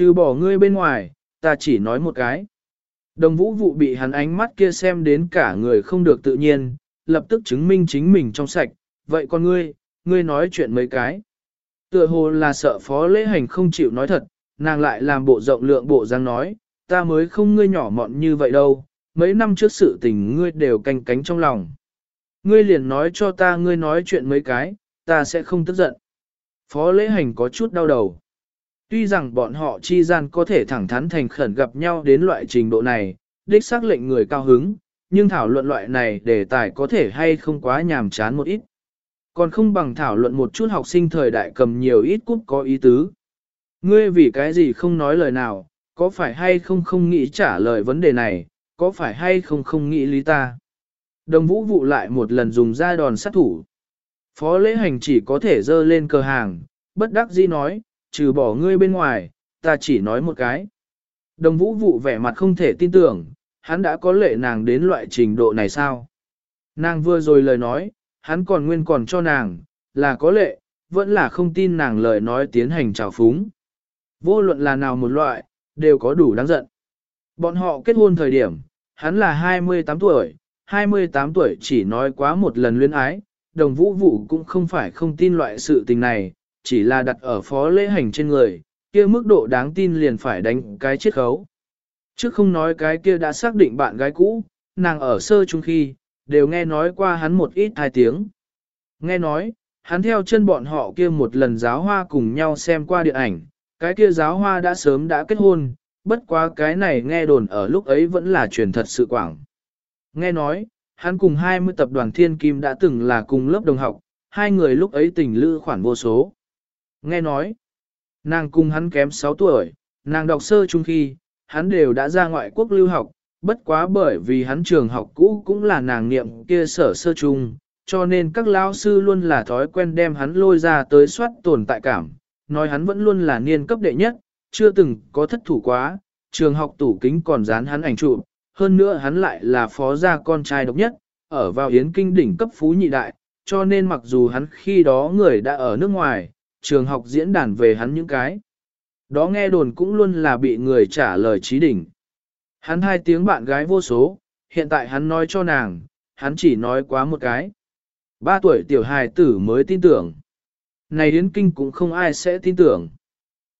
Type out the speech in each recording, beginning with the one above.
Trừ bỏ ngươi bên ngoài, ta chỉ nói một cái. Đồng vũ vụ bị hắn ánh mắt kia xem đến cả người không được tự nhiên, lập tức chứng minh chính mình trong sạch, vậy con ngươi, ngươi nói chuyện mấy cái. Tựa hồ là sợ phó lễ hành không chịu nói thật, nàng lại làm bộ rộng lượng bộ dáng nói, ta mới không ngươi nhỏ mọn như vậy đâu, mấy năm trước sự tình ngươi đều canh cánh trong lòng. Ngươi liền nói cho ta ngươi nói chuyện mấy cái, ta sẽ không tức giận. Phó lễ hành có chút đau đầu. Tuy rằng bọn họ chi gian có thể thẳng thắn thành khẩn gặp nhau đến loại trình độ này, đích xác lệnh người cao hứng, nhưng thảo luận loại này đề tài có thể hay không quá nhàm chán một ít. Còn không bằng thảo luận một chút học sinh thời đại cầm nhiều ít cúp có ý tứ. Ngươi vì cái gì không nói lời nào, có phải hay không không nghĩ trả lời vấn đề này, có phải hay không không nghĩ lý ta. Đồng vũ vụ lại một lần dùng ra đòn sát thủ. Phó lễ hành chỉ có thể dơ lên cờ hàng, bất đắc dĩ nói, trừ bỏ ngươi bên ngoài, ta chỉ nói một cái. Đồng vũ vụ vẻ mặt không thể tin tưởng, hắn đã có lệ nàng đến loại trình độ này sao? Nàng vừa rồi lời nói, hắn còn nguyên còn cho nàng, là có lệ, vẫn là không tin nàng lời nói tiến hành trào phúng. Vô luận là nào một loại, đều có đủ đáng giận. Bọn họ kết hôn thời điểm, hắn là 28 tuổi, 28 tuổi chỉ nói quá một lần luyến ái, đồng vũ vụ cũng không phải không tin loại sự tình này, chỉ là đặt ở phó lễ hành trên người, kia mức độ đáng tin liền phải đánh cái chiết khấu. Chứ không nói cái kia đã xác định bạn gái cũ, nàng ở sơ chung khi, đều nghe nói qua hắn một ít hai tiếng. Nghe nói, hắn theo chân bọn họ kia một lần giáo hoa cùng nhau xem qua điện ảnh, cái kia giáo hoa đã sớm đã kết hôn, bất quá cái này nghe đồn ở lúc ấy vẫn là truyền thật sự quảng. Nghe nói, hắn cùng 20 tập đoàn thiên kim đã từng là cùng lớp đồng học, hai người lúc ấy tình lữ khoản vô số. Nghe nói, nàng cùng hắn kém 6 tuổi, nàng đọc sơ trung khi, hắn đều đã ra ngoại quốc lưu học, bất quá bởi vì hắn trường học cũ cũng là nàng niệm kia sở sơ trung, cho nên các lão sư luôn là thói quen đem hắn lôi ra tới soát tồn tại cảm, nói hắn vẫn luôn là niên cấp đệ nhất, chưa từng có thất thủ quá, trường học tủ kính còn dán hắn ảnh chụp, hơn nữa hắn lại là phó gia con trai độc nhất, ở vào yến kinh đỉnh cấp phú nhị đại, cho nên mặc dù hắn khi đó người đã ở nước ngoài, trường học diễn đàn về hắn những cái. Đó nghe đồn cũng luôn là bị người trả lời trí đỉnh. Hắn hai tiếng bạn gái vô số, hiện tại hắn nói cho nàng, hắn chỉ nói quá một cái. Ba tuổi tiểu hài tử mới tin tưởng. Này đến kinh cũng không ai sẽ tin tưởng.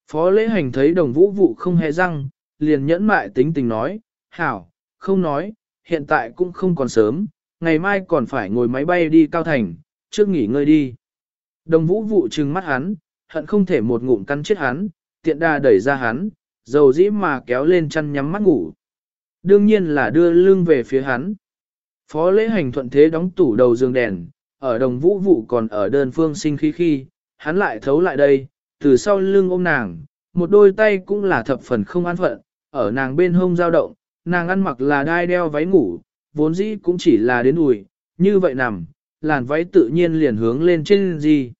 Phó lễ hành thấy đồng vũ vụ không hề răng, liền nhẫn mại tính tình nói, hảo, không nói, hiện tại cũng không còn sớm, ngày mai còn phải ngồi máy bay đi Cao Thành, trước nghỉ ngơi đi. Đồng vũ vụ trừng mắt hắn, hận không thể một ngụm cắn chết hắn, tiện đà đẩy ra hắn, dầu dĩ mà kéo lên chăn nhắm mắt ngủ. Đương nhiên là đưa lưng về phía hắn. Phó lễ hành thuận thế đóng tủ đầu giường đèn, ở đồng vũ vụ còn ở đơn phương sinh khí khi, hắn lại thấu lại đây, từ sau lưng ôm nàng, một đôi tay cũng là thập phần không an phận, ở nàng bên hông dao động, nàng ăn mặc là đai đeo váy ngủ, vốn dĩ cũng chỉ là đến đùi, như vậy nằm, làn váy tự nhiên liền hướng lên trên gì.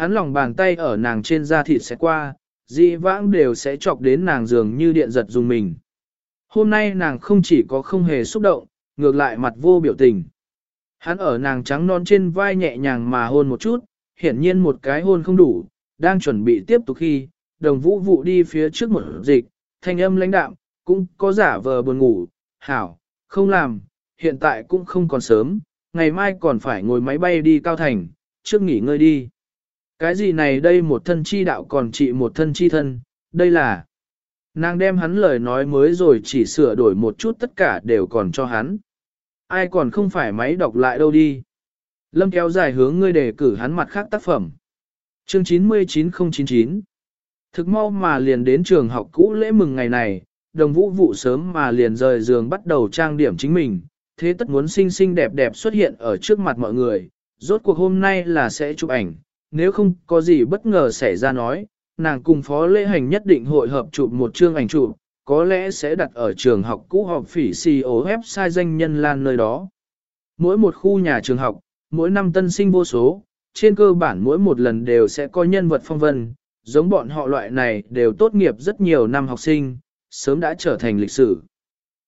Hắn lòng bàn tay ở nàng trên da thịt sẽ qua, dị vãng đều sẽ chọc đến nàng dường như điện giật dùng mình. Hôm nay nàng không chỉ có không hề xúc động, ngược lại mặt vô biểu tình. Hắn ở nàng trắng non trên vai nhẹ nhàng mà hôn một chút, hiển nhiên một cái hôn không đủ, đang chuẩn bị tiếp tục khi, đồng vũ vụ đi phía trước một dịch, thanh âm lãnh đạm, cũng có giả vờ buồn ngủ, hảo, không làm, hiện tại cũng không còn sớm, ngày mai còn phải ngồi máy bay đi Cao Thành, trước nghỉ ngơi đi. Cái gì này đây một thân chi đạo còn trị một thân chi thân, đây là... Nàng đem hắn lời nói mới rồi chỉ sửa đổi một chút tất cả đều còn cho hắn. Ai còn không phải máy đọc lại đâu đi. Lâm kéo dài hướng ngươi để cử hắn mặt khác tác phẩm. Chương 99099 Thực mau mà liền đến trường học cũ lễ mừng ngày này, đồng vũ vụ sớm mà liền rời giường bắt đầu trang điểm chính mình, thế tất muốn xinh xinh đẹp đẹp xuất hiện ở trước mặt mọi người, rốt cuộc hôm nay là sẽ chụp ảnh, nếu không có gì bất ngờ xảy ra nói, nàng cùng phó lễ hành nhất định hội hợp chụp một chương ảnh chụp, có lẽ sẽ đặt ở trường học cũ họp phỉ CEO website danh nhân lan nơi đó. Mỗi một khu nhà trường học, mỗi năm tân sinh vô số, trên cơ bản mỗi một lần đều sẽ có nhân vật phong vân, giống bọn họ loại này đều tốt nghiệp rất nhiều năm học sinh, sớm đã trở thành lịch sử.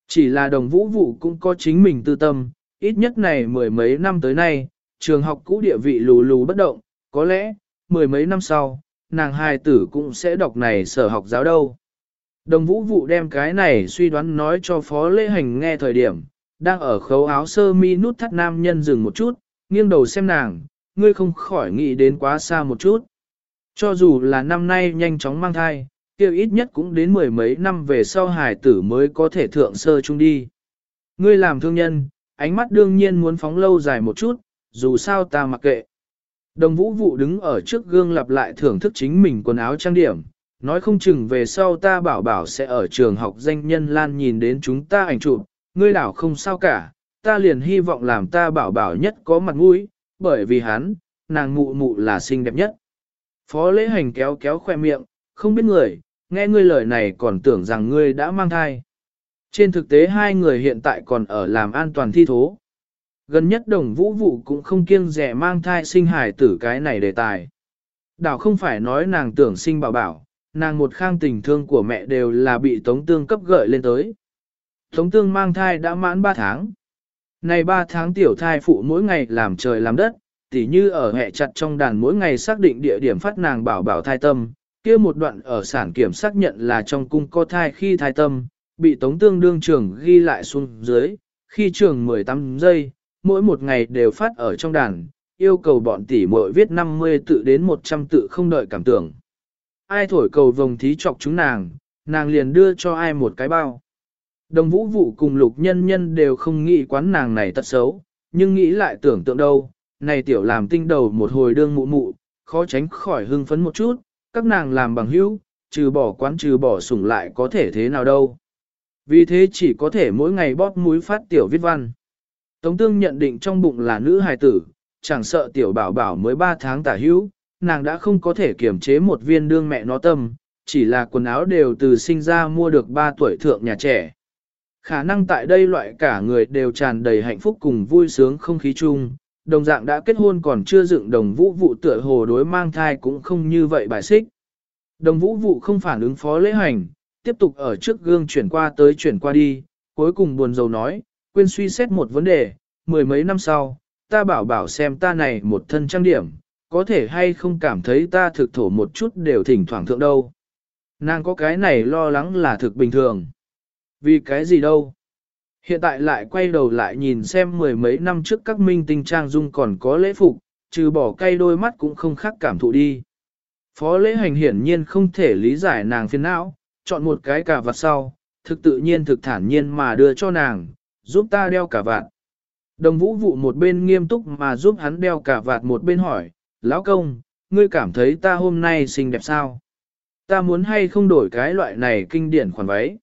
Chỉ là đồng vũ vụ cũng có chính mình tư tâm, ít nhất này mười mấy năm tới nay, trường học cũ địa vị lù lù bất động, có lẽ, mười mấy năm sau, nàng hài tử cũng sẽ đọc này sở học giáo đâu. Đồng vũ vụ đem cái này suy đoán nói cho phó lễ hành nghe thời điểm, đang ở khấu áo sơ mi nút thắt nam nhân dừng một chút, nghiêng đầu xem nàng, ngươi không khỏi nghĩ đến quá xa một chút. Cho dù là năm nay nhanh chóng mang thai, kêu ít nhất cũng đến mười mấy năm về sau hài tử mới có thể thượng sơ chung đi. Ngươi làm thương nhân, ánh mắt đương nhiên muốn phóng lâu dài một chút, dù sao ta mặc kệ. Đồng vũ vụ đứng ở trước gương lặp lại thưởng thức chính mình quần áo trang điểm, nói không chừng về sau ta bảo bảo sẽ ở trường học danh nhân lan nhìn đến chúng ta ảnh chụp, ngươi đảo không sao cả, ta liền hy vọng làm ta bảo bảo nhất có mặt mũi, bởi vì hắn, nàng mụ mụ là xinh đẹp nhất. Phó lễ hành kéo kéo khoe miệng, không biết người, nghe ngươi lời này còn tưởng rằng ngươi đã mang thai. Trên thực tế hai người hiện tại còn ở làm an toàn thi thố. Gần nhất đồng vũ vụ cũng không kiêng rẻ mang thai sinh hải tử cái này đề tài. Đảo không phải nói nàng tưởng sinh bảo bảo, nàng một khang tình thương của mẹ đều là bị tống tương cấp gợi lên tới. Tống tương mang thai đã mãn 3 tháng. Này 3 tháng tiểu thai phụ mỗi ngày làm trời làm đất, tỉ như ở hẹ chặt trong đàn mỗi ngày xác định địa điểm phát nàng bảo bảo thai tâm, kia một đoạn ở sản kiểm xác nhận là trong cung có thai khi thai tâm, bị tống tương đương trưởng ghi lại xuống dưới, khi trường 18 giây, mỗi một ngày đều phát ở trong đàn, yêu cầu bọn tỷ muội viết 50 tự đến 100 tự không đợi cảm tưởng. Ai thổi cầu vồng thí chọc chúng nàng, nàng liền đưa cho ai một cái bao. Đồng vũ vụ cùng lục nhân nhân đều không nghĩ quán nàng này tật xấu, nhưng nghĩ lại tưởng tượng đâu, này tiểu làm tinh đầu một hồi đương mụ mụ, khó tránh khỏi hưng phấn một chút, các nàng làm bằng hữu, trừ bỏ quán trừ bỏ sủng lại có thể thế nào đâu. Vì thế chỉ có thể mỗi ngày bóp mũi phát tiểu viết văn. Tống tương nhận định trong bụng là nữ hài tử, chẳng sợ tiểu bảo bảo mới 3 tháng tả hữu, nàng đã không có thể kiểm chế một viên đương mẹ nó tâm, chỉ là quần áo đều từ sinh ra mua được 3 tuổi thượng nhà trẻ. Khả năng tại đây loại cả người đều tràn đầy hạnh phúc cùng vui sướng không khí chung, đồng dạng đã kết hôn còn chưa dựng đồng vũ vụ tựa hồ đối mang thai cũng không như vậy bài xích. Đồng vũ vụ không phản ứng phó lễ hành, tiếp tục ở trước gương chuyển qua tới chuyển qua đi, cuối cùng buồn rầu nói, quên suy xét một vấn đề, mười mấy năm sau, ta bảo bảo xem ta này một thân trang điểm, có thể hay không cảm thấy ta thực thổ một chút đều thỉnh thoảng thượng đâu. Nàng có cái này lo lắng là thực bình thường. Vì cái gì đâu? Hiện tại lại quay đầu lại nhìn xem mười mấy năm trước các minh tinh trang dung còn có lễ phục, trừ bỏ cay đôi mắt cũng không khác cảm thụ đi. Phó lễ hành hiển nhiên không thể lý giải nàng phiền não, chọn một cái cà vạt sau, thực tự nhiên thực thản nhiên mà đưa cho nàng, giúp ta đeo cả vạt. Đồng vũ vụ một bên nghiêm túc mà giúp hắn đeo cả vạt một bên hỏi, lão công, ngươi cảm thấy ta hôm nay xinh đẹp sao? Ta muốn hay không đổi cái loại này kinh điển khoản váy?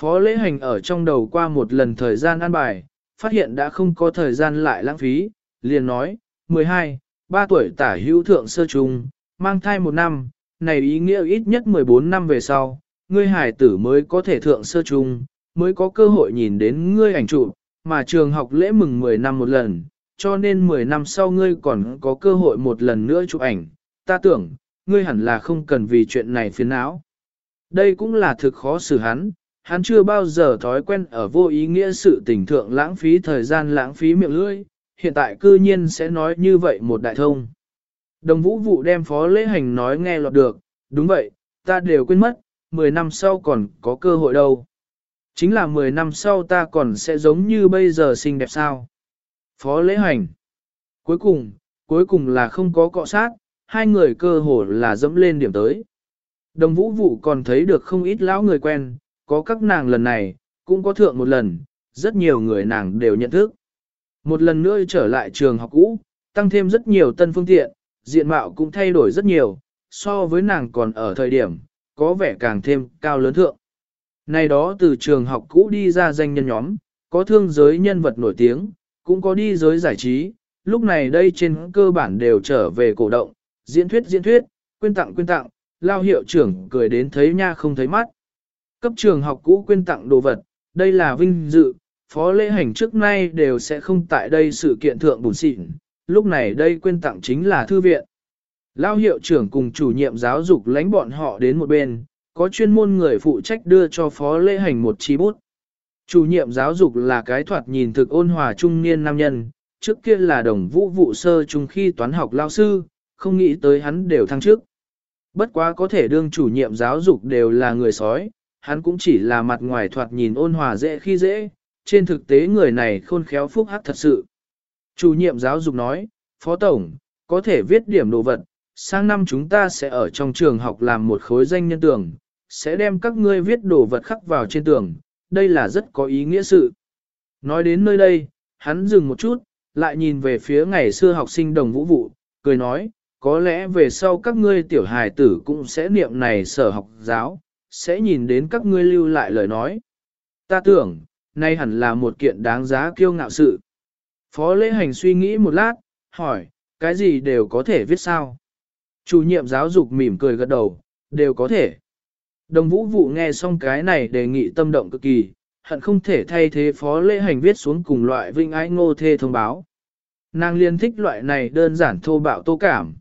Phó lễ hành ở trong đầu qua một lần thời gian ăn bài, phát hiện đã không có thời gian lại lãng phí, liền nói, 12, 3 tuổi tả hữu thượng sơ trung, mang thai một năm, này ý nghĩa ít nhất 14 năm về sau, ngươi hải tử mới có thể thượng sơ trung, mới có cơ hội nhìn đến ngươi ảnh chụp, mà trường học lễ mừng 10 năm một lần, cho nên 10 năm sau ngươi còn có cơ hội một lần nữa chụp ảnh, ta tưởng, ngươi hẳn là không cần vì chuyện này phiền não. Đây cũng là thực khó xử hắn, hắn chưa bao giờ thói quen ở vô ý nghĩa sự tình thượng lãng phí thời gian lãng phí miệng lưỡi, hiện tại cư nhiên sẽ nói như vậy một đại thông. Đồng vũ vụ đem phó lễ hành nói nghe lọt được, đúng vậy, ta đều quên mất, 10 năm sau còn có cơ hội đâu. Chính là 10 năm sau ta còn sẽ giống như bây giờ xinh đẹp sao. Phó lễ hành. Cuối cùng, cuối cùng là không có cọ sát, hai người cơ hồ là dẫm lên điểm tới. Đồng vũ vụ còn thấy được không ít lão người quen, có các nàng lần này, cũng có thượng một lần, rất nhiều người nàng đều nhận thức. Một lần nữa trở lại trường học cũ, tăng thêm rất nhiều tân phương tiện, diện mạo cũng thay đổi rất nhiều, so với nàng còn ở thời điểm, có vẻ càng thêm cao lớn thượng. Này đó từ trường học cũ đi ra danh nhân nhóm, có thương giới nhân vật nổi tiếng, cũng có đi giới giải trí, lúc này đây trên cơ bản đều trở về cổ động, diễn thuyết diễn thuyết, quyên tặng quyên tặng, lao hiệu trưởng cười đến thấy nha không thấy mắt. Cấp trường học cũ quyên tặng đồ vật, đây là vinh dự, phó lễ hành trước nay đều sẽ không tại đây sự kiện thượng bùn xịn, lúc này đây quyên tặng chính là thư viện. Lao hiệu trưởng cùng chủ nhiệm giáo dục lãnh bọn họ đến một bên, có chuyên môn người phụ trách đưa cho phó lễ hành một chi bút. Chủ nhiệm giáo dục là cái thoạt nhìn thực ôn hòa trung niên nam nhân, trước kia là đồng vũ vụ sơ trung khi toán học lao sư, không nghĩ tới hắn đều thăng trước. Bất quá có thể đương chủ nhiệm giáo dục đều là người sói, hắn cũng chỉ là mặt ngoài thoạt nhìn ôn hòa dễ khi dễ, trên thực tế người này khôn khéo phúc hắc thật sự. Chủ nhiệm giáo dục nói, Phó Tổng, có thể viết điểm đồ vật, sang năm chúng ta sẽ ở trong trường học làm một khối danh nhân tưởng, sẽ đem các ngươi viết đồ vật khắc vào trên tường, đây là rất có ý nghĩa sự. Nói đến nơi đây, hắn dừng một chút, lại nhìn về phía ngày xưa học sinh đồng vũ vụ, cười nói, có lẽ về sau các ngươi tiểu hài tử cũng sẽ niệm này sở học giáo, sẽ nhìn đến các ngươi lưu lại lời nói. Ta tưởng, nay hẳn là một kiện đáng giá kiêu ngạo sự. Phó lễ hành suy nghĩ một lát, hỏi, cái gì đều có thể viết sao? Chủ nhiệm giáo dục mỉm cười gật đầu, đều có thể. Đồng vũ vụ nghe xong cái này đề nghị tâm động cực kỳ, hận không thể thay thế phó lễ hành viết xuống cùng loại vinh ái ngô thê thông báo. Nàng liên thích loại này đơn giản thô bạo tô cảm.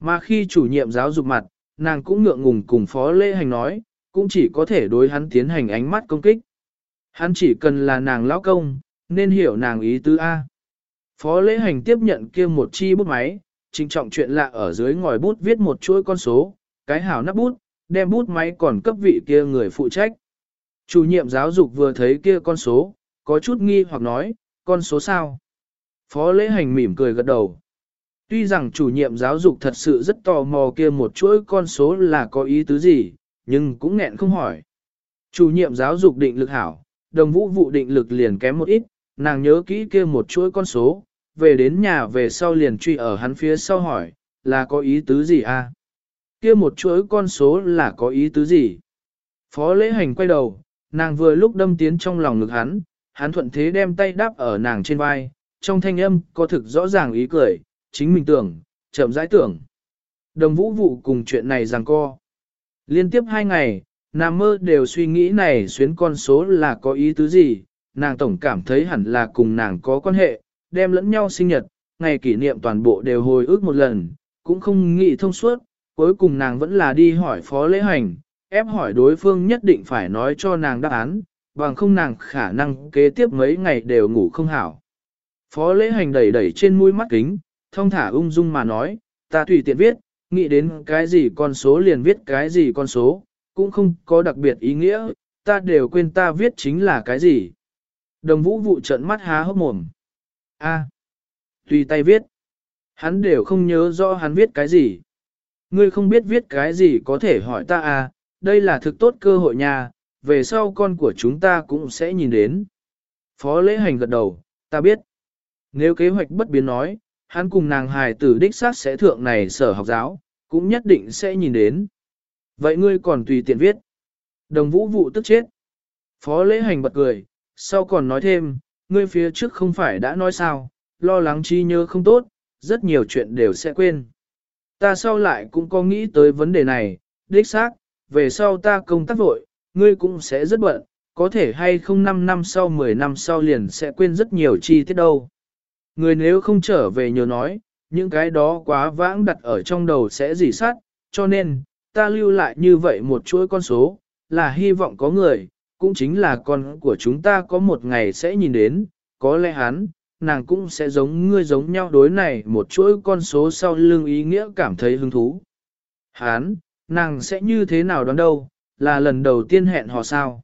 Mà khi chủ nhiệm giáo dục mặt, nàng cũng ngượng ngùng cùng phó lễ hành nói, cũng chỉ có thể đối hắn tiến hành ánh mắt công kích. Hắn chỉ cần là nàng lão công, nên hiểu nàng ý tứ A. Phó lễ hành tiếp nhận kia một chi bút máy, trinh trọng chuyện lạ ở dưới ngòi bút viết một chuỗi con số, cái hảo nắp bút, đem bút máy còn cấp vị kia người phụ trách. Chủ nhiệm giáo dục vừa thấy kia con số, có chút nghi hoặc nói, con số sao? Phó lễ hành mỉm cười gật đầu. Tuy rằng chủ nhiệm giáo dục thật sự rất tò mò kia một chuỗi con số là có ý tứ gì, nhưng cũng nghẹn không hỏi. Chủ nhiệm giáo dục định lực hảo, đồng vũ vụ định lực liền kém một ít, nàng nhớ kỹ kia một chuỗi con số, về đến nhà về sau liền truy ở hắn phía sau hỏi, là có ý tứ gì a? À? Kia một chuỗi con số là có ý tứ gì? Phó lễ hành quay đầu, nàng vừa lúc đâm tiến trong lòng ngực hắn, hắn thuận thế đem tay đáp ở nàng trên vai, trong thanh âm có thực rõ ràng ý cười, chính mình tưởng, chậm rãi tưởng. Đồng vũ vụ cùng chuyện này rằng co. Liên tiếp hai ngày, nàng mơ đều suy nghĩ này xuyến con số là có ý tứ gì, nàng tổng cảm thấy hẳn là cùng nàng có quan hệ, đem lẫn nhau sinh nhật, ngày kỷ niệm toàn bộ đều hồi ức một lần, cũng không nghĩ thông suốt, cuối cùng nàng vẫn là đi hỏi phó lễ hành, ép hỏi đối phương nhất định phải nói cho nàng đáp án, bằng không nàng khả năng kế tiếp mấy ngày đều ngủ không hảo. Phó lễ hành đẩy đẩy trên mũi mắt kính, thông thả ung dung mà nói, ta tùy tiện viết, nghĩ đến cái gì con số liền viết cái gì con số, cũng không có đặc biệt ý nghĩa, ta đều quên ta viết chính là cái gì. Đồng vũ vụ trận mắt há hốc mồm. A, tùy tay viết. Hắn đều không nhớ rõ hắn viết cái gì. Ngươi không biết viết cái gì có thể hỏi ta à, đây là thực tốt cơ hội nha, về sau con của chúng ta cũng sẽ nhìn đến. Phó lễ hành gật đầu, ta biết. Nếu kế hoạch bất biến nói, hắn cùng nàng hài tử đích xác sẽ thượng này sở học giáo, cũng nhất định sẽ nhìn đến. Vậy ngươi còn tùy tiện viết. Đồng vũ vụ tức chết. Phó lễ hành bật cười, sau còn nói thêm, ngươi phía trước không phải đã nói sao, lo lắng chi nhớ không tốt, rất nhiều chuyện đều sẽ quên. Ta sau lại cũng có nghĩ tới vấn đề này, đích xác, về sau ta công tác vội, ngươi cũng sẽ rất bận, có thể hay không 5 năm sau 10 năm sau liền sẽ quên rất nhiều chi tiết đâu. Người nếu không trở về nhớ nói, những cái đó quá vãng đặt ở trong đầu sẽ dỉ sát, cho nên, ta lưu lại như vậy một chuỗi con số, là hy vọng có người, cũng chính là con của chúng ta có một ngày sẽ nhìn đến, có lẽ hắn, nàng cũng sẽ giống ngươi giống nhau đối này một chuỗi con số sau lưng ý nghĩa cảm thấy hứng thú. Hắn, nàng sẽ như thế nào đoán đâu, là lần đầu tiên hẹn hò sao?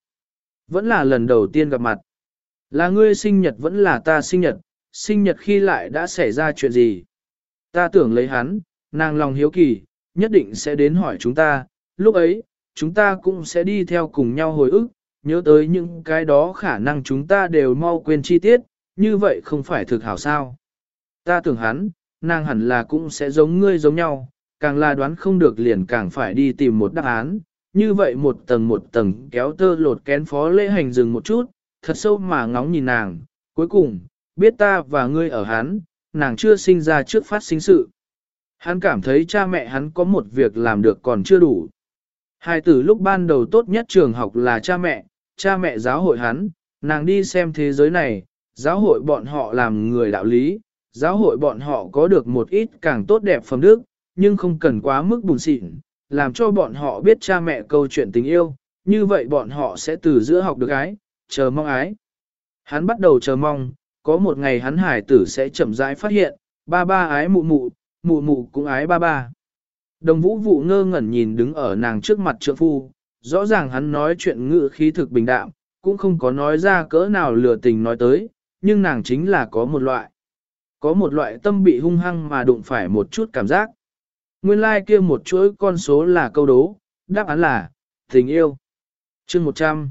Vẫn là lần đầu tiên gặp mặt. Là ngươi sinh nhật vẫn là ta sinh nhật, sinh nhật khi lại đã xảy ra chuyện gì? Ta tưởng lấy hắn, nàng lòng hiếu kỳ, nhất định sẽ đến hỏi chúng ta, lúc ấy, chúng ta cũng sẽ đi theo cùng nhau hồi ức, nhớ tới những cái đó khả năng chúng ta đều mau quên chi tiết, như vậy không phải thực hảo sao. Ta tưởng hắn, nàng hẳn là cũng sẽ giống ngươi giống nhau, càng là đoán không được liền càng phải đi tìm một đáp án, như vậy một tầng một tầng kéo tơ lột kén phó lễ hành dừng một chút, thật sâu mà ngóng nhìn nàng, cuối cùng, biết ta và ngươi ở hắn, nàng chưa sinh ra trước phát sinh sự. Hắn cảm thấy cha mẹ hắn có một việc làm được còn chưa đủ. Hai tử lúc ban đầu tốt nhất trường học là cha mẹ, cha mẹ giáo hội hắn, nàng đi xem thế giới này, giáo hội bọn họ làm người đạo lý, giáo hội bọn họ có được một ít càng tốt đẹp phẩm đức, nhưng không cần quá mức bùn xịn, làm cho bọn họ biết cha mẹ câu chuyện tình yêu, như vậy bọn họ sẽ từ giữa học được ái, chờ mong ái. Hắn bắt đầu chờ mong, có một ngày hắn hải tử sẽ chậm rãi phát hiện, ba ba ái mụ mụ, mụ mụ cũng ái ba ba. Đồng vũ vụ ngơ ngẩn nhìn đứng ở nàng trước mặt trượng phu, Rõ ràng hắn nói chuyện ngự khí thực bình đạm, cũng không có nói ra cỡ nào lừa tình nói tới, nhưng nàng chính là có một loại. Có một loại tâm bị hung hăng mà đụng phải một chút cảm giác. Nguyên lai like kia một chuỗi con số là câu đố, đáp án là, tình yêu. chương 100.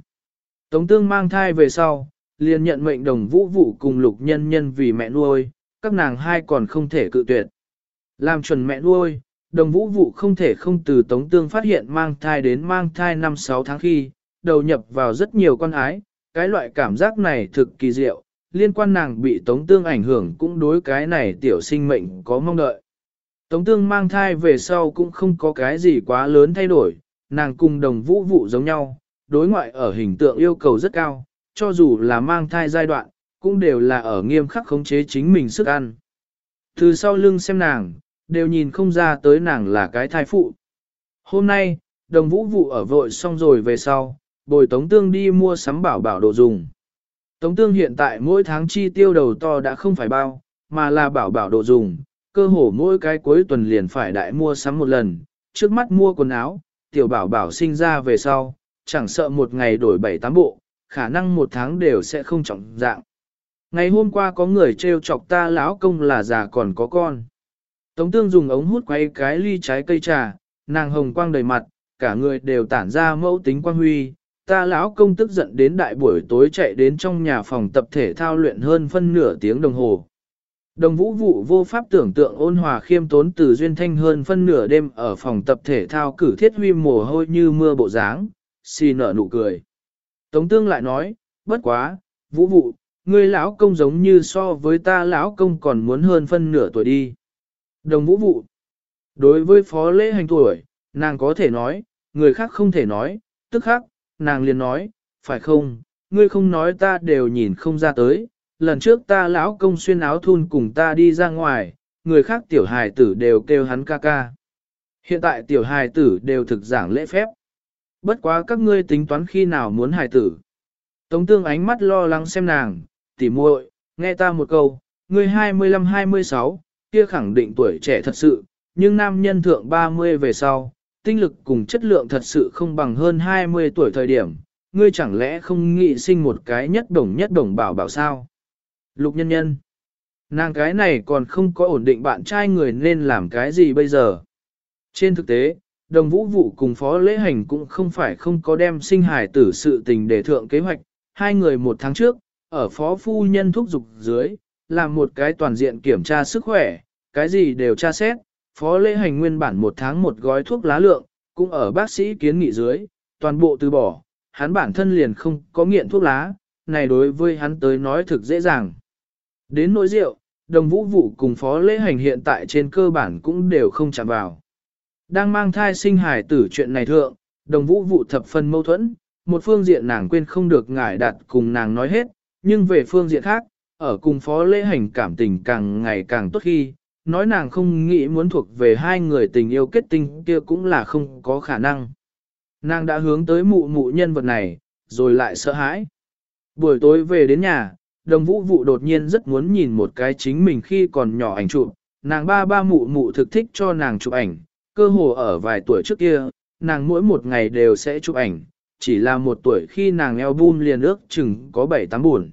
Tống tương mang thai về sau, liền nhận mệnh đồng vũ vụ cùng lục nhân nhân vì mẹ nuôi, các nàng hai còn không thể cự tuyệt. Làm chuẩn mẹ nuôi, đồng vũ vụ không thể không từ tống tương phát hiện mang thai đến mang thai 5-6 tháng khi, đầu nhập vào rất nhiều con ái, cái loại cảm giác này thực kỳ diệu, liên quan nàng bị tống tương ảnh hưởng cũng đối cái này tiểu sinh mệnh có mong đợi. Tống tương mang thai về sau cũng không có cái gì quá lớn thay đổi, nàng cùng đồng vũ vụ giống nhau, đối ngoại ở hình tượng yêu cầu rất cao, cho dù là mang thai giai đoạn, cũng đều là ở nghiêm khắc khống chế chính mình sức ăn. Từ sau lưng xem nàng, đều nhìn không ra tới nàng là cái thai phụ. Hôm nay, đồng vũ vụ ở vội xong rồi về sau, bồi Tống Tương đi mua sắm bảo bảo đồ dùng. Tống Tương hiện tại mỗi tháng chi tiêu đầu to đã không phải bao, mà là bảo bảo đồ dùng, cơ hồ mỗi cái cuối tuần liền phải đại mua sắm một lần, trước mắt mua quần áo, tiểu bảo bảo sinh ra về sau, chẳng sợ một ngày đổi bảy tám bộ, khả năng một tháng đều sẽ không trọng dạng. Ngày hôm qua có người trêu chọc ta lão công là già còn có con. Tống tương dùng ống hút quay cái ly trái cây trà, nàng hồng quang đầy mặt, cả người đều tản ra mẫu tính quang huy. Ta lão công tức giận đến đại buổi tối chạy đến trong nhà phòng tập thể thao luyện hơn phân nửa tiếng đồng hồ. Đồng vũ vụ vô pháp tưởng tượng ôn hòa khiêm tốn từ duyên thanh hơn phân nửa đêm ở phòng tập thể thao cử thiết huy mồ hôi như mưa bộ dáng, xì nở nụ cười. Tống tương lại nói, bất quá, vũ vụ, ngươi lão công giống như so với ta lão công còn muốn hơn phân nửa tuổi đi. Đồng vũ vụ, đối với phó lễ hành tuổi, nàng có thể nói, người khác không thể nói, tức khắc, nàng liền nói, phải không, ngươi không nói ta đều nhìn không ra tới, lần trước ta lão công xuyên áo thun cùng ta đi ra ngoài, người khác tiểu hài tử đều kêu hắn ca ca. Hiện tại tiểu hài tử đều thực giảng lễ phép. Bất quá các ngươi tính toán khi nào muốn hài tử. Tống tương ánh mắt lo lắng xem nàng, tỉ muội, nghe ta một câu, ngươi 25-26, kia khẳng định tuổi trẻ thật sự, nhưng nam nhân thượng 30 về sau, tinh lực cùng chất lượng thật sự không bằng hơn 20 tuổi thời điểm, ngươi chẳng lẽ không nghĩ sinh một cái nhất đồng nhất đồng bảo bảo sao? Lục nhân nhân, nàng cái này còn không có ổn định bạn trai người nên làm cái gì bây giờ? Trên thực tế, đồng vũ vụ cùng phó lễ hành cũng không phải không có đem sinh hải tử sự tình để thượng kế hoạch, hai người một tháng trước, ở phó phu nhân thúc dục dưới, làm một cái toàn diện kiểm tra sức khỏe, cái gì đều tra xét, phó lễ hành nguyên bản một tháng một gói thuốc lá lượng, cũng ở bác sĩ kiến nghị dưới, toàn bộ từ bỏ, hắn bản thân liền không có nghiện thuốc lá, này đối với hắn tới nói thực dễ dàng. Đến nỗi rượu, đồng vũ vụ cùng phó lễ hành hiện tại trên cơ bản cũng đều không chạm vào. Đang mang thai sinh hài tử chuyện này thượng, đồng vũ vụ thập phần mâu thuẫn, một phương diện nàng quên không được ngải đặt cùng nàng nói hết, nhưng về phương diện khác, ở cùng phó lễ hành cảm tình càng ngày càng tốt khi, nói nàng không nghĩ muốn thuộc về hai người tình yêu kết tinh kia cũng là không có khả năng. Nàng đã hướng tới mụ mụ nhân vật này, rồi lại sợ hãi. Buổi tối về đến nhà, đồng vũ vụ đột nhiên rất muốn nhìn một cái chính mình khi còn nhỏ ảnh chụp, nàng ba ba mụ mụ thực thích cho nàng chụp ảnh, cơ hồ ở vài tuổi trước kia, nàng mỗi một ngày đều sẽ chụp ảnh, chỉ là một tuổi khi nàng album liền ước chừng có 7-8 buồn.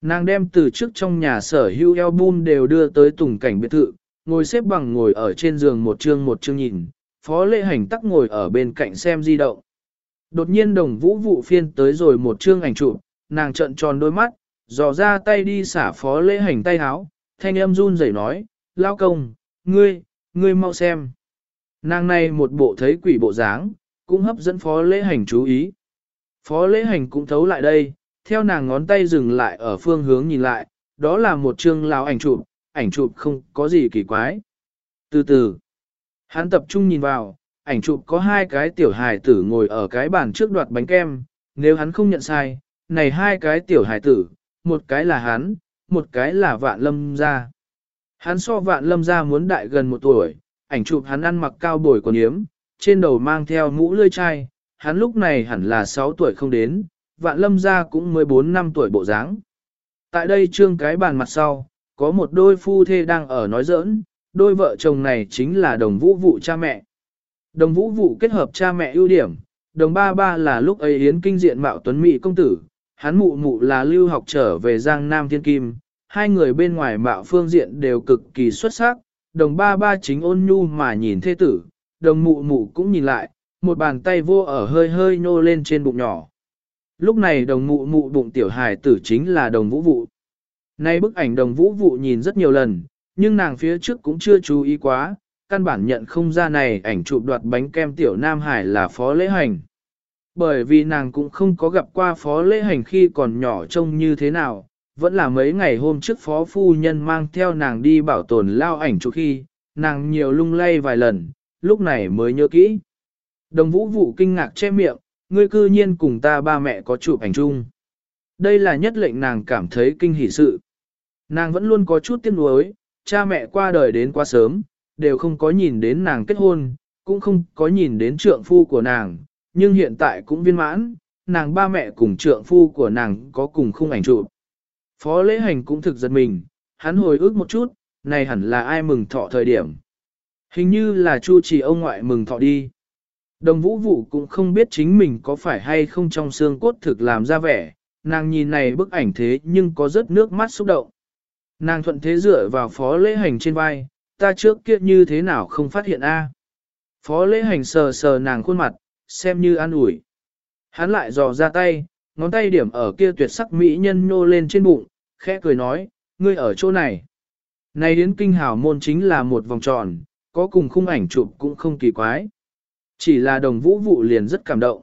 Nàng đem từ trước trong nhà sở hữu album đều đưa tới tùng cảnh biệt thự, ngồi xếp bằng ngồi ở trên giường một chương một chương nhìn, phó lệ hành tắc ngồi ở bên cạnh xem di động. Đột nhiên đồng vũ vụ phiên tới rồi một chương ảnh chụp, nàng trợn tròn đôi mắt, dò ra tay đi xả phó lễ hành tay háo, thanh âm run rẩy nói, lao công, ngươi, ngươi mau xem. Nàng này một bộ thấy quỷ bộ dáng, cũng hấp dẫn phó lễ hành chú ý. Phó lễ hành cũng thấu lại đây, theo nàng ngón tay dừng lại ở phương hướng nhìn lại, đó là một chương lão ảnh chụp, ảnh chụp không có gì kỳ quái. Từ từ, hắn tập trung nhìn vào, ảnh chụp có hai cái tiểu hài tử ngồi ở cái bàn trước đoạt bánh kem, nếu hắn không nhận sai, này hai cái tiểu hài tử, một cái là hắn, một cái là vạn lâm gia. Hắn so vạn lâm gia muốn đại gần một tuổi, ảnh chụp hắn ăn mặc cao bồi còn yếm, trên đầu mang theo mũ lươi chai, hắn lúc này hẳn là 6 tuổi không đến, vạn lâm gia cũng 14 năm tuổi bộ dáng. Tại đây trương cái bàn mặt sau, có một đôi phu thê đang ở nói giỡn, đôi vợ chồng này chính là đồng vũ vụ cha mẹ. Đồng vũ vụ kết hợp cha mẹ ưu điểm, đồng ba ba là lúc ấy Yến kinh diện mạo tuấn mỹ công tử, hắn mụ mụ là lưu học trở về Giang Nam Thiên Kim, hai người bên ngoài mạo phương diện đều cực kỳ xuất sắc, đồng ba ba chính ôn nhu mà nhìn thê tử, đồng mụ mụ cũng nhìn lại, một bàn tay vô ở hơi hơi nhô lên trên bụng nhỏ. Lúc này đồng mụ mụ bụng tiểu hài tử chính là đồng vũ vụ. Nay bức ảnh đồng vũ vụ nhìn rất nhiều lần, nhưng nàng phía trước cũng chưa chú ý quá, căn bản nhận không ra này ảnh chụp đoạt bánh kem tiểu Nam Hải là phó lễ hành. Bởi vì nàng cũng không có gặp qua phó lễ hành khi còn nhỏ trông như thế nào, vẫn là mấy ngày hôm trước phó phu nhân mang theo nàng đi bảo tồn lao ảnh chụp khi, nàng nhiều lung lay vài lần, lúc này mới nhớ kỹ. Đồng vũ vụ kinh ngạc che miệng, ngươi cư nhiên cùng ta ba mẹ có chụp ảnh chung. Đây là nhất lệnh nàng cảm thấy kinh hỉ sự. Nàng vẫn luôn có chút tiếc nuối, cha mẹ qua đời đến quá sớm, đều không có nhìn đến nàng kết hôn, cũng không có nhìn đến trượng phu của nàng, nhưng hiện tại cũng viên mãn, nàng ba mẹ cùng trượng phu của nàng có cùng khung ảnh chụp. Phó lễ hành cũng thực giật mình, hắn hồi ức một chút, này hẳn là ai mừng thọ thời điểm. Hình như là chu trì ông ngoại mừng thọ đi. Đồng vũ vụ cũng không biết chính mình có phải hay không trong xương cốt thực làm ra vẻ, nàng nhìn này bức ảnh thế nhưng có rất nước mắt xúc động. Nàng thuận thế dựa vào phó lễ hành trên vai, ta trước kia như thế nào không phát hiện a? Phó lễ hành sờ sờ nàng khuôn mặt, xem như an ủi. Hắn lại dò ra tay, ngón tay điểm ở kia tuyệt sắc mỹ nhân nhô lên trên bụng, khẽ cười nói, ngươi ở chỗ này. Này đến kinh hào môn chính là một vòng tròn, có cùng khung ảnh chụp cũng không kỳ quái. Chỉ là đồng vũ vụ liền rất cảm động.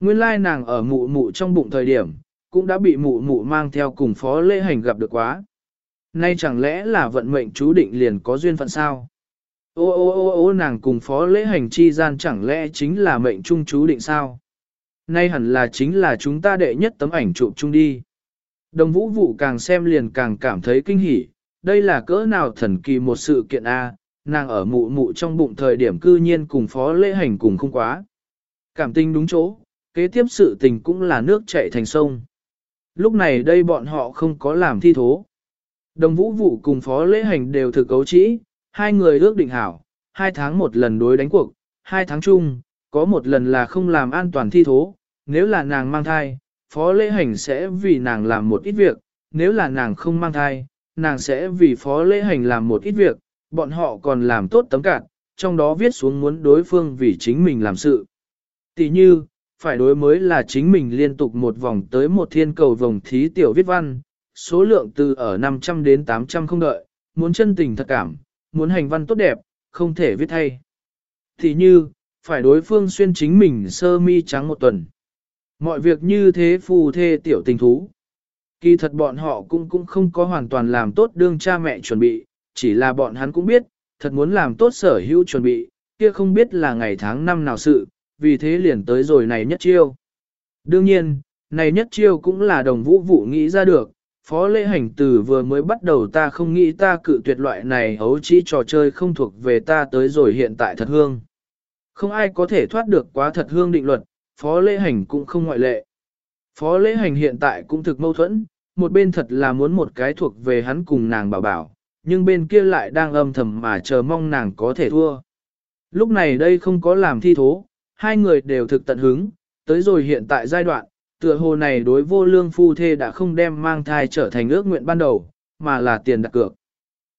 Nguyên lai nàng ở mụ mụ trong bụng thời điểm, cũng đã bị mụ mụ mang theo cùng phó lễ hành gặp được quá. Nay chẳng lẽ là vận mệnh chú định liền có duyên phận sao? Ô ô ô ô nàng cùng phó lễ hành chi gian chẳng lẽ chính là mệnh trung chú định sao? Nay hẳn là chính là chúng ta đệ nhất tấm ảnh chụp chung đi. Đồng vũ vụ càng xem liền càng cảm thấy kinh hỉ, đây là cỡ nào thần kỳ một sự kiện A, nàng ở mụ mụ trong bụng thời điểm cư nhiên cùng phó lễ hành cùng không quá. Cảm tình đúng chỗ, kế tiếp sự tình cũng là nước chảy thành sông. Lúc này đây bọn họ không có làm thi thố. Đồng vũ vụ cùng phó lễ hành đều thực cấu trĩ, hai người ước định hảo, hai tháng một lần đối đánh cuộc, hai tháng chung, có một lần là không làm an toàn thi thố, nếu là nàng mang thai, phó lễ hành sẽ vì nàng làm một ít việc, nếu là nàng không mang thai, nàng sẽ vì phó lễ hành làm một ít việc, bọn họ còn làm tốt tấm cạn, trong đó viết xuống muốn đối phương vì chính mình làm sự. Tỷ như, phải đối mới là chính mình liên tục một vòng tới một thiên cầu vòng thí tiểu viết văn, số lượng từ ở 500 đến 800 không đợi, muốn chân tình thật cảm, muốn hành văn tốt đẹp, không thể viết thay. Thì như, phải đối phương xuyên chính mình sơ mi trắng một tuần. Mọi việc như thế phù thê tiểu tình thú. Kỳ thật bọn họ cũng cũng không có hoàn toàn làm tốt đương cha mẹ chuẩn bị, chỉ là bọn hắn cũng biết, thật muốn làm tốt sở hữu chuẩn bị, kia không biết là ngày tháng năm nào sự, vì thế liền tới rồi này nhất chiêu. Đương nhiên, này nhất chiêu cũng là đồng vũ vụ nghĩ ra được, phó lễ hành từ vừa mới bắt đầu ta không nghĩ ta cự tuyệt loại này hấu chỉ trò chơi không thuộc về ta tới rồi hiện tại thật hương. Không ai có thể thoát được quá thật hương định luật, phó lễ hành cũng không ngoại lệ. Phó lễ hành hiện tại cũng thực mâu thuẫn, một bên thật là muốn một cái thuộc về hắn cùng nàng bảo bảo, nhưng bên kia lại đang âm thầm mà chờ mong nàng có thể thua. Lúc này đây không có làm thi thố, hai người đều thực tận hứng, tới rồi hiện tại giai đoạn, tựa hồ này đối vô lương phu thê đã không đem mang thai trở thành ước nguyện ban đầu, mà là tiền đặt cược.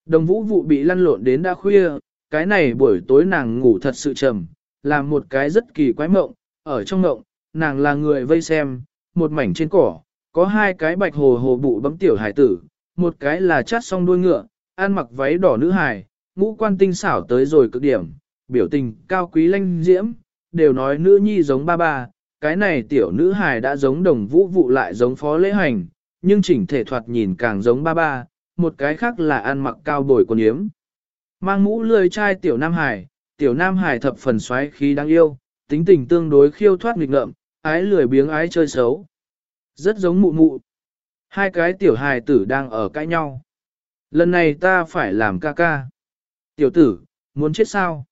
Đồng vũ vụ bị lăn lộn đến đã khuya, cái này buổi tối nàng ngủ thật sự trầm, làm một cái rất kỳ quái mộng, ở trong mộng, nàng là người vây xem, một mảnh trên cỏ, có hai cái bạch hồ hồ bụ bấm tiểu hải tử, một cái là chát song đuôi ngựa, ăn mặc váy đỏ nữ hài, ngũ quan tinh xảo tới rồi cực điểm, biểu tình cao quý lanh diễm, đều nói nữ nhi giống ba ba, cái này tiểu nữ hài đã giống đồng vũ vụ lại giống phó lễ hành, nhưng chỉnh thể thoạt nhìn càng giống ba ba, một cái khác là ăn mặc cao bồi quần yếm. Mang mũ lười trai tiểu nam hài, tiểu nam hài thập phần xoáy khí đáng yêu, tính tình tương đối khiêu thoát nghịch ngợm, ái lười biếng ái chơi xấu. Rất giống mụ mụ. Hai cái tiểu hài tử đang ở cãi nhau. Lần này ta phải làm ca ca. Tiểu tử, muốn chết sao?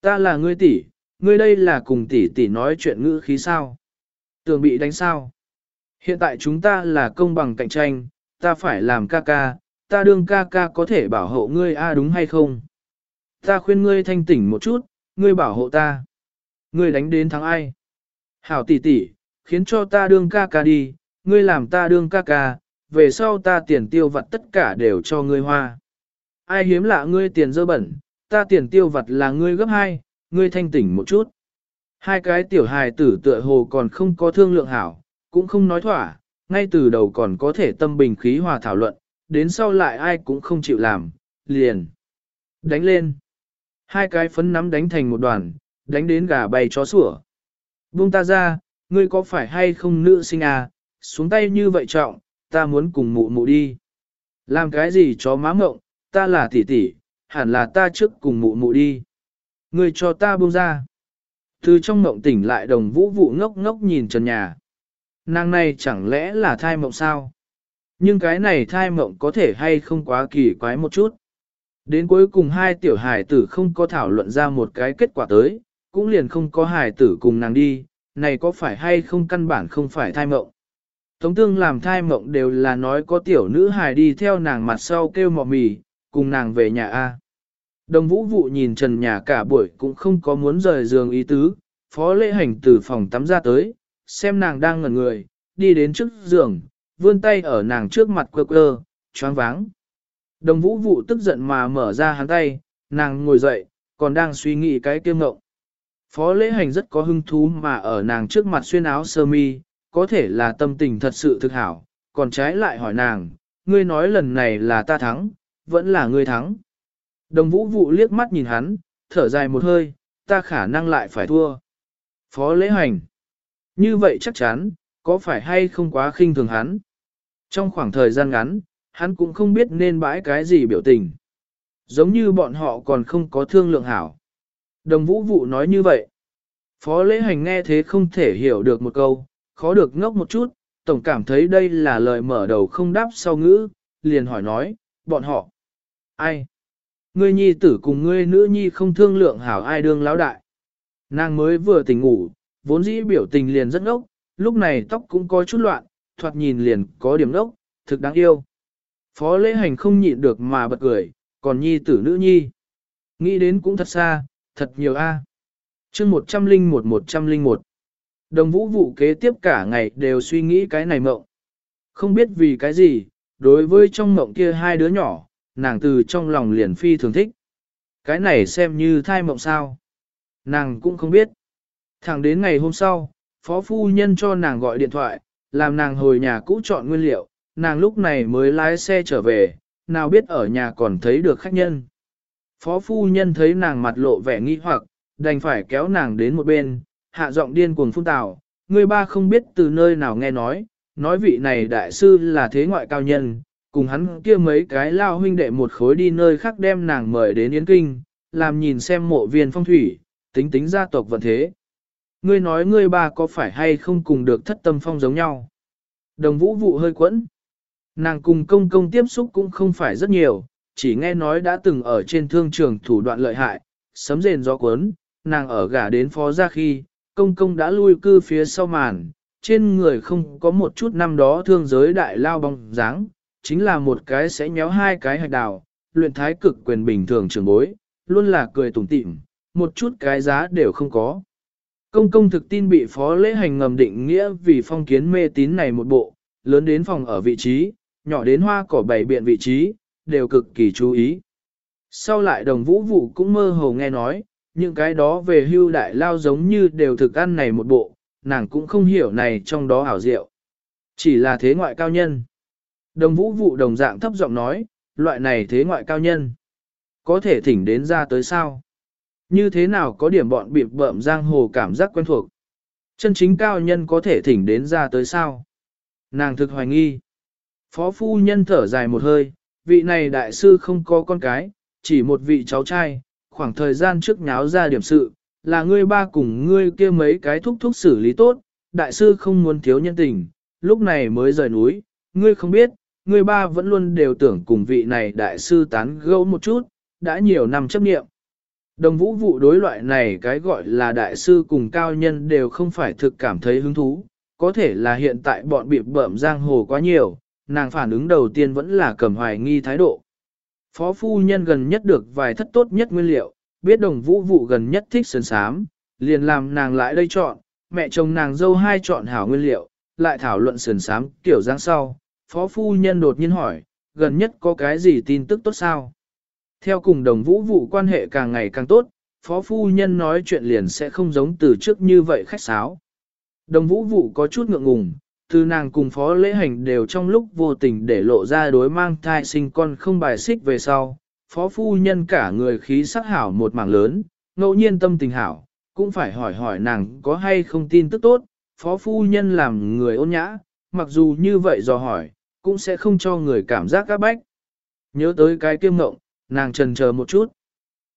Ta là ngươi tỷ, ngươi đây là cùng tỷ tỷ nói chuyện ngữ khí sao? Tường bị đánh sao? Hiện tại chúng ta là công bằng cạnh tranh, ta phải làm ca ca, ta đương ca ca có thể bảo hộ ngươi a đúng hay không? Ta khuyên ngươi thanh tỉnh một chút, ngươi bảo hộ ta. Ngươi đánh đến thắng ai? Hảo tỷ tỷ, khiến cho ta đương ca ca đi, ngươi làm ta đương ca ca, về sau ta tiền tiêu vặt tất cả đều cho ngươi hoa. Ai hiếm lạ ngươi tiền dơ bẩn, ta tiền tiêu vặt là ngươi gấp hai, ngươi thanh tỉnh một chút. Hai cái tiểu hài tử tựa hồ còn không có thương lượng hảo, cũng không nói thỏa, ngay từ đầu còn có thể tâm bình khí hòa thảo luận, đến sau lại ai cũng không chịu làm, liền. Đánh lên. Hai cái phấn nắm đánh thành một đoàn, đánh đến gà bay chó sủa. Buông ta ra, ngươi có phải hay không nữ sinh à, xuống tay như vậy trọng, ta muốn cùng mụ mụ đi. Làm cái gì chó má mộng, ta là tỷ tỷ, hẳn là ta trước cùng mụ mụ đi. Ngươi cho ta buông ra. Từ trong mộng tỉnh lại đồng vũ vụ ngốc ngốc nhìn trần nhà. Nàng này chẳng lẽ là thai mộng sao? Nhưng cái này thai mộng có thể hay không quá kỳ quái một chút. Đến cuối cùng hai tiểu hài tử không có thảo luận ra một cái kết quả tới, cũng liền không có hài tử cùng nàng đi, này có phải hay không căn bản không phải thai mộng. Tống tương làm thai mộng đều là nói có tiểu nữ hài đi theo nàng mặt sau kêu mọ mì, cùng nàng về nhà A. Đồng vũ vụ nhìn trần nhà cả buổi cũng không có muốn rời giường ý tứ, phó lễ hành từ phòng tắm ra tới, xem nàng đang ngẩn người, đi đến trước giường, vươn tay ở nàng trước mặt quơ quơ, choáng váng. Đồng vũ vụ tức giận mà mở ra hắn tay, nàng ngồi dậy, còn đang suy nghĩ cái kiêm ngộng. Phó lễ hành rất có hứng thú mà ở nàng trước mặt xuyên áo sơ mi, có thể là tâm tình thật sự thực hảo, còn trái lại hỏi nàng, ngươi nói lần này là ta thắng, vẫn là ngươi thắng. Đồng vũ vụ liếc mắt nhìn hắn, thở dài một hơi, ta khả năng lại phải thua. Phó lễ hành. Như vậy chắc chắn, có phải hay không quá khinh thường hắn? Trong khoảng thời gian ngắn, hắn cũng không biết nên bãi cái gì biểu tình. Giống như bọn họ còn không có thương lượng hảo. Đồng vũ vụ nói như vậy. Phó lễ hành nghe thế không thể hiểu được một câu, khó được ngốc một chút, tổng cảm thấy đây là lời mở đầu không đáp sau ngữ, liền hỏi nói, bọn họ. Ai? Ngươi nhi tử cùng ngươi nữ nhi không thương lượng hảo ai đương lão đại. Nàng mới vừa tỉnh ngủ, vốn dĩ biểu tình liền rất ngốc, lúc này tóc cũng có chút loạn, thoạt nhìn liền có điểm ngốc, thực đáng yêu. Phó lễ hành không nhịn được mà bật cười, còn nhi tử nữ nhi. Nghĩ đến cũng thật xa, thật nhiều a. À. Chương 101 101 Đồng vũ vụ kế tiếp cả ngày đều suy nghĩ cái này mộng. Không biết vì cái gì, đối với trong mộng kia hai đứa nhỏ, nàng từ trong lòng liền phi thường thích. Cái này xem như thai mộng sao. Nàng cũng không biết. Thẳng đến ngày hôm sau, phó phu nhân cho nàng gọi điện thoại, làm nàng hồi nhà cũ chọn nguyên liệu, nàng lúc này mới lái xe trở về, nào biết ở nhà còn thấy được khách nhân. Phó phu nhân thấy nàng mặt lộ vẻ nghi hoặc, đành phải kéo nàng đến một bên, hạ giọng điên cuồng phun tào, người ba không biết từ nơi nào nghe nói, nói vị này đại sư là thế ngoại cao nhân, cùng hắn kia mấy cái lao huynh đệ một khối đi nơi khác đem nàng mời đến Yến Kinh, làm nhìn xem mộ viên phong thủy, tính tính gia tộc vận thế. Ngươi nói ngươi ba có phải hay không cùng được thất tâm phong giống nhau? Đồng vũ vụ hơi quẫn. Nàng cùng công công tiếp xúc cũng không phải rất nhiều, chỉ nghe nói đã từng ở trên thương trường thủ đoạn lợi hại, sấm rền gió cuốn, nàng ở gả đến phó ra khi, công công đã lui cư phía sau màn, trên người không có một chút năm đó thương giới đại lao bóng dáng, chính là một cái sẽ nhéo hai cái hạch đào, luyện thái cực quyền bình thường trường bối, luôn là cười tủm tỉm, một chút cái giá đều không có. Công công thực tin bị phó lễ hành ngầm định nghĩa vì phong kiến mê tín này một bộ, lớn đến phòng ở vị trí, nhỏ đến hoa cỏ bảy biện vị trí, đều cực kỳ chú ý. Sau lại đồng vũ vụ cũng mơ hồ nghe nói, những cái đó về hưu đại lao giống như đều thực ăn này một bộ, nàng cũng không hiểu này trong đó ảo diệu. Chỉ là thế ngoại cao nhân. Đồng vũ vụ đồng dạng thấp giọng nói, loại này thế ngoại cao nhân. Có thể thỉnh đến ra tới sao? Như thế nào có điểm bọn bịp bợm giang hồ cảm giác quen thuộc? Chân chính cao nhân có thể thỉnh đến ra tới sao? Nàng thực hoài nghi. Phó phu nhân thở dài một hơi, vị này đại sư không có con cái, chỉ một vị cháu trai, khoảng thời gian trước nháo ra điểm sự, là ngươi ba cùng ngươi kia mấy cái thúc thúc xử lý tốt, đại sư không muốn thiếu nhân tình, lúc này mới rời núi, ngươi không biết, ngươi ba vẫn luôn đều tưởng cùng vị này đại sư tán gẫu một chút, đã nhiều năm chấp nghiệm. Đồng vũ vụ đối loại này cái gọi là đại sư cùng cao nhân đều không phải thực cảm thấy hứng thú, có thể là hiện tại bọn bị bợm giang hồ quá nhiều, nàng phản ứng đầu tiên vẫn là cầm hoài nghi thái độ. Phó phu nhân gần nhất được vài thất tốt nhất nguyên liệu, biết đồng vũ vụ gần nhất thích sơn sám, liền làm nàng lại đây chọn, mẹ chồng nàng dâu hai chọn hảo nguyên liệu, lại thảo luận sườn sám kiểu dáng sau, phó phu nhân đột nhiên hỏi, gần nhất có cái gì tin tức tốt sao? Theo cùng đồng vũ vụ quan hệ càng ngày càng tốt, phó phu nhân nói chuyện liền sẽ không giống từ trước như vậy khách sáo. Đồng vũ vụ có chút ngượng ngùng, từ nàng cùng phó lễ hành đều trong lúc vô tình để lộ ra đối mang thai sinh con không bài xích về sau. Phó phu nhân cả người khí sắc hảo một mảng lớn, ngẫu nhiên tâm tình hảo, cũng phải hỏi hỏi nàng có hay không tin tức tốt. Phó phu nhân làm người ôn nhã, mặc dù như vậy dò hỏi, cũng sẽ không cho người cảm giác các bách. Nhớ tới cái kiêm ngộng, nàng trần chờ một chút.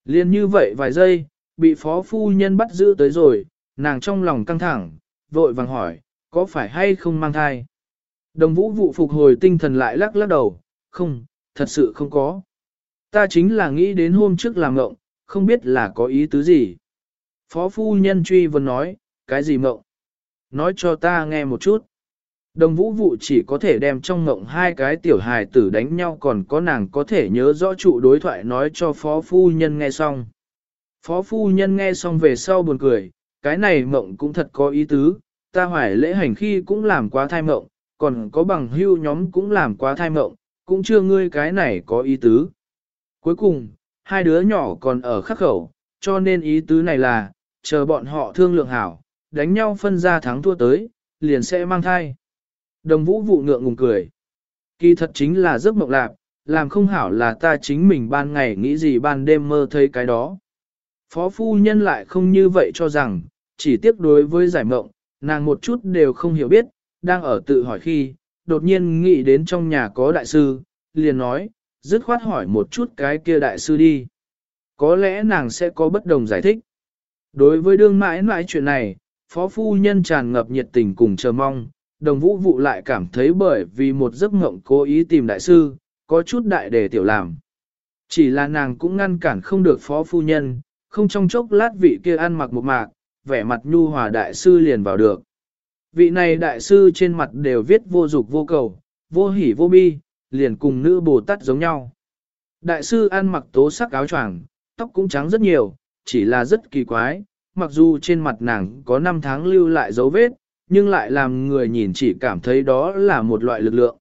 Liên như vậy vài giây, bị phó phu nhân bắt giữ tới rồi, nàng trong lòng căng thẳng, vội vàng hỏi, có phải hay không mang thai? Đồng vũ vụ phục hồi tinh thần lại lắc lắc đầu, không, thật sự không có. Ta chính là nghĩ đến hôm trước làm ngộng, không biết là có ý tứ gì. Phó phu nhân truy vấn nói, cái gì ngộng? Nói cho ta nghe một chút. Đồng vũ vụ chỉ có thể đem trong ngộng hai cái tiểu hài tử đánh nhau còn có nàng có thể nhớ rõ trụ đối thoại nói cho phó phu nhân nghe xong. Phó phu nhân nghe xong về sau buồn cười, cái này mộng cũng thật có ý tứ, ta hoài lễ hành khi cũng làm quá thai mộng, còn có bằng hưu nhóm cũng làm quá thai mộng, cũng chưa ngươi cái này có ý tứ. Cuối cùng, hai đứa nhỏ còn ở khắc khẩu, cho nên ý tứ này là, chờ bọn họ thương lượng hảo, đánh nhau phân ra thắng thua tới, liền sẽ mang thai. Đồng vũ vụ ngượng ngùng cười. Kỳ thật chính là giấc mộng lạc, làm không hảo là ta chính mình ban ngày nghĩ gì ban đêm mơ thấy cái đó. Phó phu nhân lại không như vậy cho rằng, chỉ tiếc đối với giải mộng, nàng một chút đều không hiểu biết, đang ở tự hỏi khi, đột nhiên nghĩ đến trong nhà có đại sư, liền nói, dứt khoát hỏi một chút cái kia đại sư đi. Có lẽ nàng sẽ có bất đồng giải thích. Đối với đương mãi mãi chuyện này, phó phu nhân tràn ngập nhiệt tình cùng chờ mong, đồng vũ vụ lại cảm thấy bởi vì một giấc ngộng cố ý tìm đại sư, có chút đại đề tiểu làm. Chỉ là nàng cũng ngăn cản không được phó phu nhân, không trong chốc lát vị kia ăn mặc một mạc, vẻ mặt nhu hòa đại sư liền vào được. Vị này đại sư trên mặt đều viết vô dục vô cầu, vô hỉ vô bi, liền cùng nữ Bồ Tát giống nhau. Đại sư ăn mặc tố sắc áo choàng, tóc cũng trắng rất nhiều, chỉ là rất kỳ quái, mặc dù trên mặt nàng có 5 tháng lưu lại dấu vết, nhưng lại làm người nhìn chỉ cảm thấy đó là một loại lực lượng.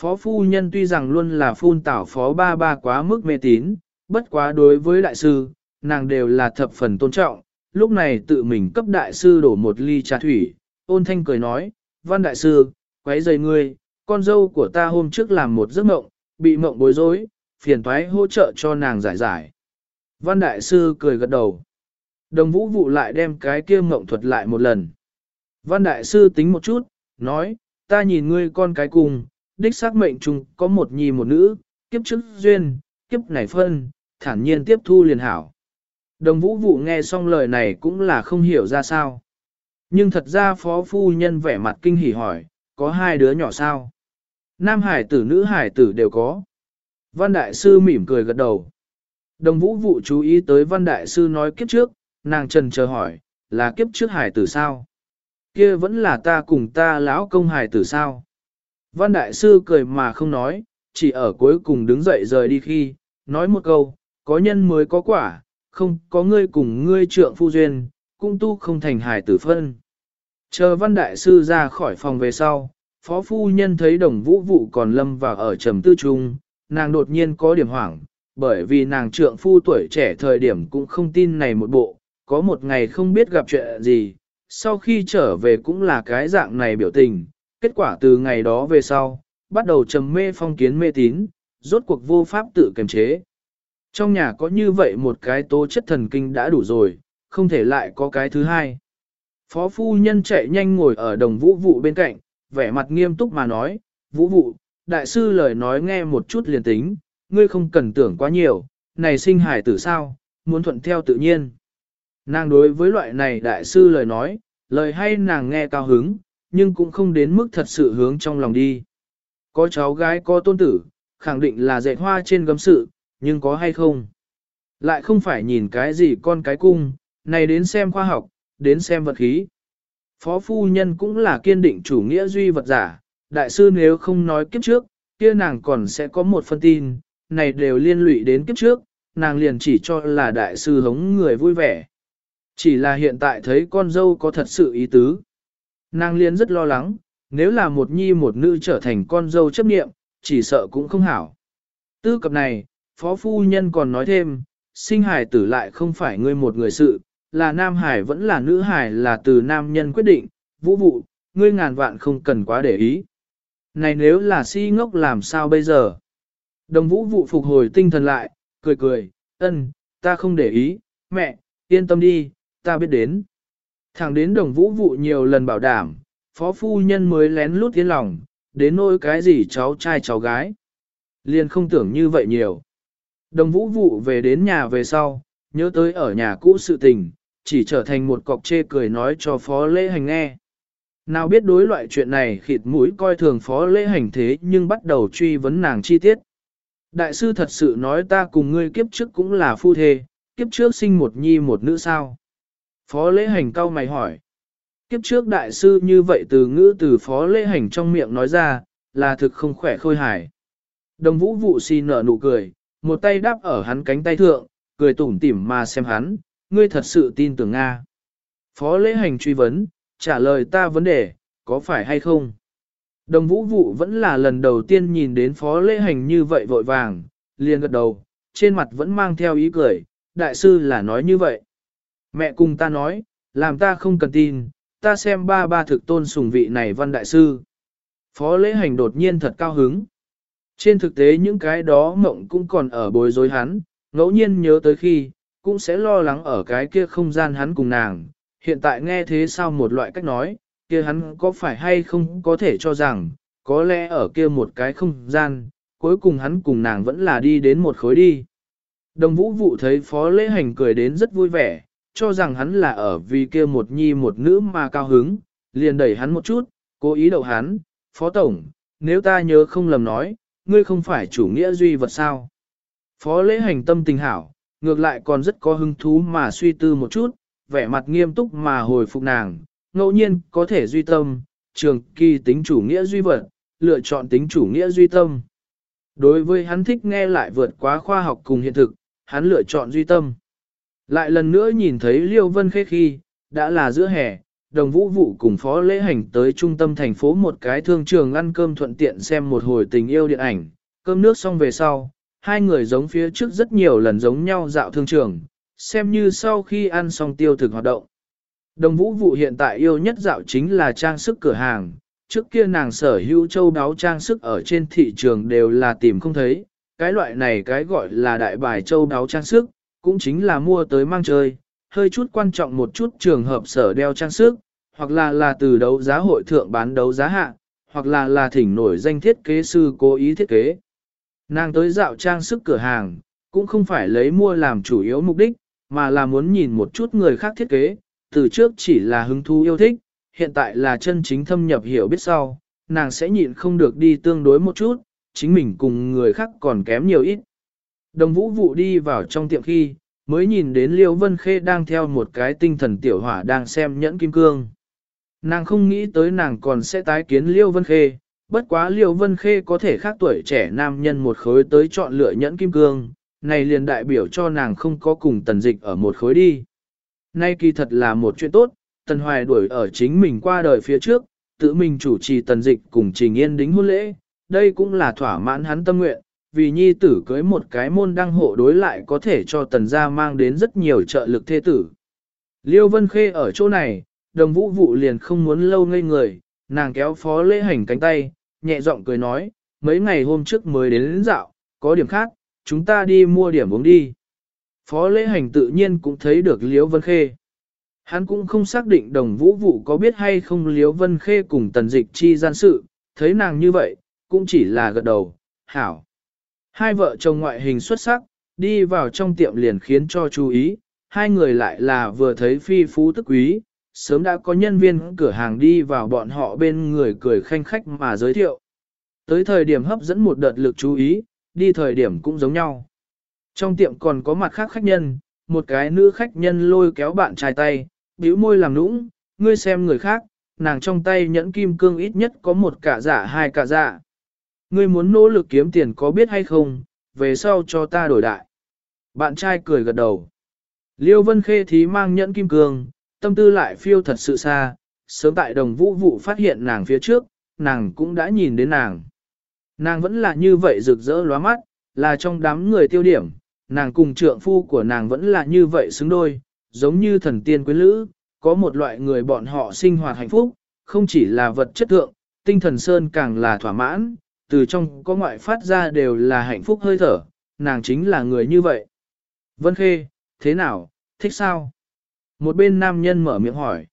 Phó phu nhân tuy rằng luôn là phun tảo phó ba ba quá mức mê tín, bất quá đối với đại sư, nàng đều là thập phần tôn trọng, lúc này tự mình cấp đại sư đổ một ly trà thủy, ôn thanh cười nói, văn đại sư, quấy rầy ngươi, con dâu của ta hôm trước làm một giấc mộng, bị mộng bối rối, phiền toái hỗ trợ cho nàng giải giải. Văn đại sư cười gật đầu. Đồng vũ vụ lại đem cái kia mộng thuật lại một lần. Văn đại sư tính một chút, nói, ta nhìn ngươi con cái cùng, đích xác mệnh chung có một nhi một nữ, kiếp trước duyên, kiếp này phân, thản nhiên tiếp thu liền hảo. Đồng vũ vụ nghe xong lời này cũng là không hiểu ra sao. Nhưng thật ra phó phu nhân vẻ mặt kinh hỉ hỏi, có hai đứa nhỏ sao? Nam hải tử nữ hải tử đều có. Văn đại sư mỉm cười gật đầu. Đồng vũ vụ chú ý tới văn đại sư nói kiếp trước, nàng trần chờ hỏi, là kiếp trước hải tử sao? Kia vẫn là ta cùng ta lão công hải tử sao? Văn đại sư cười mà không nói, chỉ ở cuối cùng đứng dậy rời đi khi, nói một câu, có nhân mới có quả, không có ngươi cùng ngươi trượng phu duyên, cũng tu không thành hài tử phân. Chờ văn đại sư ra khỏi phòng về sau, phó phu nhân thấy đồng vũ vụ còn lâm vào ở trầm tư trung, nàng đột nhiên có điểm hoảng, bởi vì nàng trượng phu tuổi trẻ thời điểm cũng không tin này một bộ, có một ngày không biết gặp chuyện gì, sau khi trở về cũng là cái dạng này biểu tình, kết quả từ ngày đó về sau, bắt đầu trầm mê phong kiến mê tín, rốt cuộc vô pháp tự kiềm chế. Trong nhà có như vậy một cái tố chất thần kinh đã đủ rồi, không thể lại có cái thứ hai. Phó phu nhân chạy nhanh ngồi ở đồng vũ vụ bên cạnh, vẻ mặt nghiêm túc mà nói, vũ vụ, đại sư lời nói nghe một chút liền tính, ngươi không cần tưởng quá nhiều, này sinh hải tử sao, muốn thuận theo tự nhiên. Nàng đối với loại này đại sư lời nói, lời hay nàng nghe cao hứng, nhưng cũng không đến mức thật sự hướng trong lòng đi. Có cháu gái có tôn tử, khẳng định là dạy hoa trên gấm sự, nhưng có hay không? Lại không phải nhìn cái gì con cái cung, này đến xem khoa học, đến xem vật khí. Phó phu nhân cũng là kiên định chủ nghĩa duy vật giả, đại sư nếu không nói kiếp trước, kia nàng còn sẽ có một phân tin, này đều liên lụy đến kiếp trước, nàng liền chỉ cho là đại sư hống người vui vẻ. Chỉ là hiện tại thấy con dâu có thật sự ý tứ. Nàng liền rất lo lắng, nếu là một nhi một nữ trở thành con dâu chấp nghiệm, chỉ sợ cũng không hảo. Tư cập này, phó phu nhân còn nói thêm, sinh hải tử lại không phải ngươi một người sự, là nam hải vẫn là nữ hải là từ nam nhân quyết định, vũ vụ, ngươi ngàn vạn không cần quá để ý. Này nếu là si ngốc làm sao bây giờ? Đồng vũ vụ phục hồi tinh thần lại, cười cười, ân, ta không để ý, mẹ, yên tâm đi, ta biết đến. Thẳng đến đồng vũ vụ nhiều lần bảo đảm, phó phu nhân mới lén lút tiến lòng, đến nỗi cái gì cháu trai cháu gái. Liền không tưởng như vậy nhiều. Đồng vũ vụ về đến nhà về sau, nhớ tới ở nhà cũ sự tình, chỉ trở thành một cọc chê cười nói cho phó lễ hành nghe. Nào biết đối loại chuyện này khịt mũi coi thường phó lễ hành thế nhưng bắt đầu truy vấn nàng chi tiết. Đại sư thật sự nói ta cùng ngươi kiếp trước cũng là phu thê, kiếp trước sinh một nhi một nữ sao. Phó lễ hành cau mày hỏi. Kiếp trước đại sư như vậy từ ngữ từ phó lễ hành trong miệng nói ra, là thực không khỏe khôi hài. Đồng vũ vụ si nở nụ cười, một tay đáp ở hắn cánh tay thượng, cười tủm tỉm mà xem hắn, ngươi thật sự tin tưởng Nga. Phó lễ hành truy vấn, trả lời ta vấn đề, có phải hay không? Đồng vũ vụ vẫn là lần đầu tiên nhìn đến phó lễ hành như vậy vội vàng, liền gật đầu, trên mặt vẫn mang theo ý cười, đại sư là nói như vậy. Mẹ cùng ta nói, làm ta không cần tin, ta xem ba ba thực tôn sùng vị này văn đại sư. Phó lễ hành đột nhiên thật cao hứng. Trên thực tế những cái đó mộng cũng còn ở bối rối hắn, ngẫu nhiên nhớ tới khi, cũng sẽ lo lắng ở cái kia không gian hắn cùng nàng. Hiện tại nghe thế sao một loại cách nói, kia hắn có phải hay không có thể cho rằng, có lẽ ở kia một cái không gian, cuối cùng hắn cùng nàng vẫn là đi đến một khối đi. Đồng vũ vụ thấy phó lễ hành cười đến rất vui vẻ, cho rằng hắn là ở vì kia một nhi một nữ mà cao hứng, liền đẩy hắn một chút, cố ý đậu hắn, phó tổng, nếu ta nhớ không lầm nói, ngươi không phải chủ nghĩa duy vật sao. Phó lễ hành tâm tình hảo, ngược lại còn rất có hứng thú mà suy tư một chút, vẻ mặt nghiêm túc mà hồi phục nàng, ngẫu nhiên có thể duy tâm, trường kỳ tính chủ nghĩa duy vật, lựa chọn tính chủ nghĩa duy tâm. Đối với hắn thích nghe lại vượt quá khoa học cùng hiện thực, hắn lựa chọn duy tâm. Lại lần nữa nhìn thấy Liêu Vân Khê khi, đã là giữa hè, đồng vũ vụ cùng phó lễ hành tới trung tâm thành phố một cái thương trường ăn cơm thuận tiện xem một hồi tình yêu điện ảnh, cơm nước xong về sau, hai người giống phía trước rất nhiều lần giống nhau dạo thương trường, xem như sau khi ăn xong tiêu thực hoạt động. Đồng vũ vụ hiện tại yêu nhất dạo chính là trang sức cửa hàng, trước kia nàng sở hữu châu đáo trang sức ở trên thị trường đều là tìm không thấy, cái loại này cái gọi là đại bài châu đáo trang sức, cũng chính là mua tới mang chơi, hơi chút quan trọng một chút trường hợp sở đeo trang sức, hoặc là là từ đấu giá hội thượng bán đấu giá hạ, hoặc là là thỉnh nổi danh thiết kế sư cố ý thiết kế. Nàng tới dạo trang sức cửa hàng, cũng không phải lấy mua làm chủ yếu mục đích, mà là muốn nhìn một chút người khác thiết kế, từ trước chỉ là hứng thú yêu thích, hiện tại là chân chính thâm nhập hiểu biết sau, nàng sẽ nhịn không được đi tương đối một chút, chính mình cùng người khác còn kém nhiều ít. Đồng vũ vụ đi vào trong tiệm khi, mới nhìn đến Liêu Vân Khê đang theo một cái tinh thần tiểu hỏa đang xem nhẫn kim cương. Nàng không nghĩ tới nàng còn sẽ tái kiến Liêu Vân Khê, bất quá Liêu Vân Khê có thể khác tuổi trẻ nam nhân một khối tới chọn lựa nhẫn kim cương, này liền đại biểu cho nàng không có cùng tần dịch ở một khối đi. Nay kỳ thật là một chuyện tốt, tần hoài đuổi ở chính mình qua đời phía trước, tự mình chủ trì tần dịch cùng trình yên đính hôn lễ, đây cũng là thỏa mãn hắn tâm nguyện, vì nhi tử cưới một cái môn đăng hộ đối lại có thể cho tần gia mang đến rất nhiều trợ lực thê tử. Liêu Vân Khê ở chỗ này, đồng vũ vụ liền không muốn lâu ngây người, nàng kéo phó lễ hành cánh tay, nhẹ giọng cười nói, mấy ngày hôm trước mới đến lĩnh dạo, có điểm khác, chúng ta đi mua điểm uống đi. Phó lễ hành tự nhiên cũng thấy được Liêu Vân Khê. Hắn cũng không xác định đồng vũ vụ có biết hay không Liêu Vân Khê cùng tần dịch chi gian sự, thấy nàng như vậy, cũng chỉ là gật đầu, hảo. Hai vợ chồng ngoại hình xuất sắc, đi vào trong tiệm liền khiến cho chú ý, hai người lại là vừa thấy phi phú tức quý, sớm đã có nhân viên cửa hàng đi vào bọn họ bên người cười khanh khách mà giới thiệu. Tới thời điểm hấp dẫn một đợt lực chú ý, đi thời điểm cũng giống nhau. Trong tiệm còn có mặt khác khách nhân, một cái nữ khách nhân lôi kéo bạn trai tay, bĩu môi làm nũng, ngươi xem người khác, nàng trong tay nhẫn kim cương ít nhất có một cả giả hai cả giả. Ngươi muốn nỗ lực kiếm tiền có biết hay không, về sau cho ta đổi đại. Bạn trai cười gật đầu. Liêu Vân Khê thí mang nhẫn kim cương, tâm tư lại phiêu thật sự xa, sớm tại đồng vũ vụ phát hiện nàng phía trước, nàng cũng đã nhìn đến nàng. Nàng vẫn là như vậy rực rỡ lóa mắt, là trong đám người tiêu điểm, nàng cùng trượng phu của nàng vẫn là như vậy xứng đôi, giống như thần tiên quyến lữ, có một loại người bọn họ sinh hoạt hạnh phúc, không chỉ là vật chất thượng, tinh thần sơn càng là thỏa mãn, từ trong có ngoại phát ra đều là hạnh phúc hơi thở, nàng chính là người như vậy. Vân Khê, thế nào, thích sao? Một bên nam nhân mở miệng hỏi.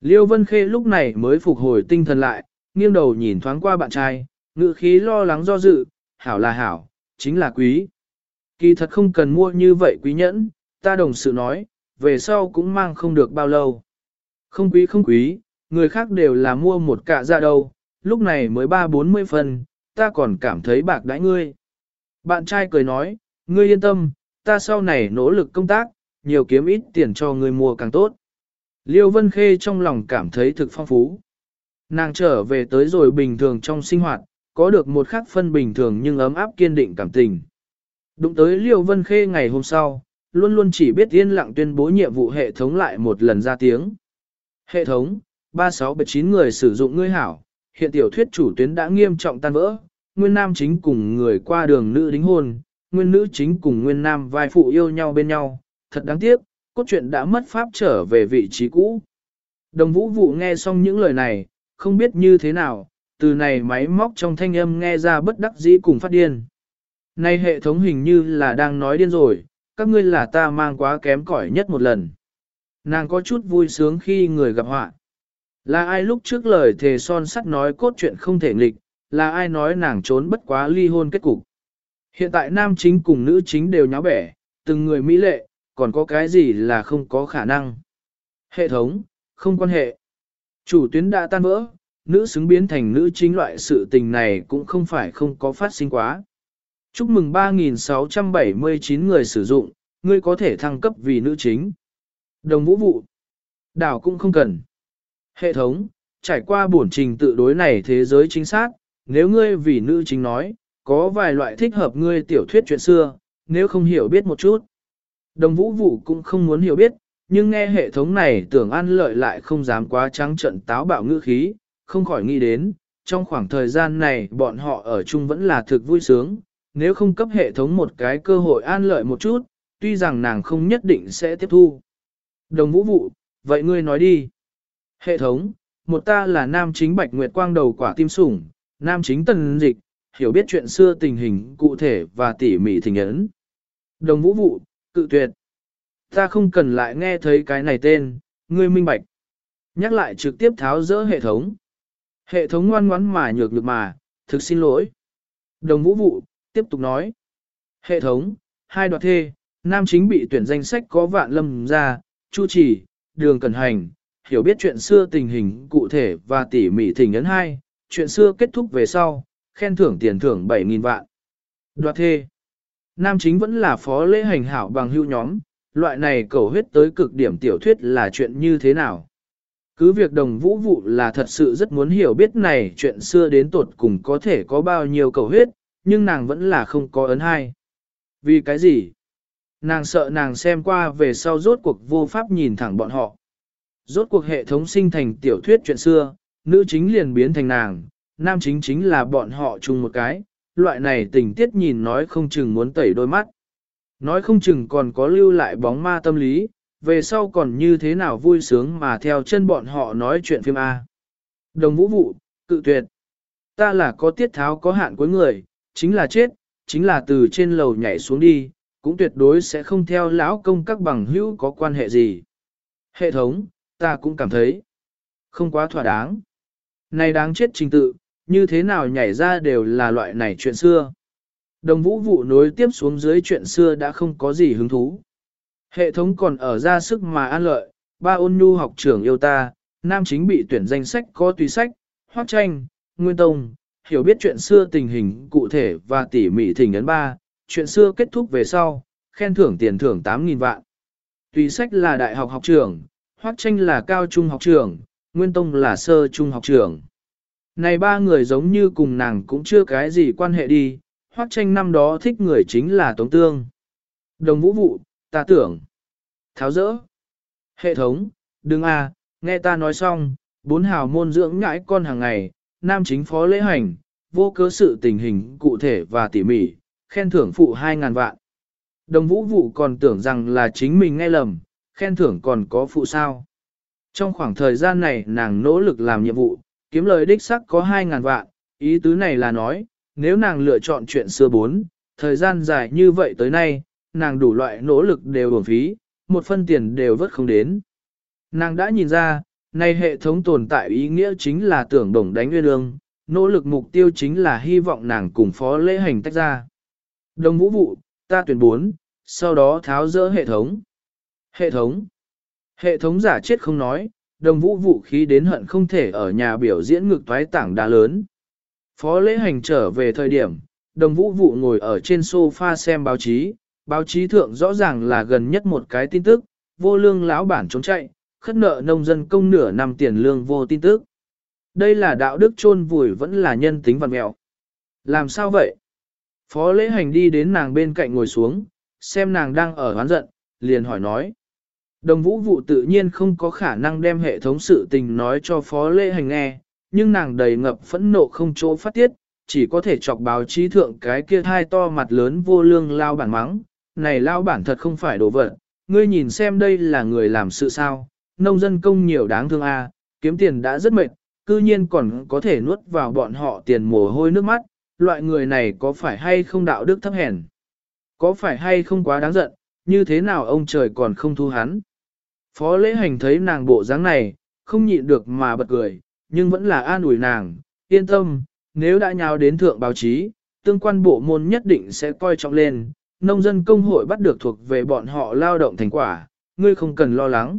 Liêu Vân Khê lúc này mới phục hồi tinh thần lại, nghiêng đầu nhìn thoáng qua bạn trai, ngự khí lo lắng do dự, hảo là hảo, chính là quý. Kỳ thật không cần mua như vậy quý nhẫn, ta đồng sự nói, về sau cũng mang không được bao lâu. Không quý không quý, người khác đều là mua một cạ ra đâu, lúc này mới ba bốn mươi phần, ta còn cảm thấy bạc đãi ngươi. Bạn trai cười nói, ngươi yên tâm, ta sau này nỗ lực công tác, nhiều kiếm ít tiền cho ngươi mua càng tốt. Liêu Vân Khê trong lòng cảm thấy thực phong phú. Nàng trở về tới rồi bình thường trong sinh hoạt, có được một khắc phân bình thường nhưng ấm áp kiên định cảm tình. Đụng tới Liêu Vân Khê ngày hôm sau, luôn luôn chỉ biết yên lặng tuyên bố nhiệm vụ hệ thống lại một lần ra tiếng. Hệ thống, 3679 người sử dụng ngươi hảo, hiện tiểu thuyết chủ tuyến đã nghiêm trọng tan vỡ, nguyên nam chính cùng người qua đường nữ đính hôn, nguyên nữ chính cùng nguyên nam vai phụ yêu nhau bên nhau, thật đáng tiếc, cốt truyện đã mất pháp trở về vị trí cũ. Đồng vũ vụ nghe xong những lời này, không biết như thế nào, từ này máy móc trong thanh âm nghe ra bất đắc dĩ cùng phát điên. Này hệ thống hình như là đang nói điên rồi, các ngươi là ta mang quá kém cỏi nhất một lần. Nàng có chút vui sướng khi người gặp họa. Là ai lúc trước lời thề son sắt nói cốt chuyện không thể nghịch, là ai nói nàng trốn bất quá ly hôn kết cục. Hiện tại nam chính cùng nữ chính đều nháo bẻ, từng người mỹ lệ, còn có cái gì là không có khả năng. Hệ thống, không quan hệ. Chủ tuyến đã tan vỡ, nữ xứng biến thành nữ chính loại sự tình này cũng không phải không có phát sinh quá. Chúc mừng 3.679 người sử dụng, ngươi có thể thăng cấp vì nữ chính. Đồng vũ vụ. Đảo cũng không cần. Hệ thống, trải qua bổn trình tự đối này thế giới chính xác, nếu ngươi vì nữ chính nói, có vài loại thích hợp ngươi tiểu thuyết chuyện xưa, nếu không hiểu biết một chút. Đồng vũ vụ cũng không muốn hiểu biết, nhưng nghe hệ thống này tưởng an lợi lại không dám quá trắng trận táo bạo ngữ khí, không khỏi nghĩ đến, trong khoảng thời gian này bọn họ ở chung vẫn là thực vui sướng, nếu không cấp hệ thống một cái cơ hội an lợi một chút, tuy rằng nàng không nhất định sẽ tiếp thu. Đồng vũ vụ, vậy ngươi nói đi. Hệ thống, một ta là nam chính bạch nguyệt quang đầu quả tim sủng, nam chính tần dịch, hiểu biết chuyện xưa tình hình cụ thể và tỉ mỉ thình ấn. Đồng vũ vụ, cự tuyệt. Ta không cần lại nghe thấy cái này tên, ngươi minh bạch. Nhắc lại trực tiếp tháo rỡ hệ thống. Hệ thống ngoan ngoãn mà nhược nhược mà, thực xin lỗi. Đồng vũ vụ, tiếp tục nói. Hệ thống, hai đoạt thê, nam chính bị tuyển danh sách có vạn lâm ra, chu trì, đường cần hành, hiểu biết chuyện xưa tình hình cụ thể và tỉ mỉ thỉnh ấn hai, chuyện xưa kết thúc về sau, khen thưởng tiền thưởng 7.000 vạn. Đoạt thê. Nam chính vẫn là phó lễ hành hảo bằng hưu nhóm, loại này cầu huyết tới cực điểm tiểu thuyết là chuyện như thế nào. Cứ việc đồng vũ vụ là thật sự rất muốn hiểu biết này chuyện xưa đến tột cùng có thể có bao nhiêu cầu huyết, nhưng nàng vẫn là không có ấn hai. Vì cái gì? Nàng sợ nàng xem qua về sau rốt cuộc vô pháp nhìn thẳng bọn họ. Rốt cuộc hệ thống sinh thành tiểu thuyết chuyện xưa, nữ chính liền biến thành nàng, nam chính chính là bọn họ chung một cái, loại này tình tiết nhìn nói không chừng muốn tẩy đôi mắt. Nói không chừng còn có lưu lại bóng ma tâm lý, về sau còn như thế nào vui sướng mà theo chân bọn họ nói chuyện phim A. Đồng vũ vụ, cự tuyệt. Ta là có tiết tháo có hạn cuối người, chính là chết, chính là từ trên lầu nhảy xuống đi, cũng tuyệt đối sẽ không theo lão công các bằng hữu có quan hệ gì. Hệ thống, ta cũng cảm thấy không quá thỏa đáng. Này đáng chết trình tự, như thế nào nhảy ra đều là loại này chuyện xưa. Đồng vũ vụ nối tiếp xuống dưới chuyện xưa đã không có gì hứng thú. Hệ thống còn ở ra sức mà an lợi, ba ôn nhu học trưởng yêu ta, nam chính bị tuyển danh sách có tùy sách, hoác tranh, nguyên tông, hiểu biết chuyện xưa tình hình cụ thể và tỉ mỉ thỉnh ấn ba, chuyện xưa kết thúc về sau, khen thưởng tiền thưởng 8.000 vạn. Tùy sách là đại học học trưởng, hoác tranh là cao trung học trưởng, nguyên tông là sơ trung học trưởng. Này ba người giống như cùng nàng cũng chưa cái gì quan hệ đi, hoác tranh năm đó thích người chính là Tống Tương. Đồng vũ vụ, ta tưởng, Tháo rỡ. Hệ thống, đừng à, nghe ta nói xong, bốn hào môn dưỡng ngãi con hàng ngày, nam chính phó lễ hành, vô cớ sự tình hình cụ thể và tỉ mỉ, khen thưởng phụ 2.000 vạn. Đồng vũ vụ còn tưởng rằng là chính mình nghe lầm, khen thưởng còn có phụ sao. Trong khoảng thời gian này nàng nỗ lực làm nhiệm vụ, kiếm lời đích sắc có 2.000 vạn, ý tứ này là nói, nếu nàng lựa chọn chuyện xưa bốn, thời gian dài như vậy tới nay, nàng đủ loại nỗ lực đều uổng phí, một phân tiền đều vất không đến. Nàng đã nhìn ra, nay hệ thống tồn tại ý nghĩa chính là tưởng đồng đánh nguyên lương, nỗ lực mục tiêu chính là hy vọng nàng cùng phó lễ hành tách ra. Đồng vũ vụ, ta tuyển 4, sau đó tháo rỡ hệ thống. Hệ thống. Hệ thống giả chết không nói, đồng vũ vũ khí đến hận không thể ở nhà biểu diễn ngực toái tảng đá lớn. Phó lễ hành trở về thời điểm, đồng vũ vũ ngồi ở trên sofa xem báo chí, báo chí thượng rõ ràng là gần nhất một cái tin tức, vô lương lão bản trốn chạy, khất nợ nông dân công nửa năm tiền lương vô tin tức. Đây là đạo đức chôn vùi vẫn là nhân tính vật mẹo. Làm sao vậy? Phó lễ hành đi đến nàng bên cạnh ngồi xuống, xem nàng đang ở hoán giận, liền hỏi nói. Đồng vũ vụ tự nhiên không có khả năng đem hệ thống sự tình nói cho phó lễ hành nghe, nhưng nàng đầy ngập phẫn nộ không chỗ phát tiết, chỉ có thể chọc báo chí thượng cái kia hai to mặt lớn vô lương lao bản mắng. Này lao bản thật không phải đồ vật, ngươi nhìn xem đây là người làm sự sao, nông dân công nhiều đáng thương a, kiếm tiền đã rất mệt, cư nhiên còn có thể nuốt vào bọn họ tiền mồ hôi nước mắt, loại người này có phải hay không đạo đức thấp hèn? Có phải hay không quá đáng giận, như thế nào ông trời còn không thu hắn? Phó lễ hành thấy nàng bộ dáng này, không nhịn được mà bật cười, nhưng vẫn là an ủi nàng, yên tâm, nếu đã nhào đến thượng báo chí, tương quan bộ môn nhất định sẽ coi trọng lên, nông dân công hội bắt được thuộc về bọn họ lao động thành quả, ngươi không cần lo lắng.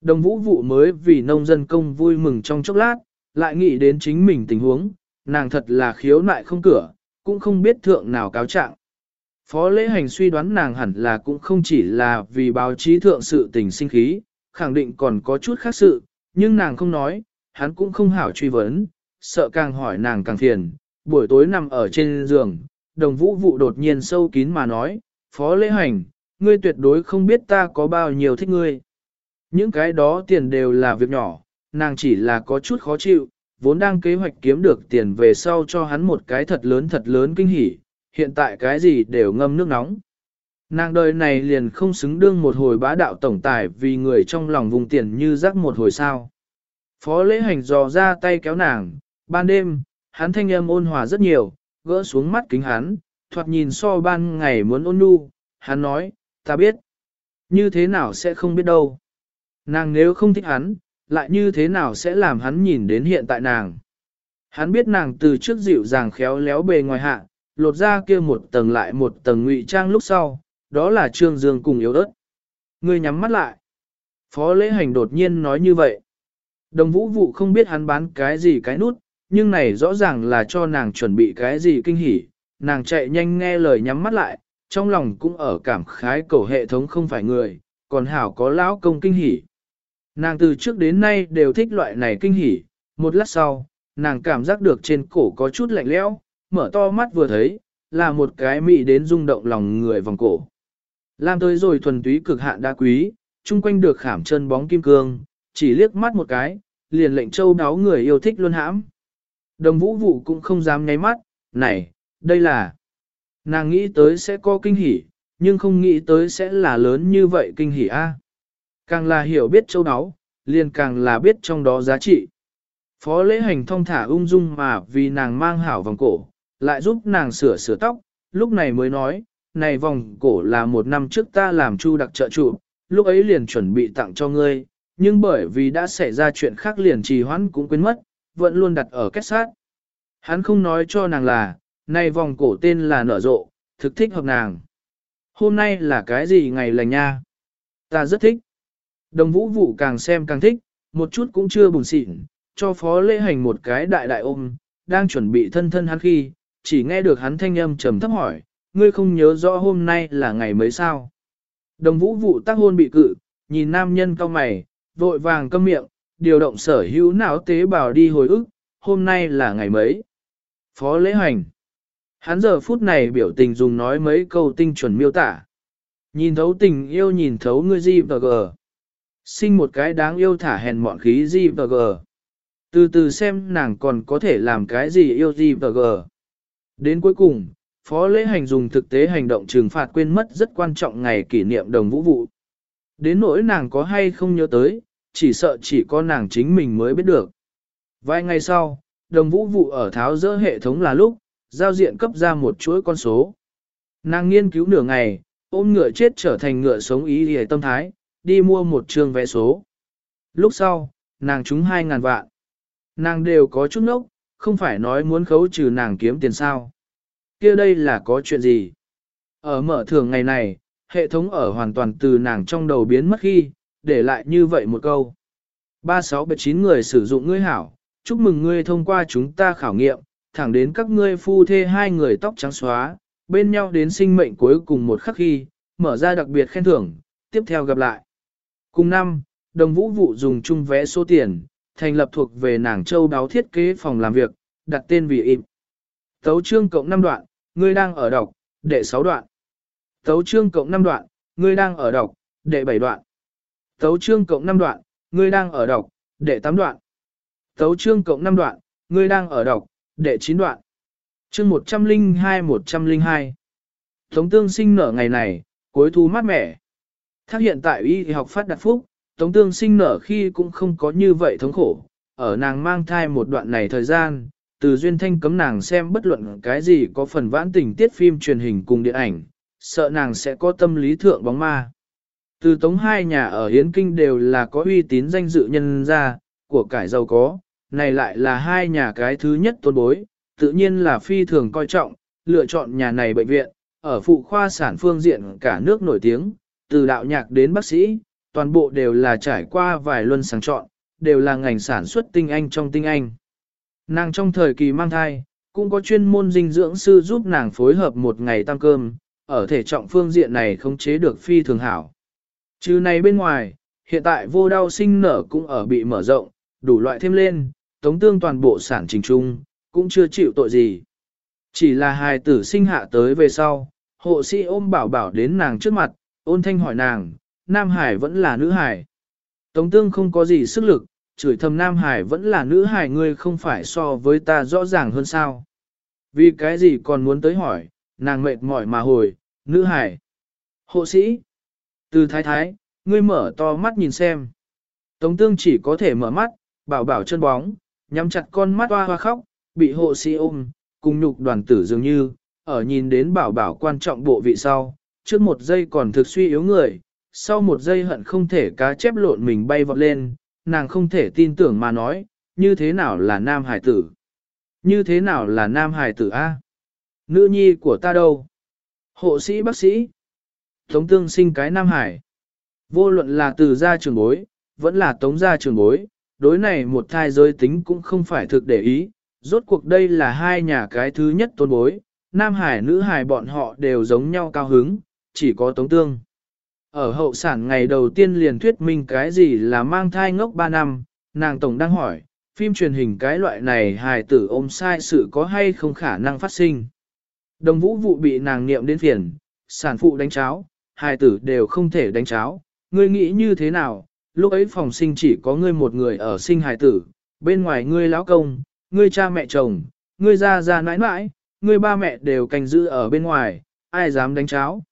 Đồng vũ vụ mới vì nông dân công vui mừng trong chốc lát, lại nghĩ đến chính mình tình huống, nàng thật là khiếu nại không cửa, cũng không biết thượng nào cáo trạng. Phó lễ hành suy đoán nàng hẳn là cũng không chỉ là vì báo chí thượng sự tình sinh khí, khẳng định còn có chút khác sự, nhưng nàng không nói, hắn cũng không hảo truy vấn, sợ càng hỏi nàng càng phiền. Buổi tối nằm ở trên giường, đồng vũ vụ đột nhiên sâu kín mà nói, Phó lễ hành, ngươi tuyệt đối không biết ta có bao nhiêu thích ngươi. Những cái đó tiền đều là việc nhỏ, nàng chỉ là có chút khó chịu, vốn đang kế hoạch kiếm được tiền về sau cho hắn một cái thật lớn thật lớn kinh hỉ, hiện tại cái gì đều ngâm nước nóng. Nàng đời này liền không xứng đương một hồi bá đạo tổng tài vì người trong lòng vùng tiền như rắc một hồi sao. Phó lễ hành dò ra tay kéo nàng, ban đêm, hắn thanh âm ôn hòa rất nhiều, gỡ xuống mắt kính hắn, thoạt nhìn so ban ngày muốn ôn nhu, hắn nói, ta biết. Như thế nào sẽ không biết đâu. Nàng nếu không thích hắn, lại như thế nào sẽ làm hắn nhìn đến hiện tại nàng. Hắn biết nàng từ trước dịu dàng khéo léo bề ngoài hạ, lột ra kia một tầng lại một tầng ngụy trang lúc sau, đó là Trương Dương cùng yếu ớt. Ngươi nhắm mắt lại. Phó lễ hành đột nhiên nói như vậy. Đồng vũ vụ không biết hắn bán cái gì cái nút, nhưng này rõ ràng là cho nàng chuẩn bị cái gì kinh hỉ. Nàng chạy nhanh nghe lời nhắm mắt lại, trong lòng cũng ở cảm khái cầu hệ thống không phải người, còn hảo có lão công kinh hỉ. Nàng từ trước đến nay đều thích loại này kinh hỉ, một lát sau, nàng cảm giác được trên cổ có chút lạnh lẽo, mở to mắt vừa thấy, là một cái mị đến rung động lòng người vòng cổ. Lam tới rồi thuần túy cực hạn đá quý, chung quanh được khảm chân bóng kim cương, chỉ liếc mắt một cái, liền lệnh châu đáo người yêu thích luôn hãm. Đồng vũ vụ cũng không dám nháy mắt, này, đây là... Nàng nghĩ tới sẽ có kinh hỉ, nhưng không nghĩ tới sẽ là lớn như vậy kinh hỉ a. À? Càng là hiểu biết châu đáo, liền càng là biết trong đó giá trị. Phó lễ hành thông thả ung dung mà vì nàng mang hảo vòng cổ, lại giúp nàng sửa sửa tóc, lúc này mới nói, này vòng cổ là một năm trước ta làm chu đặc trợ trụ, lúc ấy liền chuẩn bị tặng cho ngươi, nhưng bởi vì đã xảy ra chuyện khác liền trì hoãn cũng quên mất, vẫn luôn đặt ở kết sát. Hắn không nói cho nàng là, này vòng cổ tên là nở rộ, thực thích hợp nàng. Hôm nay là cái gì ngày lành nha? Ta rất thích. Đồng vũ vụ càng xem càng thích, một chút cũng chưa buồn xịn, cho phó lễ hành một cái đại đại ôm, đang chuẩn bị thân thân hắn khi, chỉ nghe được hắn thanh âm trầm thấp hỏi, ngươi không nhớ rõ hôm nay là ngày mấy sao. Đồng vũ vụ tác hôn bị cự, nhìn nam nhân cao mày, vội vàng câm miệng, điều động sở hữu não tế bào đi hồi ức, hôm nay là ngày mấy. Phó lễ hành. Hắn giờ phút này biểu tình dùng nói mấy câu tinh chuẩn miêu tả. Nhìn thấu tình yêu nhìn thấu ngươi gì và gờ. Sinh một cái đáng yêu thả hèn mọn khí gì và gờ. Từ từ xem nàng còn có thể làm cái gì yêu gì và gờ. Đến cuối cùng, Phó lễ hành dùng thực tế hành động trừng phạt quên mất rất quan trọng ngày kỷ niệm đồng vũ vụ. Đến nỗi nàng có hay không nhớ tới, chỉ sợ chỉ có nàng chính mình mới biết được. Vài ngày sau, đồng vũ vụ ở tháo dỡ hệ thống là lúc, giao diện cấp ra một chuỗi con số. Nàng nghiên cứu nửa ngày, ôm ngựa chết trở thành ngựa sống ý hề tâm thái, đi mua một trường vé số. Lúc sau, nàng trúng 2.000 vạn. Nàng đều có chút nốc, không phải nói muốn khấu trừ nàng kiếm tiền sao. kia đây là có chuyện gì? Ở mở thường ngày này, hệ thống ở hoàn toàn từ nàng trong đầu biến mất khi, để lại như vậy một câu. 3679 người sử dụng ngươi hảo, chúc mừng ngươi thông qua chúng ta khảo nghiệm, thẳng đến các ngươi phu thê hai người tóc trắng xóa, bên nhau đến sinh mệnh cuối cùng một khắc khi, mở ra đặc biệt khen thưởng, tiếp theo gặp lại. Cùng năm, đồng vũ vụ dùng chung vé số tiền, thành lập thuộc về nàng châu đáo thiết kế phòng làm việc, đặt tên vì im. Tấu chương cộng 5 đoạn, ngươi đang ở đọc, đệ 6 đoạn. Tấu chương cộng 5 đoạn, ngươi đang ở đọc, đệ 7 đoạn. Tấu chương cộng 5 đoạn, ngươi đang ở đọc, đệ 8 đoạn. Tấu chương cộng 5 đoạn, ngươi đang ở đọc, đệ 9 đoạn. Chương 102-102 Tống tương sinh nở ngày này, cuối thu mát mẻ. Thác hiện tại y học phát đạt phúc, tống tương sinh nở khi cũng không có như vậy thống khổ. Ở nàng mang thai một đoạn này thời gian, từ duyên thanh cấm nàng xem bất luận cái gì có phần vãn tình tiết phim truyền hình cùng điện ảnh, sợ nàng sẽ có tâm lý thượng bóng ma. Từ tống hai nhà ở Hiến Kinh đều là có uy tín danh dự nhân ra, của cải giàu có, này lại là hai nhà cái thứ nhất tôn bối, tự nhiên là phi thường coi trọng, lựa chọn nhà này bệnh viện, ở phụ khoa sản phương diện cả nước nổi tiếng, từ đạo nhạc đến bác sĩ, toàn bộ đều là trải qua vài luân sáng chọn, đều là ngành sản xuất tinh anh trong tinh anh. Nàng trong thời kỳ mang thai, cũng có chuyên môn dinh dưỡng sư giúp nàng phối hợp một ngày tăng cơm, ở thể trọng phương diện này không chế được phi thường hảo. Chứ này bên ngoài, hiện tại vô đau sinh nở cũng ở bị mở rộng, đủ loại thêm lên, tống tương toàn bộ sản trình trung, cũng chưa chịu tội gì. Chỉ là hài tử sinh hạ tới về sau, hộ sĩ ôm bảo bảo đến nàng trước mặt, ôn thanh hỏi nàng, Nam Hải vẫn là nữ Hải. Tống tương không có gì sức lực, chửi thầm Nam Hải vẫn là nữ Hải ngươi không phải so với ta rõ ràng hơn sao. Vì cái gì còn muốn tới hỏi, nàng mệt mỏi mà hồi, nữ Hải. Hộ sĩ. Từ thái thái, ngươi mở to mắt nhìn xem. Tống tương chỉ có thể mở mắt, bảo bảo chân bóng, nhắm chặt con mắt hoa hoa khóc, bị hộ sĩ ôm, cùng nhục đoàn tử dường như, ở nhìn đến bảo bảo quan trọng bộ vị sau, trước một giây còn thực suy yếu người, sau một giây hận không thể cá chép lộn mình bay vọt lên, nàng không thể tin tưởng mà nói, như thế nào là nam hải tử? Như thế nào là nam hải tử A? Nữ nhi của ta đâu? Hộ sĩ bác sĩ? Tống tương sinh cái nam hải. Vô luận là từ gia trường bối, vẫn là tống gia trường bối, đối này một thai giới tính cũng không phải thực để ý, rốt cuộc đây là hai nhà cái thứ nhất tôn bối, nam hải nữ hải bọn họ đều giống nhau cao hứng, chỉ có tống tương. Ở hậu sản ngày đầu tiên liền thuyết minh cái gì là mang thai ngốc 3 năm, nàng tổng đang hỏi, phim truyền hình cái loại này hài tử ôm sai sự có hay không khả năng phát sinh. Đồng vũ vụ bị nàng niệm đến phiền, sản phụ đánh cháo, hài tử đều không thể đánh cháo, ngươi nghĩ như thế nào, lúc ấy phòng sinh chỉ có ngươi một người ở sinh hài tử, bên ngoài ngươi lão công, ngươi cha mẹ chồng, ngươi ra ra nãi nãi, ngươi ba mẹ đều canh giữ ở bên ngoài, ai dám đánh cháo.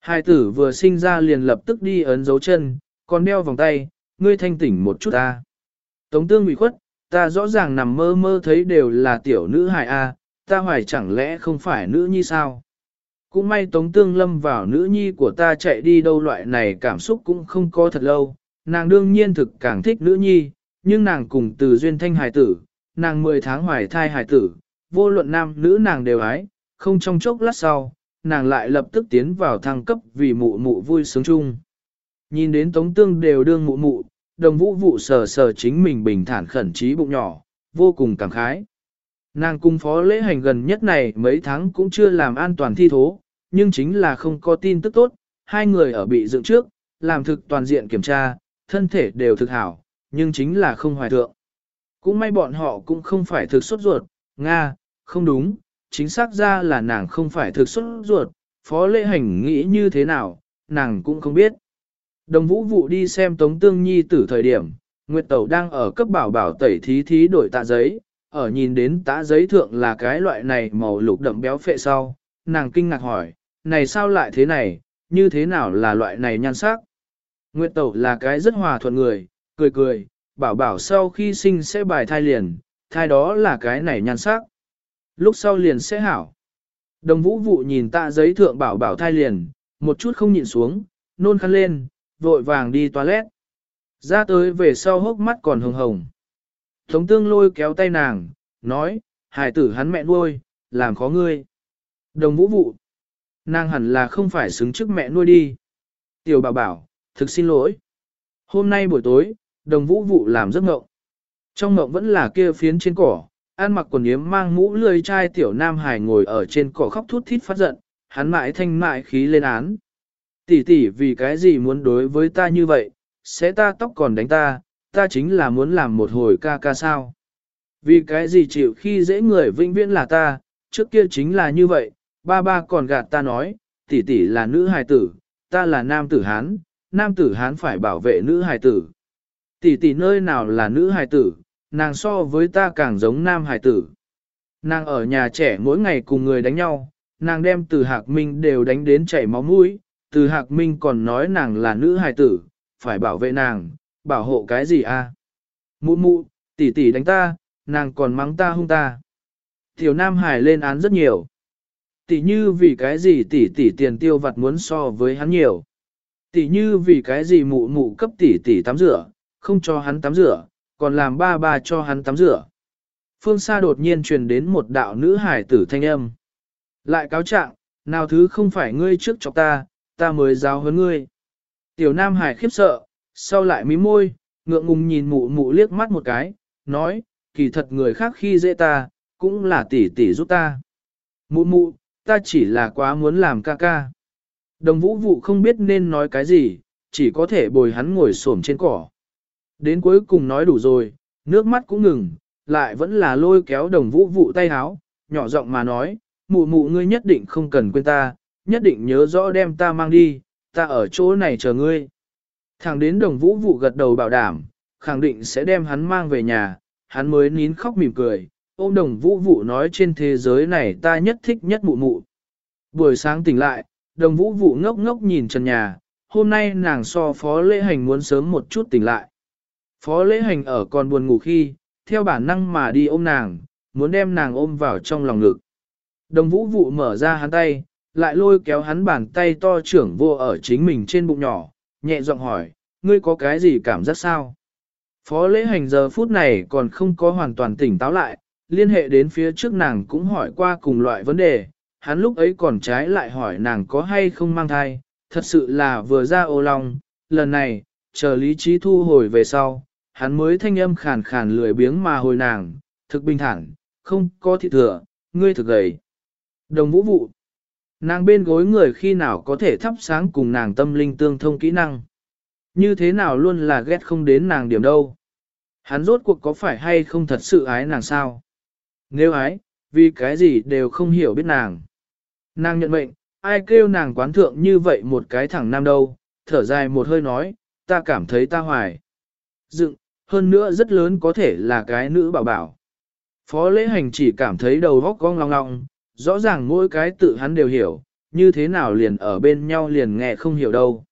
Hai tử vừa sinh ra liền lập tức đi ấn dấu chân, còn đeo vòng tay, ngươi thanh tỉnh một chút ta. Tống tương bị khuất, ta rõ ràng nằm mơ mơ thấy đều là tiểu nữ hài A, ta hoài chẳng lẽ không phải nữ nhi sao? Cũng may tống tương lâm vào nữ nhi của ta chạy đi đâu loại này cảm xúc cũng không có thật lâu, nàng đương nhiên thực càng thích nữ nhi, nhưng nàng cùng từ duyên thanh hài tử, nàng 10 tháng hoài thai hài tử, vô luận nam nữ nàng đều ái, không trong chốc lát sau, nàng lại lập tức tiến vào thăng cấp vì mụ mụ vui sướng chung. Nhìn đến tống tương đều đương mụ mụ, đồng vũ vụ sờ sờ chính mình bình thản khẩn trí bụng nhỏ, vô cùng cảm khái. Nàng cung phó lễ hành gần nhất này mấy tháng cũng chưa làm an toàn thi thố, nhưng chính là không có tin tức tốt, hai người ở bị dựng trước, làm thực toàn diện kiểm tra, thân thể đều thực hảo, nhưng chính là không hoài thượng. Cũng may bọn họ cũng không phải thực xuất ruột, Nga, không đúng, chính xác ra là nàng không phải thực xuất ruột, phó lễ hành nghĩ như thế nào, nàng cũng không biết. Đồng vũ vụ đi xem Tống Tương Nhi tử thời điểm, Nguyệt Tẩu đang ở cấp bảo bảo tẩy thí thí đổi tạ giấy, ở nhìn đến tạ giấy thượng là cái loại này màu lục đậm béo phệ sau, nàng kinh ngạc hỏi, này sao lại thế này, như thế nào là loại này nhan sắc? Nguyệt Tẩu là cái rất hòa thuận người, cười cười, bảo bảo sau khi sinh sẽ bài thai liền, thai đó là cái này nhan sắc. Lúc sau liền sẽ hảo. Đồng vũ vụ nhìn tạ giấy thượng bảo bảo thai liền, một chút không nhịn xuống, nôn khăn lên, vội vàng đi toilet. Ra tới về sau hốc mắt còn hồng hồng. Tống tương lôi kéo tay nàng, nói, hải tử hắn mẹ nuôi, làm khó ngươi. Đồng vũ vụ. Nàng hẳn là không phải xứng trước mẹ nuôi đi. Tiểu bảo bảo, thực xin lỗi. Hôm nay buổi tối, đồng vũ vụ làm giấc ngộng. Trong ngộng vẫn là kia phiến trên cỏ, ăn mặc quần yếm mang mũ lười trai tiểu nam hải ngồi ở trên cỏ khóc thút thít phát giận, hắn mãi thanh mại khí lên án. Tỷ tỷ vì cái gì muốn đối với ta như vậy, sẽ ta tóc còn đánh ta, ta chính là muốn làm một hồi ca ca sao. Vì cái gì chịu khi dễ người vĩnh viễn là ta, trước kia chính là như vậy, ba ba còn gạt ta nói, tỷ tỷ là nữ hài tử, ta là nam tử hán, nam tử hán phải bảo vệ nữ hài tử. Tỷ tỷ nơi nào là nữ hài tử, nàng so với ta càng giống nam hải tử. Nàng ở nhà trẻ mỗi ngày cùng người đánh nhau, nàng đem từ hạc minh đều đánh đến chảy máu mũi, từ hạc minh còn nói nàng là nữ hải tử, phải bảo vệ nàng, bảo hộ cái gì a? Mụ mụ, tỷ tỷ đánh ta, nàng còn mắng ta hung ta. Tiểu Nam Hải lên án rất nhiều. Tỷ như vì cái gì tỷ tỷ tiền tiêu vặt muốn so với hắn nhiều. Tỷ như vì cái gì mụ mụ cấp tỷ tỷ tắm rửa, không cho hắn tắm rửa, còn làm ba ba cho hắn tắm rửa. Phương xa đột nhiên truyền đến một đạo nữ hải tử thanh âm. Lại cáo trạng, nào thứ không phải ngươi trước cho ta, ta mới giáo huấn ngươi. Tiểu Nam Hải khiếp sợ, sau lại mí môi, ngượng ngùng nhìn mụ mụ liếc mắt một cái, nói, kỳ thật người khác khi dễ ta, cũng là tỷ tỷ giúp ta. Mụ mụ, ta chỉ là quá muốn làm ca ca. Đồng vũ vụ không biết nên nói cái gì, chỉ có thể bồi hắn ngồi xổm trên cỏ. Đến cuối cùng nói đủ rồi, nước mắt cũng ngừng, lại vẫn là lôi kéo đồng vũ vụ tay háo, nhỏ giọng mà nói, mụ mụ ngươi nhất định không cần quên ta, nhất định nhớ rõ đem ta mang đi, ta ở chỗ này chờ ngươi. Thẳng đến đồng vũ vụ gật đầu bảo đảm, khẳng định sẽ đem hắn mang về nhà, hắn mới nín khóc mỉm cười, ôm đồng vũ vụ nói trên thế giới này ta nhất thích nhất mụ mụ. Buổi sáng tỉnh lại, đồng vũ vụ ngốc ngốc nhìn trần nhà, hôm nay nàng so phó lễ hành muốn sớm một chút tỉnh lại. Phó lễ hành ở còn buồn ngủ khi, theo bản năng mà đi ôm nàng, muốn đem nàng ôm vào trong lòng ngực. Đồng vũ vụ mở ra hắn tay, lại lôi kéo hắn bàn tay to trưởng vô ở chính mình trên bụng nhỏ, nhẹ giọng hỏi, ngươi có cái gì cảm giác sao? Phó lễ hành giờ phút này còn không có hoàn toàn tỉnh táo lại, liên hệ đến phía trước nàng cũng hỏi qua cùng loại vấn đề, hắn lúc ấy còn trái lại hỏi nàng có hay không mang thai, thật sự là vừa ra ô lòng, lần này, chờ lý trí thu hồi về sau, hắn mới thanh âm khàn khàn lười biếng mà hồi nàng, thực bình thản, không có thị thừa, ngươi thực gầy. Đồng vũ vụ, nàng bên gối người khi nào có thể thắp sáng cùng nàng tâm linh tương thông kỹ năng. Như thế nào luôn là ghét không đến nàng điểm đâu. Hắn rốt cuộc có phải hay không thật sự ái nàng sao? Nếu ái, vì cái gì đều không hiểu biết nàng. Nàng nhận mệnh, ai kêu nàng quán thượng như vậy một cái thẳng nam đâu, thở dài một hơi nói, ta cảm thấy ta hoài. Dựng, hơn nữa rất lớn có thể là cái nữ bảo bảo. Phó lễ hành chỉ cảm thấy đầu góc cong long long, rõ ràng mỗi cái tự hắn đều hiểu, như thế nào liền ở bên nhau liền nghe không hiểu đâu.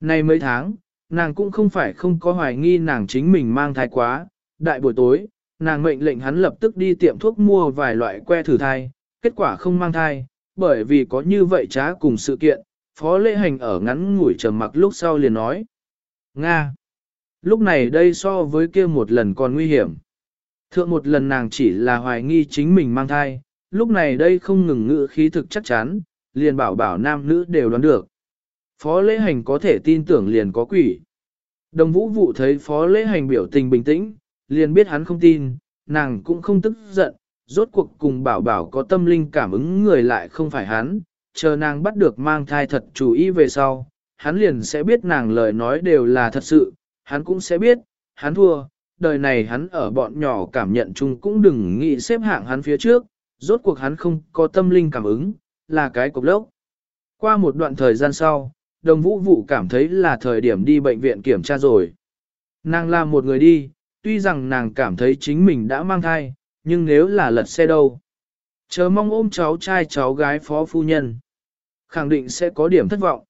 nay mấy tháng, nàng cũng không phải không có hoài nghi nàng chính mình mang thai quá, đại buổi tối, nàng mệnh lệnh hắn lập tức đi tiệm thuốc mua vài loại que thử thai, kết quả không mang thai, bởi vì có như vậy trá cùng sự kiện, phó lễ hành ở ngắn ngủi trầm mặc lúc sau liền nói. Nga! Lúc này đây so với kia một lần còn nguy hiểm. Thượng một lần nàng chỉ là hoài nghi chính mình mang thai, lúc này đây không ngừng ngữ khí thực chắc chắn, liền bảo bảo nam nữ đều đoán được. Phó lễ hành có thể tin tưởng liền có quỷ. Đồng vũ vụ thấy phó lễ hành biểu tình bình tĩnh, liền biết hắn không tin, nàng cũng không tức giận, rốt cuộc cùng bảo bảo có tâm linh cảm ứng người lại không phải hắn, chờ nàng bắt được mang thai thật chủ ý về sau, hắn liền sẽ biết nàng lời nói đều là thật sự, hắn cũng sẽ biết, hắn thua, đời này hắn ở bọn nhỏ cảm nhận chung cũng đừng nghĩ xếp hạng hắn phía trước, rốt cuộc hắn không có tâm linh cảm ứng, là cái cục lốc. Qua một đoạn thời gian sau, đồng vũ vụ cảm thấy là thời điểm đi bệnh viện kiểm tra rồi. Nàng là một người đi, tuy rằng nàng cảm thấy chính mình đã mang thai, nhưng nếu là lật xe đâu. Chờ mong ôm cháu trai cháu gái phó phu nhân. Khẳng định sẽ có điểm thất vọng.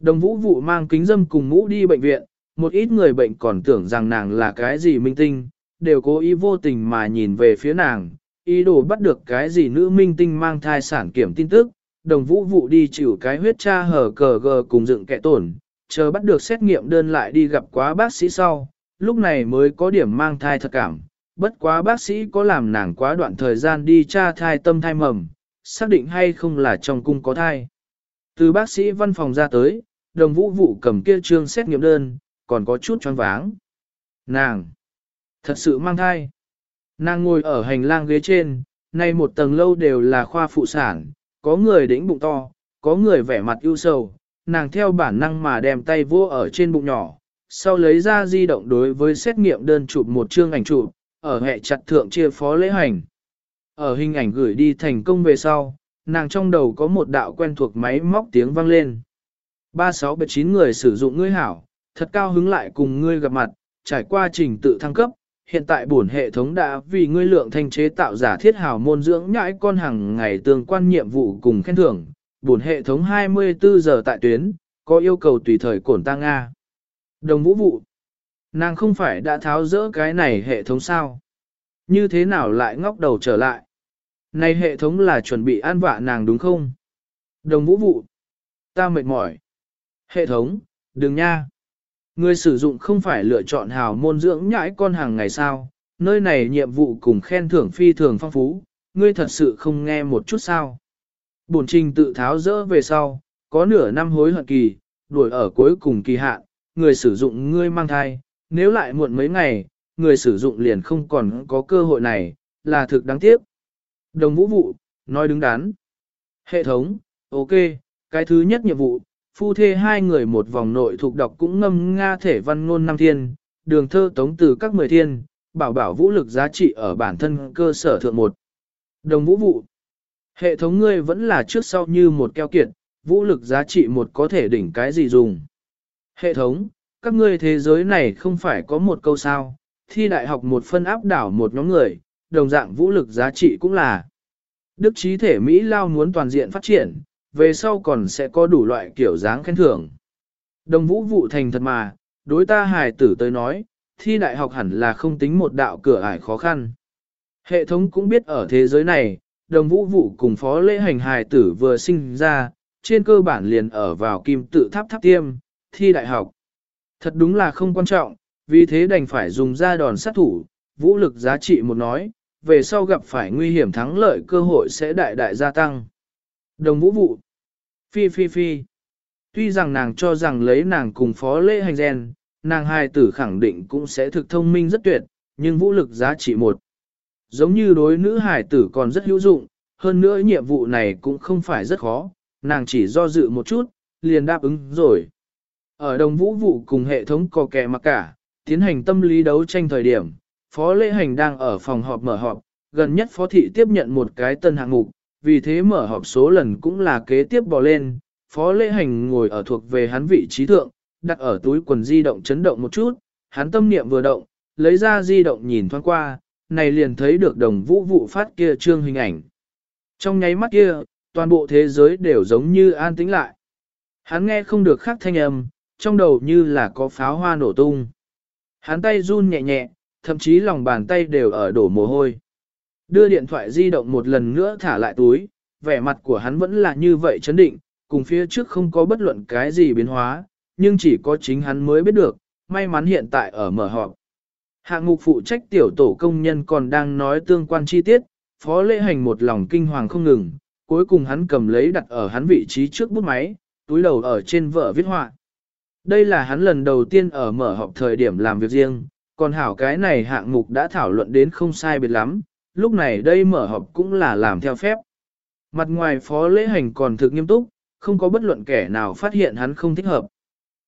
Đồng vũ vụ mang kính dâm cùng mũ đi bệnh viện, một ít người bệnh còn tưởng rằng nàng là cái gì minh tinh, đều cố ý vô tình mà nhìn về phía nàng, ý đồ bắt được cái gì nữ minh tinh mang thai sản kiểm tin tức, đồng vũ vụ đi chịu cái huyết cha hở cờ gờ cùng dựng kẻ tổn, chờ bắt được xét nghiệm đơn lại đi gặp quá bác sĩ sau, lúc này mới có điểm mang thai thật cảm. Bất quá bác sĩ có làm nàng quá đoạn thời gian đi tra thai tâm thai mầm, xác định hay không là trong cung có thai. Từ bác sĩ văn phòng ra tới, đồng vũ vụ cầm kia trương xét nghiệm đơn, còn có chút choáng váng. Nàng! Thật sự mang thai. Nàng ngồi ở hành lang ghế trên, nay một tầng lâu đều là khoa phụ sản, có người đĩnh bụng to, có người vẻ mặt ưu sầu, nàng theo bản năng mà đem tay vô ở trên bụng nhỏ, sau lấy ra di động đối với xét nghiệm đơn chụp một chương ảnh chụp, ở hệ chặt thượng chia phó lễ hành. Ở hình ảnh gửi đi thành công về sau, nàng trong đầu có một đạo quen thuộc máy móc tiếng vang lên. 3679 người sử dụng ngươi hảo, thật cao hứng lại cùng ngươi gặp mặt, trải qua trình tự thăng cấp, hiện tại bổn hệ thống đã vì ngươi lượng thanh chế tạo giả thiết hào môn dưỡng nhãi con hàng ngày tương quan nhiệm vụ cùng khen thưởng, bổn hệ thống 24 giờ tại tuyến, có yêu cầu tùy thời cổn tăng Nga. Đồng vũ vụ, nàng không phải đã tháo rỡ cái này hệ thống sao? Như thế nào lại ngóc đầu trở lại? Này hệ thống là chuẩn bị an vạ nàng đúng không? Đồng vũ vụ, ta mệt mỏi. Hệ thống, đừng nha. Người sử dụng không phải lựa chọn hào môn dưỡng nhãi con hàng ngày sao, nơi này nhiệm vụ cùng khen thưởng phi thường phong phú, ngươi thật sự không nghe một chút sao. Bổn trình tự tháo dỡ về sau, có nửa năm hối hận kỳ, đuổi ở cuối cùng kỳ hạn, người sử dụng ngươi mang thai, nếu lại muộn mấy ngày, người sử dụng liền không còn có cơ hội này, là thực đáng tiếc. Đồng vũ vụ, nói đứng đắn. Hệ thống, ok, cái thứ nhất nhiệm vụ, phu thê hai người một vòng nội thuộc đọc cũng ngâm Nga thể văn ngôn năm thiên, đường thơ tống từ các mười thiên, bảo bảo vũ lực giá trị ở bản thân cơ sở thượng một. Đồng vũ vụ. Hệ thống ngươi vẫn là trước sau như một keo kiệt, vũ lực giá trị một có thể đỉnh cái gì dùng. Hệ thống, các ngươi thế giới này không phải có một câu sao, thi đại học một phân áp đảo một nhóm người, đồng dạng vũ lực giá trị cũng là. Đức trí thể Mỹ Lao muốn toàn diện phát triển, về sau còn sẽ có đủ loại kiểu dáng khen thưởng. Đồng vũ vụ thành thật mà, đối ta hài tử tới nói, thi đại học hẳn là không tính một đạo cửa ải khó khăn. Hệ thống cũng biết ở thế giới này, đồng vũ vụ cùng phó lễ hành hài tử vừa sinh ra, trên cơ bản liền ở vào kim tự tháp tháp tiêm, thi đại học. Thật đúng là không quan trọng, vì thế đành phải dùng ra đòn sát thủ, vũ lực giá trị một nói, về sau gặp phải nguy hiểm thắng lợi cơ hội sẽ đại đại gia tăng. Đồng vũ vụ. Phi phi phi. Tuy rằng nàng cho rằng lấy nàng cùng phó lễ hành gen, nàng hai tử khẳng định cũng sẽ thực thông minh rất tuyệt, nhưng vũ lực giá trị một. Giống như đối nữ hải tử còn rất hữu dụng, hơn nữa nhiệm vụ này cũng không phải rất khó, nàng chỉ do dự một chút, liền đáp ứng rồi. Ở đồng vũ vụ cùng hệ thống có kẻ mặc cả, tiến hành tâm lý đấu tranh thời điểm, phó lễ hành đang ở phòng họp mở họp, gần nhất phó thị tiếp nhận một cái tân hạng mục, vì thế mở họp số lần cũng là kế tiếp bò lên, phó lễ hành ngồi ở thuộc về hắn vị trí thượng, đặt ở túi quần di động chấn động một chút, hắn tâm niệm vừa động, lấy ra di động nhìn thoáng qua, này liền thấy được đồng vũ vụ phát kia trương hình ảnh. Trong nháy mắt kia, toàn bộ thế giới đều giống như an tĩnh lại. Hắn nghe không được khác thanh âm, trong đầu như là có pháo hoa nổ tung. Hắn tay run nhẹ nhẹ, thậm chí lòng bàn tay đều ở đổ mồ hôi. Đưa điện thoại di động một lần nữa thả lại túi, vẻ mặt của hắn vẫn là như vậy chấn định, cùng phía trước không có bất luận cái gì biến hóa, nhưng chỉ có chính hắn mới biết được, may mắn hiện tại ở mở họp. Hạng mục phụ trách tiểu tổ công nhân còn đang nói tương quan chi tiết, phó lễ hành một lòng kinh hoàng không ngừng, cuối cùng hắn cầm lấy đặt ở hắn vị trí trước bút máy, túi đầu ở trên vợ viết họa. Đây là hắn lần đầu tiên ở mở họp thời điểm làm việc riêng, còn hảo cái này hạng mục đã thảo luận đến không sai biệt lắm, lúc này đây mở họp cũng là làm theo phép. Mặt ngoài phó lễ hành còn thực nghiêm túc, không có bất luận kẻ nào phát hiện hắn không thích hợp.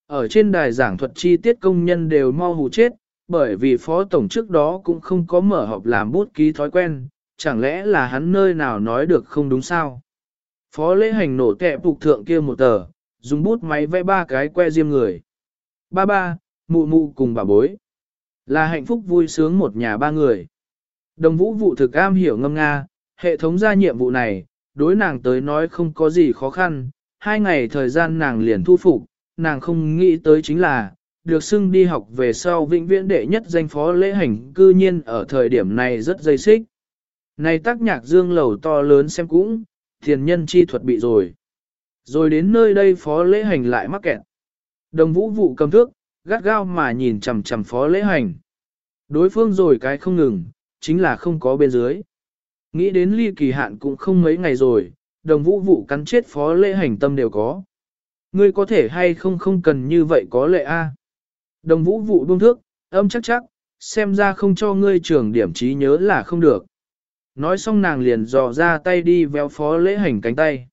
Ở trên đài giảng thuật chi tiết công nhân đều mau hù chết, bởi vì phó tổng trước đó cũng không có mở họp làm bút ký thói quen, chẳng lẽ là hắn nơi nào nói được không đúng sao. Phó lễ hành nổ kẹ phục thượng kia một tờ, dùng bút máy vẽ ba cái que diêm người. Ba ba, mụ mụ cùng bà bối. Là hạnh phúc vui sướng một nhà ba người. Đồng vũ vụ thực am hiểu ngâm Nga, hệ thống ra nhiệm vụ này, đối nàng tới nói không có gì khó khăn, hai ngày thời gian nàng liền thu phục, nàng không nghĩ tới chính là, được xưng đi học về sau vĩnh viễn đệ nhất danh phó lễ hành cư nhiên ở thời điểm này rất dây xích. Này tác nhạc dương lầu to lớn xem cũng, thiền nhân chi thuật bị rồi. Rồi đến nơi đây phó lễ hành lại mắc kẹt. Đồng vũ vụ cầm thước, gắt gao mà nhìn chằm chằm phó lễ hành. Đối phương rồi cái không ngừng, chính là không có bên dưới. Nghĩ đến ly kỳ hạn cũng không mấy ngày rồi, đồng vũ vụ cắn chết phó lễ hành tâm đều có. Ngươi có thể hay không không cần như vậy có lệ a. Đồng vũ vụ buông thước, âm chắc chắc, xem ra không cho ngươi trưởng điểm trí nhớ là không được. Nói xong nàng liền dò ra tay đi véo phó lễ hành cánh tay.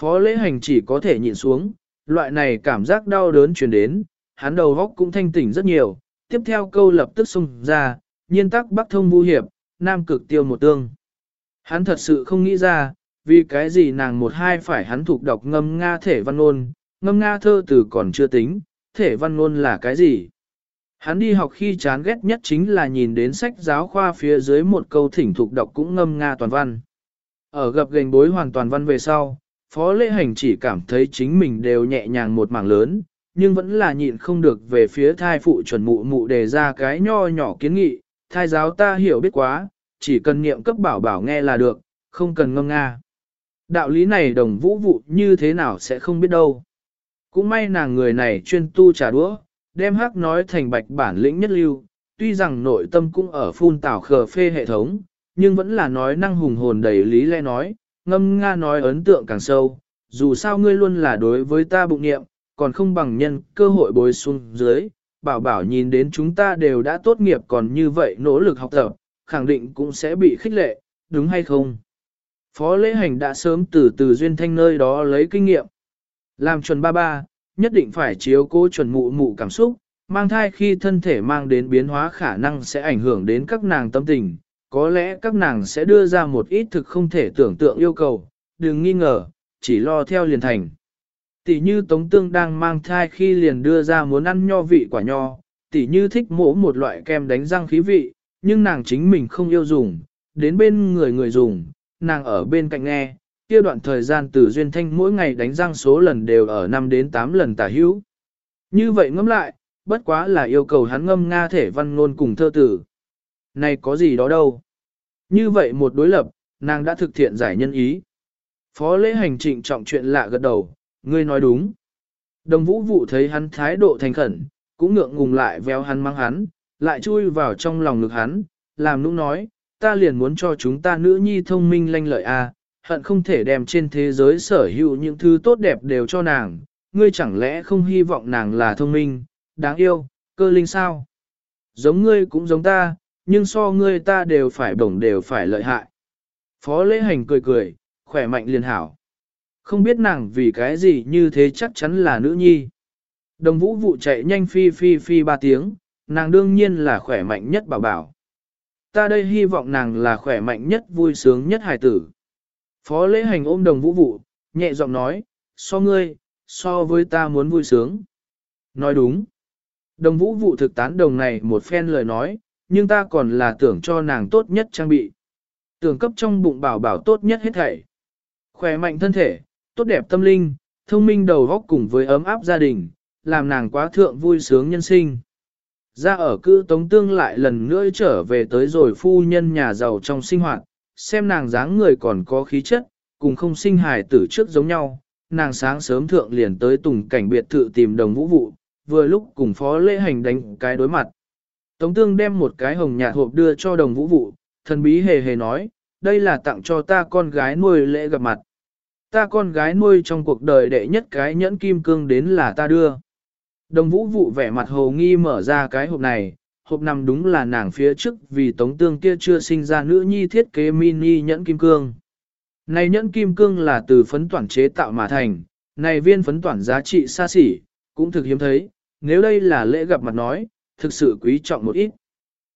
Phó lễ hành chỉ có thể nhịn xuống, loại này cảm giác đau đớn truyền đến, hắn đầu góc cũng thanh tỉnh rất nhiều, tiếp theo câu lập tức xung ra, nhiên tắc bắc thông vu hiệp, nam cực tiêu một tương. Hắn thật sự không nghĩ ra, vì cái gì nàng một hai phải hắn thuộc đọc ngâm Nga thể văn ngôn, ngâm Nga thơ từ còn chưa tính, thể văn ngôn là cái gì. Hắn đi học khi chán ghét nhất chính là nhìn đến sách giáo khoa phía dưới một câu thỉnh thuộc đọc cũng ngâm Nga toàn văn. Ở gặp gành bối hoàn toàn văn về sau, Phó Lễ Hành chỉ cảm thấy chính mình đều nhẹ nhàng một mảng lớn, nhưng vẫn là nhịn không được về phía thai phụ chuẩn mụ mụ đề ra cái nho nhỏ kiến nghị, thai giáo ta hiểu biết quá, chỉ cần niệm cấp bảo bảo nghe là được, không cần ngâm nga. Đạo lý này đồng vũ vụ như thế nào sẽ không biết đâu. Cũng may nàng người này chuyên tu trà đũa, đem hắc nói thành bạch bản lĩnh nhất lưu, tuy rằng nội tâm cũng ở phun tảo khờ phê hệ thống, nhưng vẫn là nói năng hùng hồn đầy lý lẽ nói, ngâm nga nói ấn tượng càng sâu, dù sao ngươi luôn là đối với ta bụng niệm, còn không bằng nhân cơ hội bồi xuống dưới, bảo bảo nhìn đến chúng ta đều đã tốt nghiệp còn như vậy nỗ lực học tập, khẳng định cũng sẽ bị khích lệ, đúng hay không? Phó lễ hành đã sớm từ từ duyên thanh nơi đó lấy kinh nghiệm. Làm chuẩn ba ba, nhất định phải chiếu cố chuẩn mụ mụ cảm xúc, mang thai khi thân thể mang đến biến hóa khả năng sẽ ảnh hưởng đến các nàng tâm tình, có lẽ các nàng sẽ đưa ra một ít thực không thể tưởng tượng yêu cầu, đừng nghi ngờ, chỉ lo theo liền thành. Tỷ như Tống Tương đang mang thai khi liền đưa ra muốn ăn nho vị quả nho, tỷ như thích mổ một loại kem đánh răng khí vị, nhưng nàng chính mình không yêu dùng, đến bên người người dùng, nàng ở bên cạnh nghe, kia đoạn thời gian từ duyên thanh mỗi ngày đánh răng số lần đều ở 5 đến 8 lần tả hữu. Như vậy ngâm lại, bất quá là yêu cầu hắn ngâm Nga thể văn ngôn cùng thơ tử. Này có gì đó đâu. Như vậy một đối lập, nàng đã thực thiện giải nhân ý. Phó lễ hành trịnh trọng chuyện lạ gật đầu, ngươi nói đúng. Đồng vũ vụ thấy hắn thái độ thành khẩn, cũng ngượng ngùng lại véo hắn mang hắn, lại chui vào trong lòng ngực hắn, làm nũng nói, ta liền muốn cho chúng ta nữ nhi thông minh lanh lợi a, à, hận không thể đem trên thế giới sở hữu những thứ tốt đẹp đều cho nàng, ngươi chẳng lẽ không hy vọng nàng là thông minh, đáng yêu, cơ linh sao? Giống ngươi cũng giống ta, nhưng so ngươi ta đều phải bổng đều phải lợi hại. Phó lễ hành cười cười, khỏe mạnh liền hảo. Không biết nàng vì cái gì như thế chắc chắn là nữ nhi. Đồng vũ vụ chạy nhanh phi phi phi ba tiếng, nàng đương nhiên là khỏe mạnh nhất bảo bảo. Ta đây hy vọng nàng là khỏe mạnh nhất vui sướng nhất hài tử. Phó lễ hành ôm đồng vũ vụ, nhẹ giọng nói, so ngươi, so với ta muốn vui sướng. Nói đúng. Đồng vũ vụ thực tán đồng này một phen lời nói, nhưng ta còn là tưởng cho nàng tốt nhất trang bị. Tưởng cấp trong bụng bảo bảo tốt nhất hết thảy. Khỏe mạnh thân thể, tốt đẹp tâm linh, thông minh đầu góc cùng với ấm áp gia đình, làm nàng quá thượng vui sướng nhân sinh. Ra ở cư tống tương lại lần nữa trở về tới rồi phu nhân nhà giàu trong sinh hoạt, xem nàng dáng người còn có khí chất, cùng không sinh hài tử trước giống nhau, nàng sáng sớm thượng liền tới tùng cảnh biệt thự tìm đồng vũ vụ, vừa lúc cùng phó lễ hành đánh cái đối mặt. Tống tương đem một cái hồng nhạt hộp đưa cho đồng vũ vụ, thần bí hề hề nói, đây là tặng cho ta con gái nuôi lễ gặp mặt. Ta con gái nuôi trong cuộc đời đệ nhất cái nhẫn kim cương đến là ta đưa. Đồng vũ vụ vẻ mặt hồ nghi mở ra cái hộp này, hộp nằm đúng là nàng phía trước vì tống tương kia chưa sinh ra nữ nhi thiết kế mini nhẫn kim cương. Này nhẫn kim cương là từ phấn toản chế tạo mà thành, này viên phấn toản giá trị xa xỉ, cũng thực hiếm thấy, nếu đây là lễ gặp mặt nói, thực sự quý trọng một ít.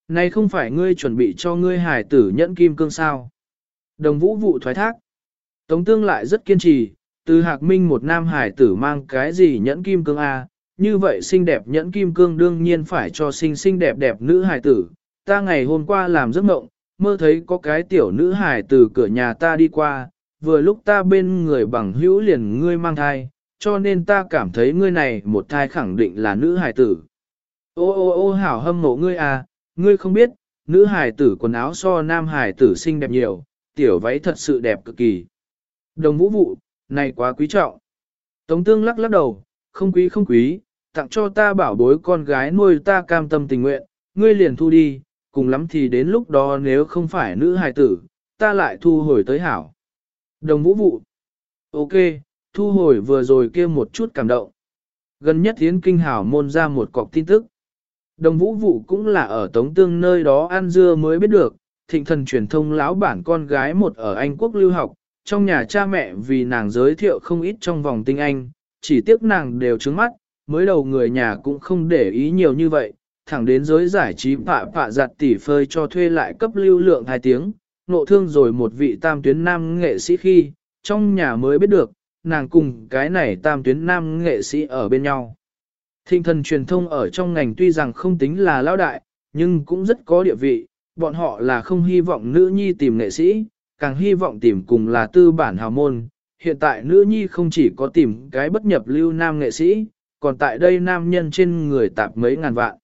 Này không phải ngươi chuẩn bị cho ngươi hải tử nhẫn kim cương sao. Đồng vũ vụ thoái thác. Tống tương lại rất kiên trì, từ hạc minh một nam hải tử mang cái gì nhẫn kim cương A, như vậy xinh đẹp nhẫn kim cương đương nhiên phải cho xinh xinh đẹp đẹp nữ hải tử. Ta ngày hôm qua làm giấc mộng, mơ thấy có cái tiểu nữ hải từ cửa nhà ta đi qua, vừa lúc ta bên người bằng hữu liền ngươi mang thai, cho nên ta cảm thấy ngươi này một thai khẳng định là nữ hải tử. Ô ô ô hảo hâm mộ ngươi à, ngươi không biết, nữ hải tử quần áo so nam hải tử xinh đẹp nhiều, tiểu váy thật sự đẹp cực kỳ. Đồng vũ vụ, này quá quý trọng. Tống tương lắc lắc đầu, không quý không quý, tặng cho ta bảo bối con gái nuôi ta cam tâm tình nguyện, ngươi liền thu đi, cùng lắm thì đến lúc đó nếu không phải nữ hài tử, ta lại thu hồi tới hảo. Đồng vũ vụ. Ok, thu hồi vừa rồi kia một chút cảm động. Gần nhất tiến kinh hảo môn ra một cọc tin tức. Đồng vũ vụ cũng là ở Tống Tương nơi đó ăn dưa mới biết được, thịnh thần truyền thông lão bản con gái một ở Anh quốc lưu học, trong nhà cha mẹ vì nàng giới thiệu không ít trong vòng tinh Anh, chỉ tiếc nàng đều trứng mắt, mới đầu người nhà cũng không để ý nhiều như vậy, thẳng đến giới giải trí phạ phạ giặt tỉ phơi cho thuê lại cấp lưu lượng hai tiếng, nộ thương rồi một vị tam tuyến nam nghệ sĩ khi, trong nhà mới biết được, nàng cùng cái này tam tuyến nam nghệ sĩ ở bên nhau. thinh thần truyền thông ở trong ngành tuy rằng không tính là lão đại, nhưng cũng rất có địa vị, bọn họ là không hy vọng nữ nhi tìm nghệ sĩ, càng hy vọng tìm cùng là tư bản hào môn. Hiện tại nữ nhi không chỉ có tìm cái bất nhập lưu nam nghệ sĩ, còn tại đây nam nhân trên người tạp mấy ngàn vạn.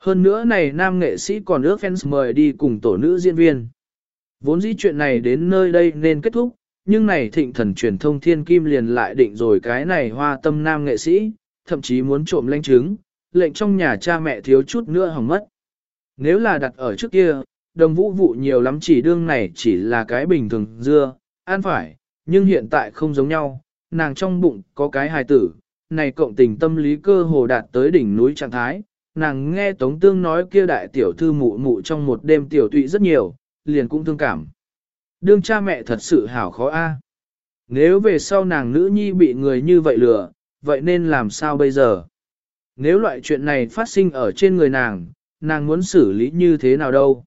Hơn nữa này nam nghệ sĩ còn ước fans mời đi cùng tổ nữ diễn viên. Vốn dĩ chuyện này đến nơi đây nên kết thúc, nhưng này thịnh thần truyền thông thiên kim liền lại định rồi cái này hoa tâm nam nghệ sĩ, thậm chí muốn trộm lanh chứng, lệnh trong nhà cha mẹ thiếu chút nữa hỏng mất. Nếu là đặt ở trước kia, đồng vũ vụ nhiều lắm chỉ đương này chỉ là cái bình thường dưa, ăn phải, nhưng hiện tại không giống nhau, nàng trong bụng có cái hài tử, này cộng tình tâm lý cơ hồ đạt tới đỉnh núi trạng thái, nàng nghe Tống Tương nói kia đại tiểu thư mụ mụ trong một đêm tiểu tụy rất nhiều, liền cũng thương cảm. Đương cha mẹ thật sự hảo khó a. Nếu về sau nàng nữ nhi bị người như vậy lừa, vậy nên làm sao bây giờ? Nếu loại chuyện này phát sinh ở trên người nàng, nàng muốn xử lý như thế nào đâu?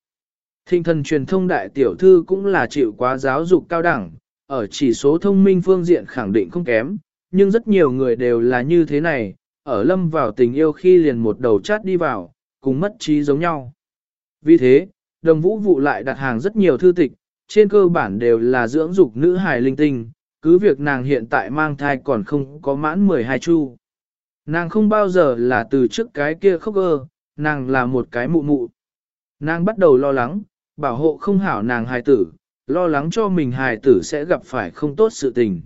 Thinh thần truyền thông đại tiểu thư cũng là chịu quá giáo dục cao đẳng, ở chỉ số thông minh phương diện khẳng định không kém, nhưng rất nhiều người đều là như thế này, ở lâm vào tình yêu khi liền một đầu chát đi vào, cùng mất trí giống nhau. Vì thế, đồng vũ vụ lại đặt hàng rất nhiều thư tịch, trên cơ bản đều là dưỡng dục nữ hài linh tinh, cứ việc nàng hiện tại mang thai còn không có mãn 12 chu. Nàng không bao giờ là từ trước cái kia khóc ơ, nàng là một cái mụ mụ. Nàng bắt đầu lo lắng, bảo hộ không hảo nàng hài tử, lo lắng cho mình hài tử sẽ gặp phải không tốt sự tình.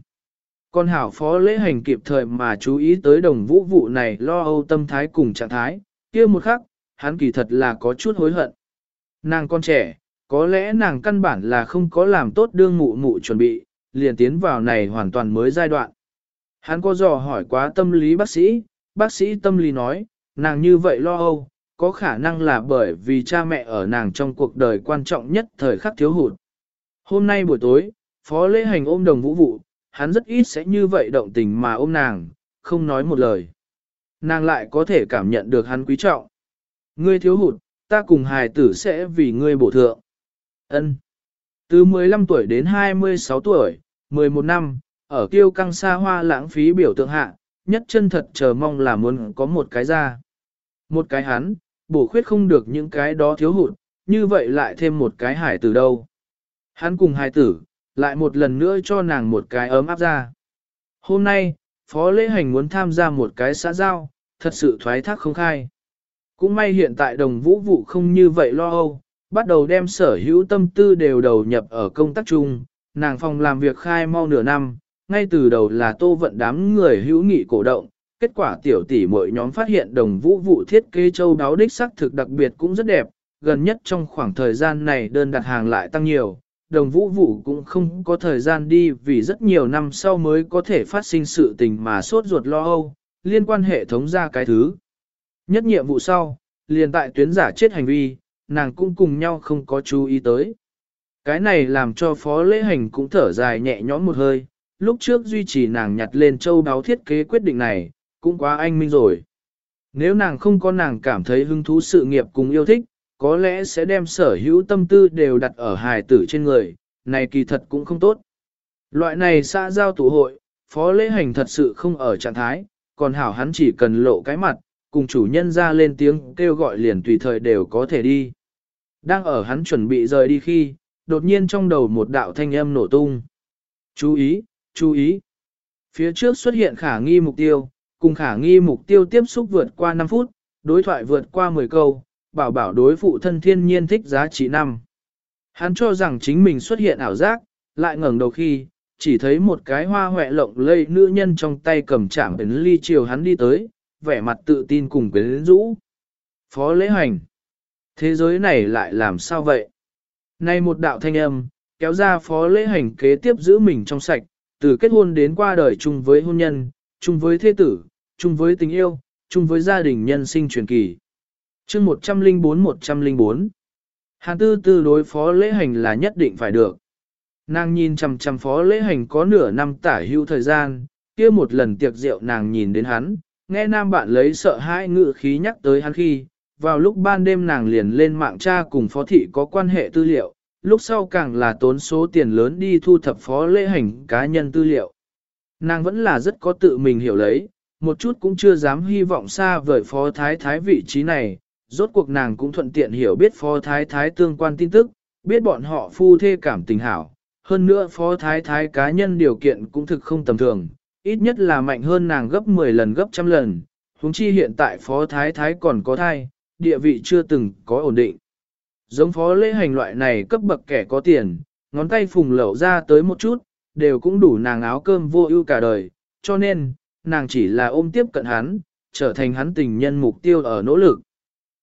Con hảo phó lễ hành kịp thời mà chú ý tới đồng vũ vụ này lo âu tâm thái cùng trạng thái, kia một khắc, hắn kỳ thật là có chút hối hận. Nàng con trẻ, có lẽ nàng căn bản là không có làm tốt đương mụ mụ chuẩn bị, liền tiến vào này hoàn toàn mới giai đoạn. Hắn có dò hỏi quá tâm lý bác sĩ, bác sĩ tâm lý nói, nàng như vậy lo âu, có khả năng là bởi vì cha mẹ ở nàng trong cuộc đời quan trọng nhất thời khắc thiếu hụt. Hôm nay buổi tối, Phó Lễ Hành ôm đồng vũ vụ, hắn rất ít sẽ như vậy động tình mà ôm nàng, không nói một lời. Nàng lại có thể cảm nhận được hắn quý trọng. Ngươi thiếu hụt, ta cùng hài tử sẽ vì ngươi bổ thượng. Ân. Từ 15 tuổi đến 26 tuổi, 11 năm, ở tiêu căng xa hoa lãng phí biểu tượng hạ, nhất chân thật chờ mong là muốn có một cái ra. Một cái hắn, bổ khuyết không được những cái đó thiếu hụt, như vậy lại thêm một cái hải tử đâu. Hắn cùng hài tử, lại một lần nữa cho nàng một cái ấm áp ra. Hôm nay, Phó Lễ Hành muốn tham gia một cái xã giao, thật sự thoái thác không khai. Cũng may hiện tại đồng vũ vụ không như vậy lo âu, bắt đầu đem sở hữu tâm tư đều đầu nhập ở công tác chung, nàng phòng làm việc khai mau nửa năm, ngay từ đầu là tô vận đám người hữu nghị cổ động, kết quả tiểu tỷ mỗi nhóm phát hiện đồng vũ vụ thiết kế châu đáo đích sắc thực đặc biệt cũng rất đẹp, gần nhất trong khoảng thời gian này đơn đặt hàng lại tăng nhiều, đồng vũ vụ cũng không có thời gian đi vì rất nhiều năm sau mới có thể phát sinh sự tình mà sốt ruột lo âu, liên quan hệ thống ra cái thứ. Nhất nhiệm vụ sau, liền tại tuyến giả chết hành vi, nàng cũng cùng nhau không có chú ý tới. Cái này làm cho phó lễ hành cũng thở dài nhẹ nhõm một hơi, lúc trước duy trì nàng nhặt lên châu đáo thiết kế quyết định này, cũng quá anh minh rồi. Nếu nàng không có nàng cảm thấy hứng thú sự nghiệp cùng yêu thích, có lẽ sẽ đem sở hữu tâm tư đều đặt ở hài tử trên người, này kỳ thật cũng không tốt. Loại này xã giao tụ hội, phó lễ hành thật sự không ở trạng thái, còn hảo hắn chỉ cần lộ cái mặt, cùng chủ nhân ra lên tiếng kêu gọi liền tùy thời đều có thể đi. Đang ở hắn chuẩn bị rời đi khi, đột nhiên trong đầu một đạo thanh âm nổ tung. Chú ý, chú ý. Phía trước xuất hiện khả nghi mục tiêu, cùng khả nghi mục tiêu tiếp xúc vượt qua 5 phút, đối thoại vượt qua 10 câu, bảo bảo đối phụ thân thiên nhiên thích giá trị năm. Hắn cho rằng chính mình xuất hiện ảo giác, lại ngẩng đầu khi, chỉ thấy một cái hoa hoẹ lộng lây nữ nhân trong tay cầm chạm ấn ly chiều hắn đi tới, vẻ mặt tự tin cùng quyến rũ. Phó lễ hành. Thế giới này lại làm sao vậy? Nay một đạo thanh âm, kéo ra phó lễ hành kế tiếp giữ mình trong sạch, từ kết hôn đến qua đời chung với hôn nhân, chung với thế tử, chung với tình yêu, chung với gia đình nhân sinh truyền kỳ. chương 104-104 Hàn tư tư đối phó lễ hành là nhất định phải được. Nàng nhìn chằm chằm phó lễ hành có nửa năm tả hưu thời gian, kia một lần tiệc rượu nàng nhìn đến hắn, nghe nam bạn lấy sợ hãi ngự khí nhắc tới hắn khi, vào lúc ban đêm nàng liền lên mạng tra cùng phó thị có quan hệ tư liệu, lúc sau càng là tốn số tiền lớn đi thu thập phó lễ hành cá nhân tư liệu. Nàng vẫn là rất có tự mình hiểu lấy, một chút cũng chưa dám hy vọng xa vời phó thái thái vị trí này, rốt cuộc nàng cũng thuận tiện hiểu biết phó thái thái tương quan tin tức, biết bọn họ phu thê cảm tình hảo. Hơn nữa phó thái thái cá nhân điều kiện cũng thực không tầm thường, ít nhất là mạnh hơn nàng gấp 10 lần gấp trăm lần, huống chi hiện tại phó thái thái còn có thai, địa vị chưa từng có ổn định. Giống phó lễ hành loại này cấp bậc kẻ có tiền, ngón tay phùng lẩu ra tới một chút, đều cũng đủ nàng áo cơm vô ưu cả đời, cho nên, nàng chỉ là ôm tiếp cận hắn, trở thành hắn tình nhân mục tiêu ở nỗ lực.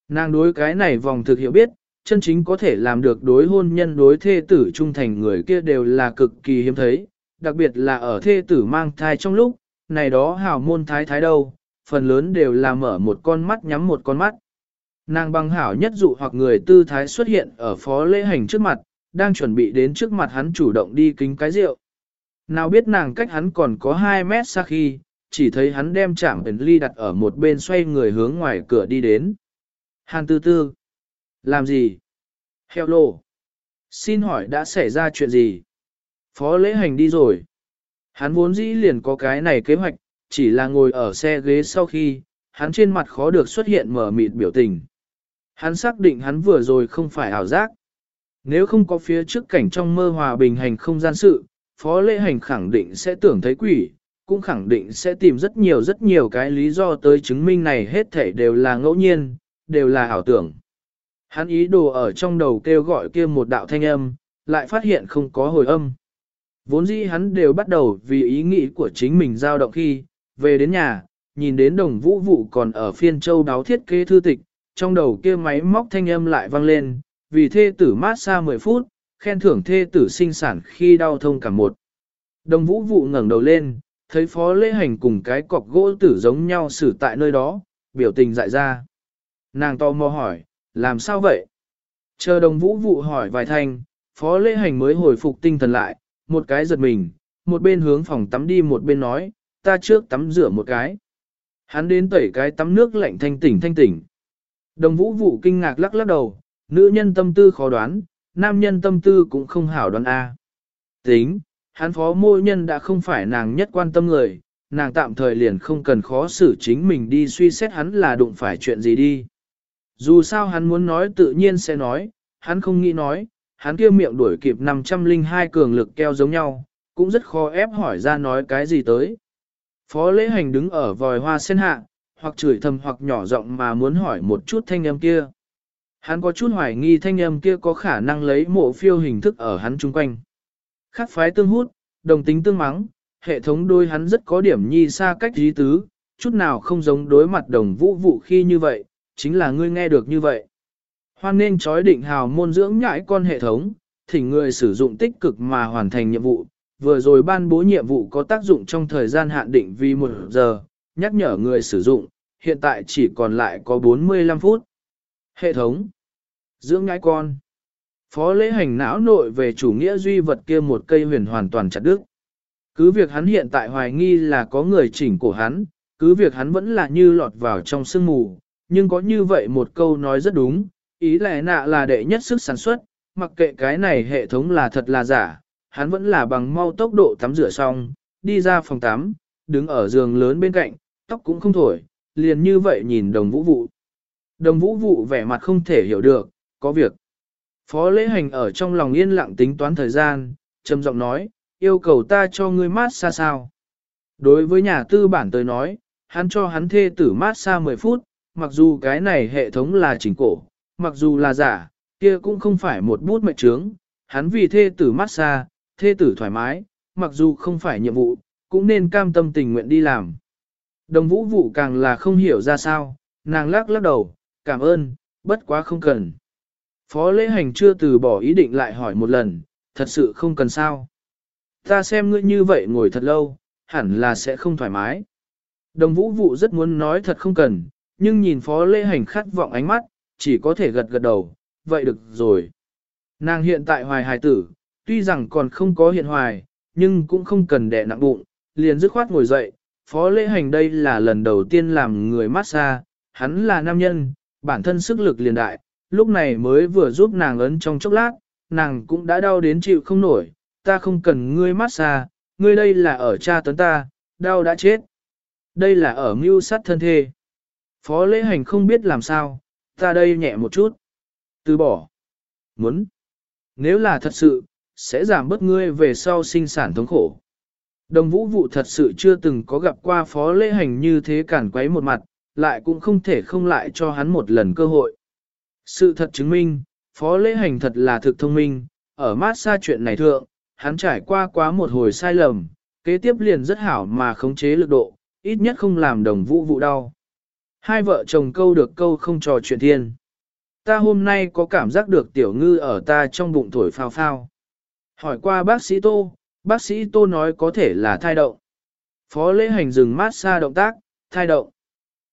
Nàng đối cái này vòng thực hiểu biết, chân chính có thể làm được đối hôn nhân đối thê tử trung thành người kia đều là cực kỳ hiếm thấy, đặc biệt là ở thê tử mang thai trong lúc, này đó hào môn thái thái đâu, phần lớn đều là mở một con mắt nhắm một con mắt. Nàng băng hảo nhất dụ hoặc người tư thái xuất hiện ở phó lễ hành trước mặt, đang chuẩn bị đến trước mặt hắn chủ động đi kính cái rượu. Nào biết nàng cách hắn còn có 2 mét xa khi, chỉ thấy hắn đem chạm ẩn ly đặt ở một bên xoay người hướng ngoài cửa đi đến. Hàn tư tư. Làm gì? Heo lô. Xin hỏi đã xảy ra chuyện gì? Phó lễ hành đi rồi. Hắn vốn dĩ liền có cái này kế hoạch, chỉ là ngồi ở xe ghế sau khi, hắn trên mặt khó được xuất hiện mở mịt biểu tình. Hắn xác định hắn vừa rồi không phải ảo giác. Nếu không có phía trước cảnh trong mơ hòa bình hành không gian sự, phó lễ hành khẳng định sẽ tưởng thấy quỷ, cũng khẳng định sẽ tìm rất nhiều rất nhiều cái lý do tới chứng minh này hết thể đều là ngẫu nhiên, đều là ảo tưởng. Hắn ý đồ ở trong đầu kêu gọi kia một đạo thanh âm, lại phát hiện không có hồi âm. Vốn dĩ hắn đều bắt đầu vì ý nghĩ của chính mình dao động khi, về đến nhà, nhìn đến đồng vũ vụ còn ở phiên châu đáo thiết kế thư tịch, trong đầu kia máy móc thanh âm lại vang lên, vì thê tử mát xa 10 phút, khen thưởng thê tử sinh sản khi đau thông cả một. Đồng vũ vụ ngẩng đầu lên, thấy phó lễ hành cùng cái cọc gỗ tử giống nhau xử tại nơi đó, biểu tình dại ra. Nàng to mò hỏi, làm sao vậy? Chờ đồng vũ vụ hỏi vài thanh, phó lễ hành mới hồi phục tinh thần lại, một cái giật mình, một bên hướng phòng tắm đi một bên nói, ta trước tắm rửa một cái. Hắn đến tẩy cái tắm nước lạnh thanh tỉnh thanh tỉnh. Đồng vũ vụ kinh ngạc lắc lắc đầu, nữ nhân tâm tư khó đoán, nam nhân tâm tư cũng không hảo đoán A. Tính, hắn phó môi nhân đã không phải nàng nhất quan tâm người, nàng tạm thời liền không cần khó xử chính mình đi suy xét hắn là đụng phải chuyện gì đi. Dù sao hắn muốn nói tự nhiên sẽ nói, hắn không nghĩ nói, hắn kia miệng đuổi kịp 502 cường lực keo giống nhau, cũng rất khó ép hỏi ra nói cái gì tới. Phó lễ hành đứng ở vòi hoa sen hạ, hoặc chửi thầm hoặc nhỏ giọng mà muốn hỏi một chút thanh âm kia. Hắn có chút hoài nghi thanh âm kia có khả năng lấy mộ phiêu hình thức ở hắn chung quanh. Khác phái tương hút, đồng tính tương mắng, hệ thống đôi hắn rất có điểm nhi xa cách dí tứ, chút nào không giống đối mặt đồng vũ vụ khi như vậy, chính là ngươi nghe được như vậy. Hoan nên chói định hào môn dưỡng nhãi con hệ thống, thỉnh người sử dụng tích cực mà hoàn thành nhiệm vụ, vừa rồi ban bố nhiệm vụ có tác dụng trong thời gian hạn định vì một giờ, nhắc nhở người sử dụng, hiện tại chỉ còn lại có 45 phút. Hệ thống Dưỡng ngãi con Phó lễ hành não nội về chủ nghĩa duy vật kia một cây huyền hoàn toàn chặt đứt. Cứ việc hắn hiện tại hoài nghi là có người chỉnh cổ hắn, cứ việc hắn vẫn là như lọt vào trong sương mù, nhưng có như vậy một câu nói rất đúng, ý lẽ nạ là đệ nhất sức sản xuất, mặc kệ cái này hệ thống là thật là giả, hắn vẫn là bằng mau tốc độ tắm rửa xong, đi ra phòng tắm, đứng ở giường lớn bên cạnh, tóc cũng không thổi, liền như vậy nhìn đồng vũ vụ. Đồng vũ vụ vẻ mặt không thể hiểu được, có việc. Phó lễ hành ở trong lòng yên lặng tính toán thời gian, trầm giọng nói, yêu cầu ta cho ngươi mát xa sao. Đối với nhà tư bản tới nói, hắn cho hắn thê tử mát xa 10 phút, mặc dù cái này hệ thống là chỉnh cổ, mặc dù là giả, kia cũng không phải một bút mệnh trướng, hắn vì thê tử mát xa, thê tử thoải mái, mặc dù không phải nhiệm vụ, cũng nên cam tâm tình nguyện đi làm. Đồng vũ vụ càng là không hiểu ra sao, nàng lắc lắc đầu, cảm ơn, bất quá không cần. Phó lễ hành chưa từ bỏ ý định lại hỏi một lần, thật sự không cần sao. Ta xem ngươi như vậy ngồi thật lâu, hẳn là sẽ không thoải mái. Đồng vũ vụ rất muốn nói thật không cần, nhưng nhìn phó lễ hành khát vọng ánh mắt, chỉ có thể gật gật đầu, vậy được rồi. Nàng hiện tại hoài hài tử, tuy rằng còn không có hiện hoài, nhưng cũng không cần đẻ nặng bụng, liền dứt khoát ngồi dậy. Phó lễ hành đây là lần đầu tiên làm người massage, hắn là nam nhân, bản thân sức lực liền đại, lúc này mới vừa giúp nàng ấn trong chốc lát, nàng cũng đã đau đến chịu không nổi, ta không cần ngươi mát xa, ngươi đây là ở cha tấn ta, đau đã chết. Đây là ở mưu sát thân thê. Phó lễ hành không biết làm sao, ta đây nhẹ một chút. Từ bỏ. Muốn. Nếu là thật sự, sẽ giảm bớt ngươi về sau sinh sản thống khổ. Đồng vũ vụ thật sự chưa từng có gặp qua phó lễ hành như thế cản quấy một mặt, lại cũng không thể không lại cho hắn một lần cơ hội. Sự thật chứng minh, phó lễ hành thật là thực thông minh, ở mát xa chuyện này thượng, hắn trải qua quá một hồi sai lầm, kế tiếp liền rất hảo mà khống chế lực độ, ít nhất không làm đồng vũ vụ đau. Hai vợ chồng câu được câu không trò chuyện thiên. Ta hôm nay có cảm giác được tiểu ngư ở ta trong bụng thổi phao phao. Hỏi qua bác sĩ Tô, bác sĩ Tô nói có thể là thai động. Phó lễ hành dừng mát xa động tác, thai động.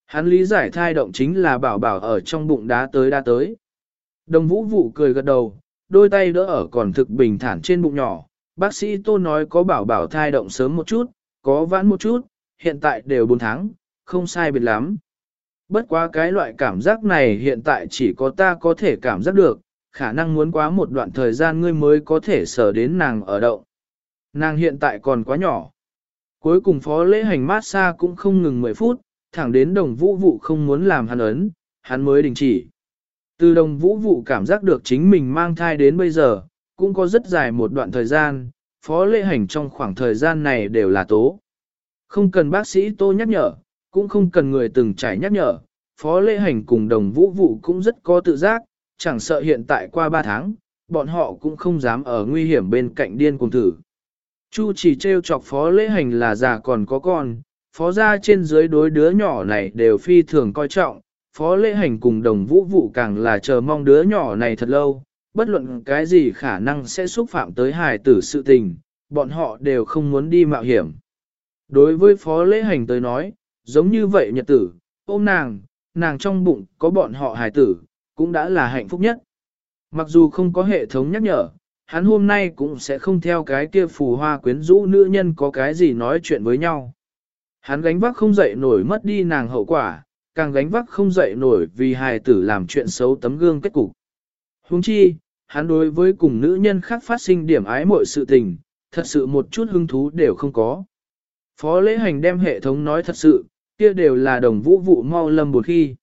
Hắn lý giải thai động chính là bảo bảo ở trong bụng đá tới đá tới. Đồng vũ vụ cười gật đầu, đôi tay đỡ ở còn thực bình thản trên bụng nhỏ. Bác sĩ Tô nói có bảo bảo thai động sớm một chút, có vãn một chút, hiện tại đều 4 tháng, không sai biệt lắm. Bất quá cái loại cảm giác này hiện tại chỉ có ta có thể cảm giác được, khả năng muốn quá một đoạn thời gian ngươi mới có thể sở đến nàng ở đậu. Nàng hiện tại còn quá nhỏ. Cuối cùng phó lễ hành mát xa cũng không ngừng 10 phút, thẳng đến đồng vũ vụ không muốn làm hắn ấn, hắn mới đình chỉ. Từ đồng vũ vụ cảm giác được chính mình mang thai đến bây giờ, cũng có rất dài một đoạn thời gian, phó lễ hành trong khoảng thời gian này đều là tố. Không cần bác sĩ tô nhắc nhở, cũng không cần người từng trải nhắc nhở, phó lễ hành cùng đồng vũ vụ cũng rất có tự giác, chẳng sợ hiện tại qua 3 tháng, bọn họ cũng không dám ở nguy hiểm bên cạnh điên cùng thử. Chu chỉ treo chọc phó lễ hành là già còn có con, phó gia trên dưới đối đứa nhỏ này đều phi thường coi trọng, phó lễ hành cùng đồng vũ vụ càng là chờ mong đứa nhỏ này thật lâu, bất luận cái gì khả năng sẽ xúc phạm tới hài tử sự tình, bọn họ đều không muốn đi mạo hiểm. Đối với phó lễ hành tới nói, giống như vậy nhật tử, ôm nàng, nàng trong bụng có bọn họ hài tử, cũng đã là hạnh phúc nhất. Mặc dù không có hệ thống nhắc nhở, hắn hôm nay cũng sẽ không theo cái kia phù hoa quyến rũ nữ nhân có cái gì nói chuyện với nhau. Hắn gánh vác không dậy nổi mất đi nàng hậu quả, càng gánh vác không dậy nổi vì hài tử làm chuyện xấu tấm gương kết cục. Huống chi, hắn đối với cùng nữ nhân khác phát sinh điểm ái mọi sự tình, thật sự một chút hứng thú đều không có. Phó lễ hành đem hệ thống nói thật sự, kia đều là đồng vũ vụ mau lâm một khi.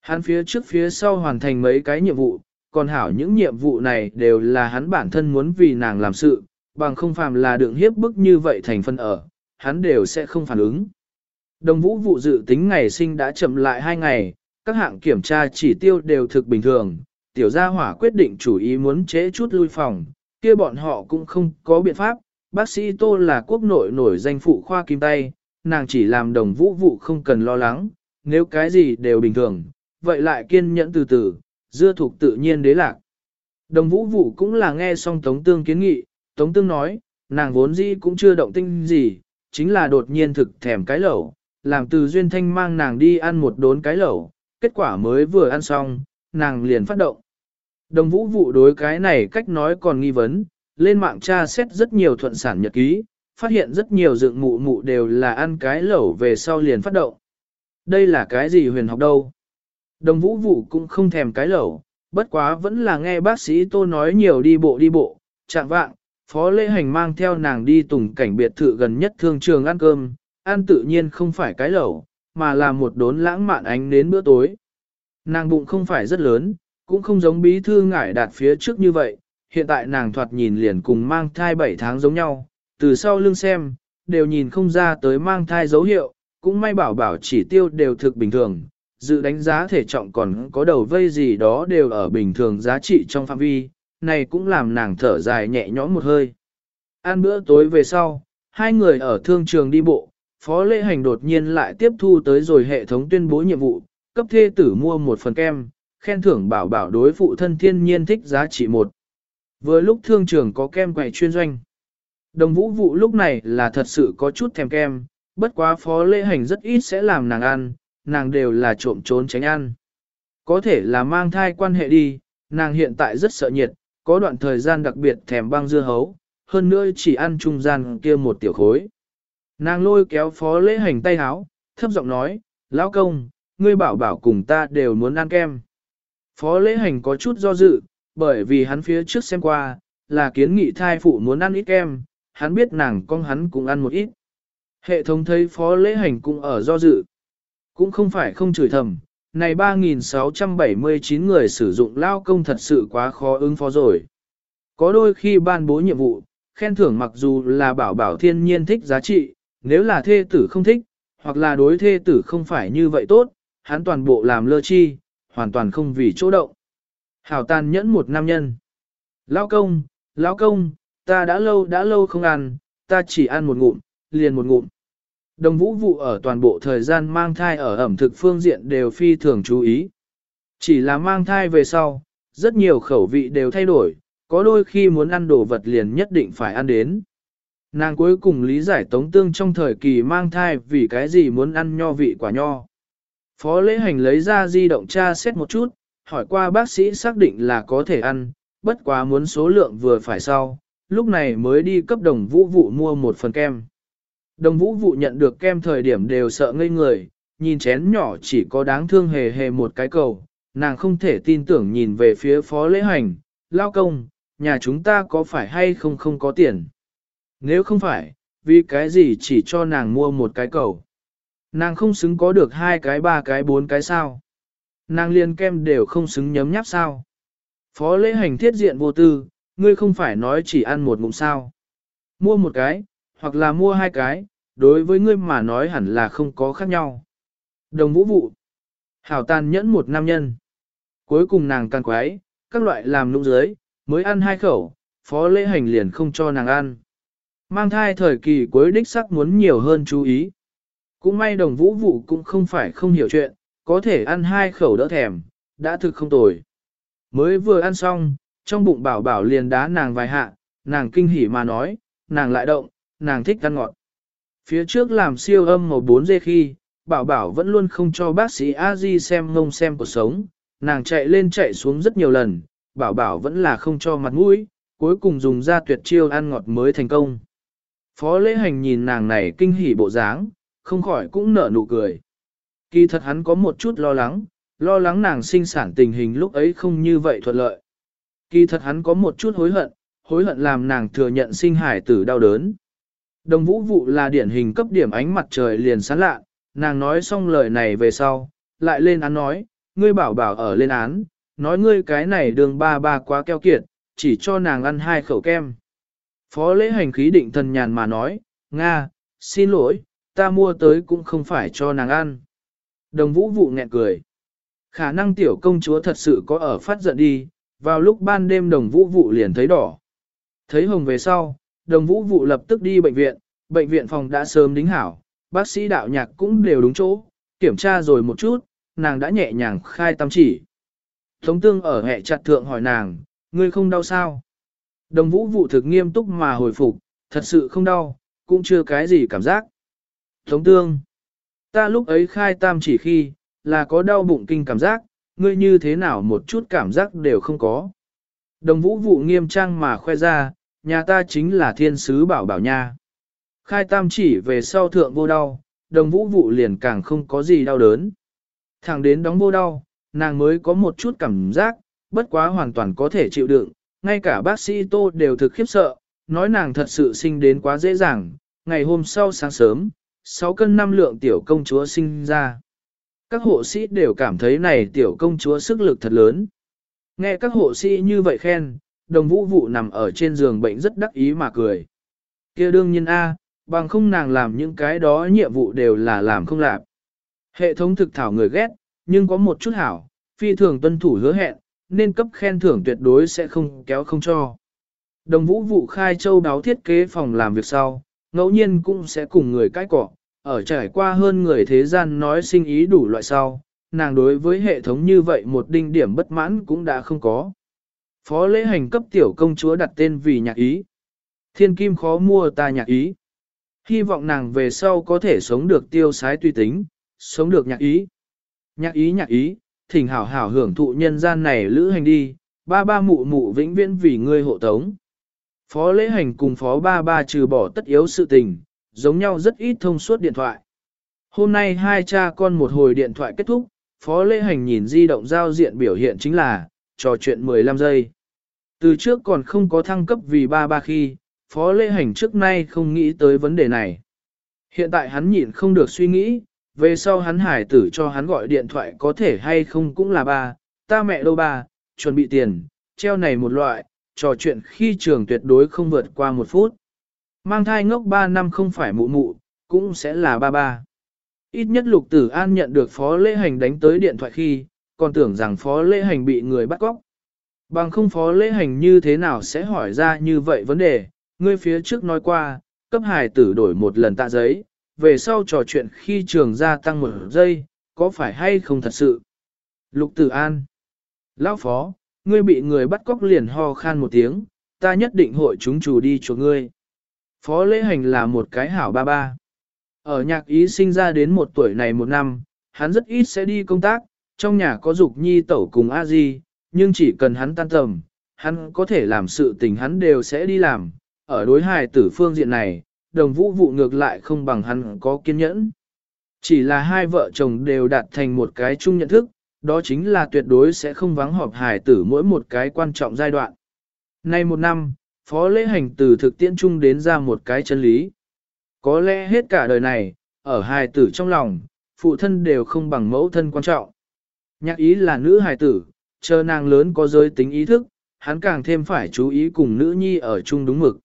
Hắn phía trước phía sau hoàn thành mấy cái nhiệm vụ, còn hảo những nhiệm vụ này đều là hắn bản thân muốn vì nàng làm sự, bằng không phàm là đường hiếp bức như vậy thành phân ở, hắn đều sẽ không phản ứng. Đồng vũ vụ dự tính ngày sinh đã chậm lại hai ngày, các hạng kiểm tra chỉ tiêu đều thực bình thường, tiểu gia hỏa quyết định chủ ý muốn chế chút lui phòng, kia bọn họ cũng không có biện pháp, bác sĩ Tô là quốc nội nổi danh phụ khoa kim tay, nàng chỉ làm đồng vũ vụ không cần lo lắng, nếu cái gì đều bình thường, vậy lại kiên nhẫn từ từ, dưa thuộc tự nhiên đế lạc. Đồng vũ vụ cũng là nghe xong Tống Tương kiến nghị, Tống Tương nói, nàng vốn dĩ cũng chưa động tinh gì, chính là đột nhiên thực thèm cái lẩu, làm từ duyên thanh mang nàng đi ăn một đốn cái lẩu, kết quả mới vừa ăn xong, nàng liền phát động. Đồng vũ vụ đối cái này cách nói còn nghi vấn, lên mạng tra xét rất nhiều thuận sản nhật ký, phát hiện rất nhiều dựng mụ mụ đều là ăn cái lẩu về sau liền phát động. Đây là cái gì huyền học đâu? Đồng vũ vụ cũng không thèm cái lẩu, bất quá vẫn là nghe bác sĩ tô nói nhiều đi bộ đi bộ, chạm vạng, Phó lễ hành mang theo nàng đi tùng cảnh biệt thự gần nhất thương trường ăn cơm, ăn tự nhiên không phải cái lẩu, mà là một đốn lãng mạn ánh đến bữa tối. Nàng bụng không phải rất lớn, cũng không giống bí thư ngải đạt phía trước như vậy, hiện tại nàng thoạt nhìn liền cùng mang thai 7 tháng giống nhau, từ sau lưng xem, đều nhìn không ra tới mang thai dấu hiệu, cũng may bảo bảo chỉ tiêu đều thực bình thường, dự đánh giá thể trọng còn có đầu vây gì đó đều ở bình thường giá trị trong phạm vi, này cũng làm nàng thở dài nhẹ nhõm một hơi. Ăn bữa tối về sau, hai người ở thương trường đi bộ, Phó Lễ Hành đột nhiên lại tiếp thu tới rồi hệ thống tuyên bố nhiệm vụ, cấp thê tử mua một phần kem, khen thưởng bảo bảo đối phụ thân thiên nhiên thích giá trị một. Vừa lúc thương trường có kem quầy chuyên doanh. Đồng vũ vụ lúc này là thật sự có chút thèm kem, bất quá phó lễ hành rất ít sẽ làm nàng ăn, nàng đều là trộm trốn tránh ăn. Có thể là mang thai quan hệ đi, nàng hiện tại rất sợ nhiệt, có đoạn thời gian đặc biệt thèm băng dưa hấu, hơn nữa chỉ ăn trung gian kia một tiểu khối. Nàng lôi kéo phó lễ hành tay háo, thấp giọng nói, lão công, ngươi bảo bảo cùng ta đều muốn ăn kem. Phó lễ hành có chút do dự, bởi vì hắn phía trước xem qua, là kiến nghị thai phụ muốn ăn ít kem, hắn biết nàng con hắn cũng ăn một ít. Hệ thống thấy phó lễ hành cũng ở do dự. Cũng không phải không chửi thầm, này 3.679 người sử dụng lao công thật sự quá khó ứng phó rồi. Có đôi khi ban bố nhiệm vụ, khen thưởng mặc dù là bảo bảo thiên nhiên thích giá trị, nếu là thê tử không thích, hoặc là đối thê tử không phải như vậy tốt, hắn toàn bộ làm lơ chi, hoàn toàn không vì chỗ động. Hảo tàn nhẫn một nam nhân. Lão công, lão công, ta đã lâu đã lâu không ăn, ta chỉ ăn một ngụm, liền một ngụm. Đồng vũ vụ ở toàn bộ thời gian mang thai ở ẩm thực phương diện đều phi thường chú ý. Chỉ là mang thai về sau, rất nhiều khẩu vị đều thay đổi, có đôi khi muốn ăn đồ vật liền nhất định phải ăn đến. Nàng cuối cùng lý giải tống tương trong thời kỳ mang thai vì cái gì muốn ăn nho vị quả nho. Phó lễ hành lấy ra di động tra xét một chút, hỏi qua bác sĩ xác định là có thể ăn, bất quá muốn số lượng vừa phải sau, lúc này mới đi cấp đồng vũ vụ mua một phần kem. Đồng vũ vụ nhận được kem thời điểm đều sợ ngây người, nhìn chén nhỏ chỉ có đáng thương hề hề một cái cầu, nàng không thể tin tưởng nhìn về phía phó lễ hành, lao công, nhà chúng ta có phải hay không không có tiền. Nếu không phải, vì cái gì chỉ cho nàng mua một cái cầu. Nàng không xứng có được hai cái ba cái bốn cái sao. Nàng liền kem đều không xứng nhấm nháp sao. Phó lễ hành thiết diện vô tư, ngươi không phải nói chỉ ăn một ngụm sao. Mua một cái, hoặc là mua hai cái, đối với ngươi mà nói hẳn là không có khác nhau. Đồng vũ vụ. Hảo tàn nhẫn một nam nhân. Cuối cùng nàng càng quái, các loại làm nụ dưới, mới ăn hai khẩu, phó lễ hành liền không cho nàng ăn. Mang thai thời kỳ cuối đích sắc muốn nhiều hơn chú ý. Cũng may đồng vũ vụ cũng không phải không hiểu chuyện, có thể ăn hai khẩu đỡ thèm, đã thực không tồi. Mới vừa ăn xong, trong bụng bảo bảo liền đá nàng vài hạ, nàng kinh hỉ mà nói, nàng lại động, nàng thích ăn ngọt. Phía trước làm siêu âm màu 4 dê khi, bảo bảo vẫn luôn không cho bác sĩ a di xem ngông xem cuộc sống, nàng chạy lên chạy xuống rất nhiều lần, bảo bảo vẫn là không cho mặt mũi, cuối cùng dùng ra tuyệt chiêu ăn ngọt mới thành công. Phó lễ hành nhìn nàng này kinh hỉ bộ dáng, không khỏi cũng nở nụ cười. Kỳ thật hắn có một chút lo lắng, lo lắng nàng sinh sản tình hình lúc ấy không như vậy thuận lợi. Kỳ thật hắn có một chút hối hận, hối hận làm nàng thừa nhận sinh hải tử đau đớn. Đồng vũ vụ là điển hình cấp điểm ánh mặt trời liền sáng lạ, nàng nói xong lời này về sau, lại lên án nói, ngươi bảo bảo ở lên án, nói ngươi cái này đường ba ba quá keo kiệt, chỉ cho nàng ăn hai khẩu kem. Phó lễ hành khí định thần nhàn mà nói, Nga, xin lỗi, ta mua tới cũng không phải cho nàng ăn. Đồng vũ vụ nghẹn cười. Khả năng tiểu công chúa thật sự có ở phát giận đi, vào lúc ban đêm đồng vũ vụ liền thấy đỏ. Thấy hồng về sau, đồng vũ vụ lập tức đi bệnh viện, bệnh viện phòng đã sớm đính hảo, bác sĩ đạo nhạc cũng đều đúng chỗ, kiểm tra rồi một chút, nàng đã nhẹ nhàng khai tâm chỉ. Thống tương ở hệ chặt thượng hỏi nàng, ngươi không đau sao? Đồng vũ vụ thực nghiêm túc mà hồi phục, thật sự không đau, cũng chưa cái gì cảm giác. Tống tương, ta lúc ấy khai tam chỉ khi, là có đau bụng kinh cảm giác, ngươi như thế nào một chút cảm giác đều không có. Đồng vũ vụ nghiêm trang mà khoe ra, nhà ta chính là thiên sứ bảo bảo nha. Khai tam chỉ về sau thượng vô đau, đồng vũ vụ liền càng không có gì đau đớn. Thẳng đến đóng vô đau, nàng mới có một chút cảm giác, bất quá hoàn toàn có thể chịu đựng, ngay cả bác sĩ tô đều thực khiếp sợ, nói nàng thật sự sinh đến quá dễ dàng, ngày hôm sau sáng sớm, 6 cân 5 lượng tiểu công chúa sinh ra. Các hộ sĩ đều cảm thấy này tiểu công chúa sức lực thật lớn. Nghe các hộ sĩ như vậy khen, đồng vũ vụ nằm ở trên giường bệnh rất đắc ý mà cười. kia đương nhiên A, bằng không nàng làm những cái đó nhiệm vụ đều là làm không làm. Hệ thống thực thảo người ghét, nhưng có một chút hảo, phi thường tuân thủ hứa hẹn, nên cấp khen thưởng tuyệt đối sẽ không kéo không cho. Đồng vũ vụ khai châu đáo thiết kế phòng làm việc sau, ngẫu nhiên cũng sẽ cùng người cãi cọ, ở trải qua hơn người thế gian nói sinh ý đủ loại sau, nàng đối với hệ thống như vậy một đinh điểm bất mãn cũng đã không có. Phó lễ hành cấp tiểu công chúa đặt tên vì nhạc ý. Thiên kim khó mua ta nhạc ý. Hy vọng nàng về sau có thể sống được tiêu sái tùy tính, sống được nhạc ý. Nhạc ý nhạc ý, thỉnh hảo hảo hưởng thụ nhân gian này lữ hành đi, ba ba mụ mụ vĩnh viễn vì ngươi hộ tống. Phó lễ hành cùng phó ba ba trừ bỏ tất yếu sự tình, giống nhau rất ít thông suốt điện thoại. Hôm nay hai cha con một hồi điện thoại kết thúc, phó lễ hành nhìn di động giao diện biểu hiện chính là, trò chuyện 15 giây. Từ trước còn không có thăng cấp vì ba ba khi, phó lễ hành trước nay không nghĩ tới vấn đề này. Hiện tại hắn nhịn không được suy nghĩ, về sau hắn hải tử cho hắn gọi điện thoại có thể hay không cũng là ba, ta mẹ đâu ba, chuẩn bị tiền, treo này một loại, trò chuyện khi trường tuyệt đối không vượt qua một phút. Mang thai ngốc ba năm không phải mụ mụ, cũng sẽ là ba ba. Ít nhất lục tử an nhận được phó lễ hành đánh tới điện thoại khi, còn tưởng rằng phó lễ hành bị người bắt cóc. Bằng không phó lễ hành như thế nào sẽ hỏi ra như vậy vấn đề, ngươi phía trước nói qua, cấp hài tử đổi một lần tạ giấy, về sau trò chuyện khi trường gia tăng một giây, có phải hay không thật sự? Lục tử an. Lão phó, ngươi bị người bắt cóc liền ho khan một tiếng, ta nhất định hội chúng chủ đi chỗ ngươi. Phó lễ hành là một cái hảo ba ba. Ở nhạc ý sinh ra đến một tuổi này một năm, hắn rất ít sẽ đi công tác, trong nhà có dục nhi tẩu cùng a di, nhưng chỉ cần hắn tan tầm, hắn có thể làm sự tình hắn đều sẽ đi làm. Ở đối hài tử phương diện này, đồng vũ vụ ngược lại không bằng hắn có kiên nhẫn. Chỉ là hai vợ chồng đều đạt thành một cái chung nhận thức, đó chính là tuyệt đối sẽ không vắng họp hài tử mỗi một cái quan trọng giai đoạn. Nay một năm, Phó Lễ Hành từ thực tiễn chung đến ra một cái chân lý. Có lẽ hết cả đời này, ở hài tử trong lòng, phụ thân đều không bằng mẫu thân quan trọng. Nhạc ý là nữ hài tử, chờ nàng lớn có giới tính ý thức, hắn càng thêm phải chú ý cùng nữ nhi ở chung đúng mực.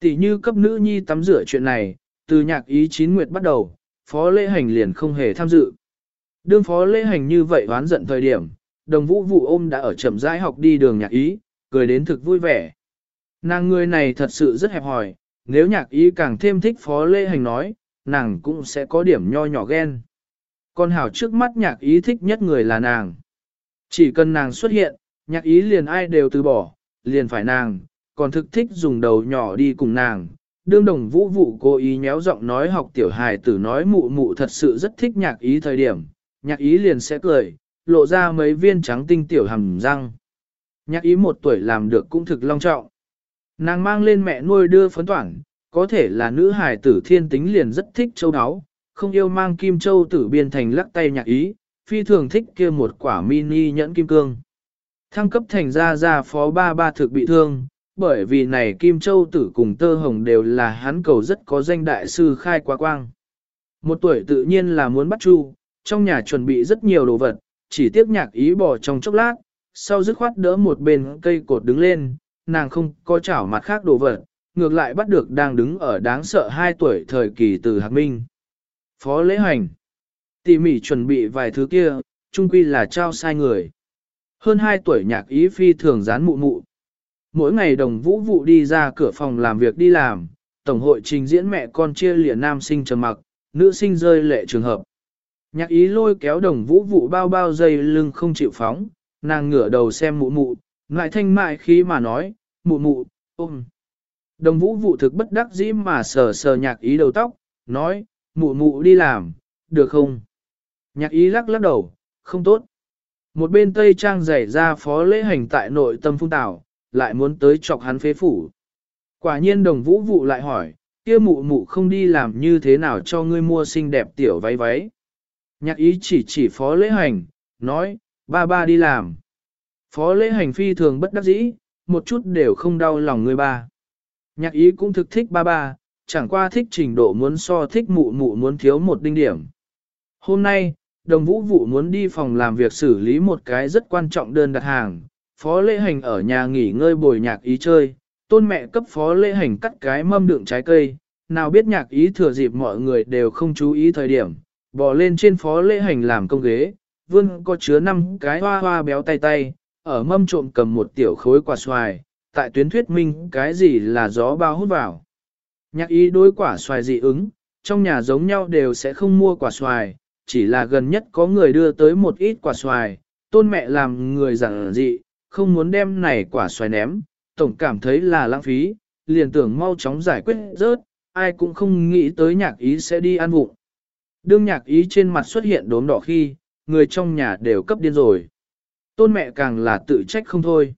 Tỷ như cấp nữ nhi tắm rửa chuyện này, từ nhạc ý chín nguyệt bắt đầu, phó lễ hành liền không hề tham dự. Đương phó lễ hành như vậy oán giận thời điểm, đồng vũ vụ ôm đã ở chậm rãi học đi đường nhạc ý, cười đến thực vui vẻ. Nàng người này thật sự rất hẹp hòi, nếu nhạc ý càng thêm thích phó lễ hành nói, nàng cũng sẽ có điểm nho nhỏ ghen. Còn hảo trước mắt nhạc ý thích nhất người là nàng. Chỉ cần nàng xuất hiện, nhạc ý liền ai đều từ bỏ, liền phải nàng, còn thực thích dùng đầu nhỏ đi cùng nàng. Đương đồng vũ vụ cố ý nhéo giọng nói học tiểu hài tử nói mụ mụ thật sự rất thích nhạc ý thời điểm, nhạc ý liền sẽ cười, lộ ra mấy viên trắng tinh tiểu hầm răng. Nhạc ý một tuổi làm được cũng thực long trọng. Nàng mang lên mẹ nuôi đưa phấn toản, có thể là nữ hài tử thiên tính liền rất thích châu áo, không yêu mang kim châu tử biên thành lắc tay nhạc ý, phi thường thích kia một quả mini nhẫn kim cương. Thăng cấp thành ra ra phó ba ba thực bị thương, bởi vì này Kim Châu Tử cùng Tơ Hồng đều là hắn cầu rất có danh đại sư khai quá quang. Một tuổi tự nhiên là muốn bắt chu, trong nhà chuẩn bị rất nhiều đồ vật, chỉ tiếc nhạc ý bỏ trong chốc lát, sau dứt khoát đỡ một bên cây cột đứng lên, nàng không có chảo mặt khác đồ vật, ngược lại bắt được đang đứng ở đáng sợ hai tuổi thời kỳ từ Hạc Minh. Phó lễ hành, tỉ mỉ chuẩn bị vài thứ kia, chung quy là trao sai người. Hơn hai tuổi nhạc ý phi thường dán mụ mụ. Mỗi ngày đồng vũ vụ đi ra cửa phòng làm việc đi làm, tổng hội trình diễn mẹ con chia lìa nam sinh trầm mặc, nữ sinh rơi lệ trường hợp. Nhạc ý lôi kéo đồng vũ vụ bao bao dây lưng không chịu phóng, nàng ngửa đầu xem mụ mụ, ngại thanh mại khí mà nói, mụ mụ, ôm. Đồng vũ vụ thực bất đắc dĩ mà sờ sờ nhạc ý đầu tóc, nói, mụ mụ đi làm, được không? Nhạc ý lắc lắc đầu, không tốt. Một bên Tây Trang rải ra phó lễ hành tại nội tâm phung tảo, lại muốn tới chọc hắn phế phủ. Quả nhiên đồng vũ vụ lại hỏi, kia mụ mụ không đi làm như thế nào cho ngươi mua xinh đẹp tiểu váy váy. Nhạc ý chỉ chỉ phó lễ hành, nói, ba ba đi làm. Phó lễ hành phi thường bất đắc dĩ, một chút đều không đau lòng người ba. Nhạc ý cũng thực thích ba ba, chẳng qua thích trình độ muốn so thích mụ mụ muốn thiếu một đinh điểm. Hôm nay, đồng vũ vụ muốn đi phòng làm việc xử lý một cái rất quan trọng đơn đặt hàng, phó lễ hành ở nhà nghỉ ngơi bồi nhạc ý chơi, tôn mẹ cấp phó lễ hành cắt cái mâm đựng trái cây, nào biết nhạc ý thừa dịp mọi người đều không chú ý thời điểm, bỏ lên trên phó lễ hành làm công ghế, vươn có chứa năm cái hoa hoa béo tay tay, ở mâm trộm cầm một tiểu khối quả xoài, tại tuyến thuyết minh cái gì là gió bao hút vào. Nhạc ý đối quả xoài dị ứng, trong nhà giống nhau đều sẽ không mua quả xoài, chỉ là gần nhất có người đưa tới một ít quả xoài, tôn mẹ làm người giản dị, không muốn đem này quả xoài ném, tổng cảm thấy là lãng phí, liền tưởng mau chóng giải quyết rớt, ai cũng không nghĩ tới nhạc ý sẽ đi ăn vụng. Đương nhạc ý trên mặt xuất hiện đốm đỏ khi, người trong nhà đều cấp điên rồi. Tôn mẹ càng là tự trách không thôi.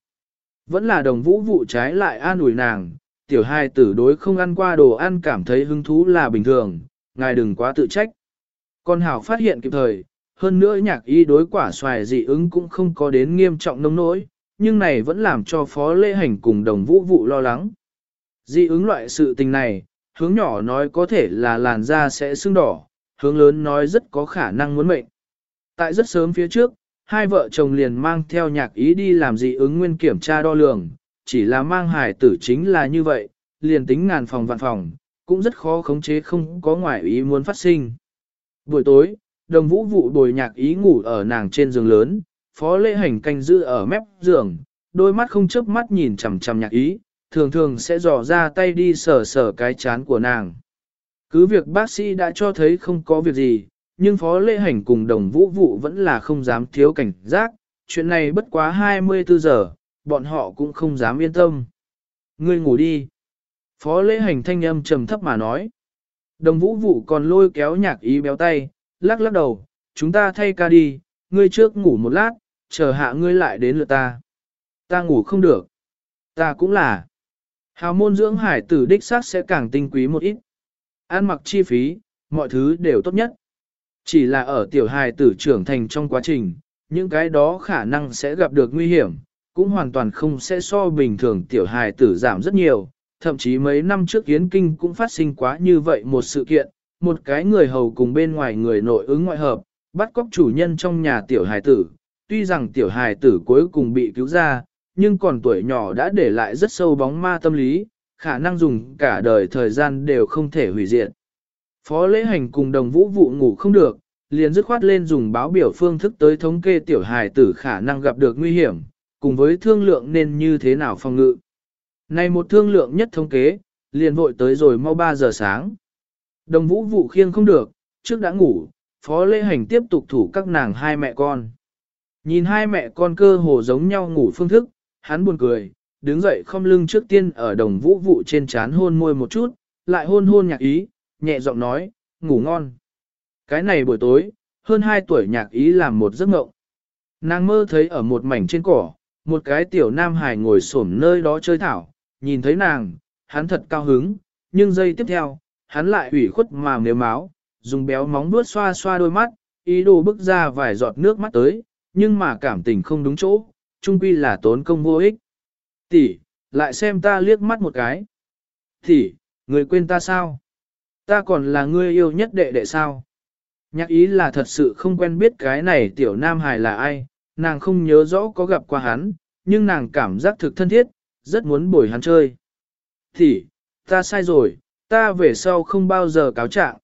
Vẫn là đồng vũ vụ trái lại an ủi nàng, tiểu hai tử đối không ăn qua đồ ăn cảm thấy hứng thú là bình thường, ngài đừng quá tự trách. Con Hảo phát hiện kịp thời, hơn nữa nhạc y đối quả xoài dị ứng cũng không có đến nghiêm trọng nông nỗi, nhưng này vẫn làm cho phó lễ hành cùng đồng vũ vụ lo lắng. Dị ứng loại sự tình này, hướng nhỏ nói có thể là làn da sẽ sưng đỏ, hướng lớn nói rất có khả năng muốn mệnh. Tại rất sớm phía trước, hai vợ chồng liền mang theo nhạc ý đi làm dị ứng nguyên kiểm tra đo lường, chỉ là mang hài tử chính là như vậy, liền tính ngàn phòng vạn phòng, cũng rất khó khống chế không có ngoại ý muốn phát sinh. Buổi tối, đồng vũ vụ bồi nhạc ý ngủ ở nàng trên giường lớn, phó lễ hành canh giữ ở mép giường, đôi mắt không chớp mắt nhìn chằm chằm nhạc ý, thường thường sẽ dò ra tay đi sờ sờ cái chán của nàng. Cứ việc bác sĩ đã cho thấy không có việc gì, nhưng phó lễ hành cùng đồng vũ vụ vẫn là không dám thiếu cảnh giác, chuyện này bất quá 24 giờ, bọn họ cũng không dám yên tâm. Ngươi ngủ đi. Phó lễ hành thanh âm trầm thấp mà nói. Đồng vũ vụ còn lôi kéo nhạc ý béo tay, lắc lắc đầu, chúng ta thay ca đi, ngươi trước ngủ một lát, chờ hạ ngươi lại đến lượt ta. Ta ngủ không được. Ta cũng là. Hào môn dưỡng hải tử đích xác sẽ càng tinh quý một ít. Ăn mặc chi phí, mọi thứ đều tốt nhất. Chỉ là ở tiểu hài tử trưởng thành trong quá trình, những cái đó khả năng sẽ gặp được nguy hiểm, cũng hoàn toàn không sẽ so bình thường tiểu hài tử giảm rất nhiều. Thậm chí mấy năm trước Yến Kinh cũng phát sinh quá như vậy một sự kiện, một cái người hầu cùng bên ngoài người nội ứng ngoại hợp, bắt cóc chủ nhân trong nhà tiểu hài tử. Tuy rằng tiểu hài tử cuối cùng bị cứu ra, nhưng còn tuổi nhỏ đã để lại rất sâu bóng ma tâm lý, khả năng dùng cả đời thời gian đều không thể hủy diệt. Phó lễ hành cùng đồng vũ vụ ngủ không được, liền dứt khoát lên dùng báo biểu phương thức tới thống kê tiểu hài tử khả năng gặp được nguy hiểm, cùng với thương lượng nên như thế nào phòng ngự. Này một thương lượng nhất thống kế, liền vội tới rồi mau 3 giờ sáng. Đồng vũ vụ khiêng không được, trước đã ngủ, phó lễ hành tiếp tục thủ các nàng hai mẹ con. Nhìn hai mẹ con cơ hồ giống nhau ngủ phương thức, hắn buồn cười, đứng dậy không lưng trước tiên ở đồng vũ vụ trên chán hôn môi một chút, lại hôn hôn nhạc ý, nhẹ giọng nói, ngủ ngon. Cái này buổi tối, hơn 2 tuổi nhạc ý làm một giấc ngộng. Nàng mơ thấy ở một mảnh trên cỏ, một cái tiểu nam hải ngồi xổm nơi đó chơi thảo, nhìn thấy nàng, hắn thật cao hứng, nhưng giây tiếp theo, hắn lại ủy khuất mà nếu máu, dùng béo móng vuốt xoa xoa đôi mắt, ý đồ bức ra vài giọt nước mắt tới, nhưng mà cảm tình không đúng chỗ, chung quy là tốn công vô ích. Tỷ, lại xem ta liếc mắt một cái. Tỷ, người quên ta sao? Ta còn là người yêu nhất đệ đệ sao? Nhạc ý là thật sự không quen biết cái này tiểu nam hài là ai, nàng không nhớ rõ có gặp qua hắn, nhưng nàng cảm giác thực thân thiết, rất muốn bồi hắn chơi. Thì, ta sai rồi, ta về sau không bao giờ cáo trạng.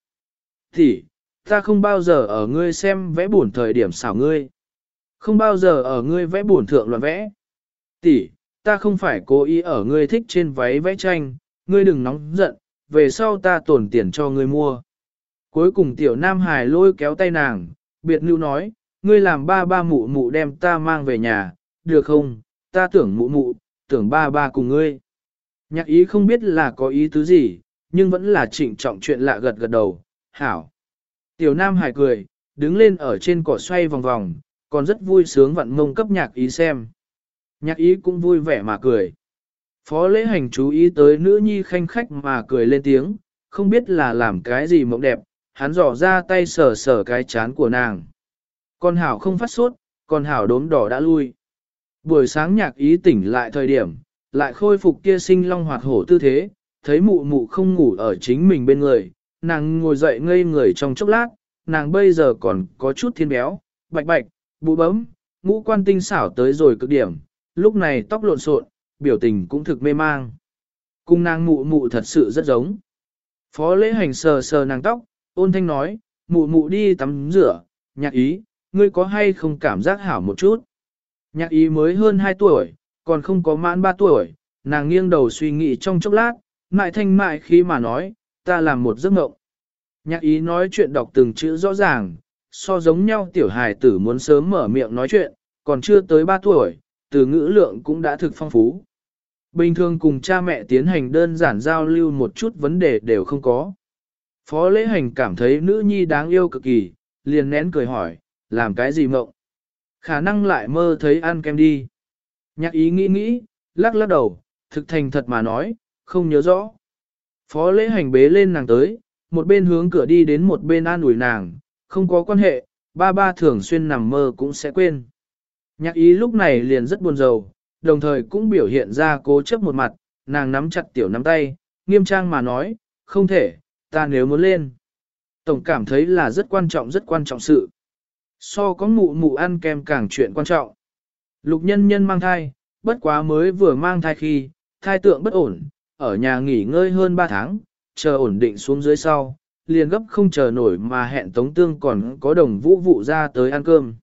Thì, ta không bao giờ ở ngươi xem vẽ buồn thời điểm xảo ngươi. Không bao giờ ở ngươi vẽ buồn thượng loạn vẽ. Tỷ, ta không phải cố ý ở ngươi thích trên váy vẽ tranh, ngươi đừng nóng giận, về sau ta tổn tiền cho ngươi mua. Cuối cùng tiểu nam hải lôi kéo tay nàng, biệt lưu nói, ngươi làm ba ba mụ mụ đem ta mang về nhà, được không, ta tưởng mụ mụ, tưởng ba ba cùng ngươi. Nhạc ý không biết là có ý tứ gì, nhưng vẫn là trịnh trọng chuyện lạ gật gật đầu, hảo. Tiểu nam hải cười, đứng lên ở trên cỏ xoay vòng vòng, còn rất vui sướng vặn mông cấp nhạc ý xem. Nhạc ý cũng vui vẻ mà cười. Phó lễ hành chú ý tới nữ nhi khanh khách mà cười lên tiếng, không biết là làm cái gì mộng đẹp, hắn dò ra tay sờ sờ cái chán của nàng. Con hảo không phát sốt, con hảo đốm đỏ đã lui. Buổi sáng nhạc ý tỉnh lại thời điểm, lại khôi phục kia sinh long hoạt hổ tư thế, thấy mụ mụ không ngủ ở chính mình bên người, nàng ngồi dậy ngây người trong chốc lát, nàng bây giờ còn có chút thiên béo, bạch bạch, bụ bấm, ngũ quan tinh xảo tới rồi cực điểm, lúc này tóc lộn xộn, biểu tình cũng thực mê mang. Cung nàng mụ mụ thật sự rất giống. Phó lễ hành sờ sờ nàng tóc, ôn thanh nói, mụ mụ đi tắm rửa, nhạc ý, ngươi có hay không cảm giác hảo một chút. Nhạc ý mới hơn 2 tuổi, còn không có mãn 3 tuổi, nàng nghiêng đầu suy nghĩ trong chốc lát, mại thanh mại khi mà nói, ta làm một giấc mộng. Nhạc ý nói chuyện đọc từng chữ rõ ràng, so giống nhau tiểu hài tử muốn sớm mở miệng nói chuyện, còn chưa tới 3 tuổi, từ ngữ lượng cũng đã thực phong phú. Bình thường cùng cha mẹ tiến hành đơn giản giao lưu một chút vấn đề đều không có. Phó lễ hành cảm thấy nữ nhi đáng yêu cực kỳ, liền nén cười hỏi, làm cái gì mộng? Khả năng lại mơ thấy ăn kem đi. Nhạc ý nghĩ nghĩ, lắc lắc đầu, thực thành thật mà nói, không nhớ rõ. Phó lễ hành bế lên nàng tới, một bên hướng cửa đi đến một bên an ủi nàng, không có quan hệ, ba ba thường xuyên nằm mơ cũng sẽ quên. Nhạc ý lúc này liền rất buồn rầu, đồng thời cũng biểu hiện ra cố chấp một mặt, nàng nắm chặt tiểu nắm tay, nghiêm trang mà nói, không thể, ta nếu muốn lên. Tổng cảm thấy là rất quan trọng rất quan trọng sự. So có mụ mụ ăn kem càng chuyện quan trọng. Lục nhân nhân mang thai, bất quá mới vừa mang thai khi, thai tượng bất ổn, ở nhà nghỉ ngơi hơn 3 tháng, chờ ổn định xuống dưới sau, liền gấp không chờ nổi mà hẹn Tống Tương còn có đồng vũ vụ ra tới ăn cơm.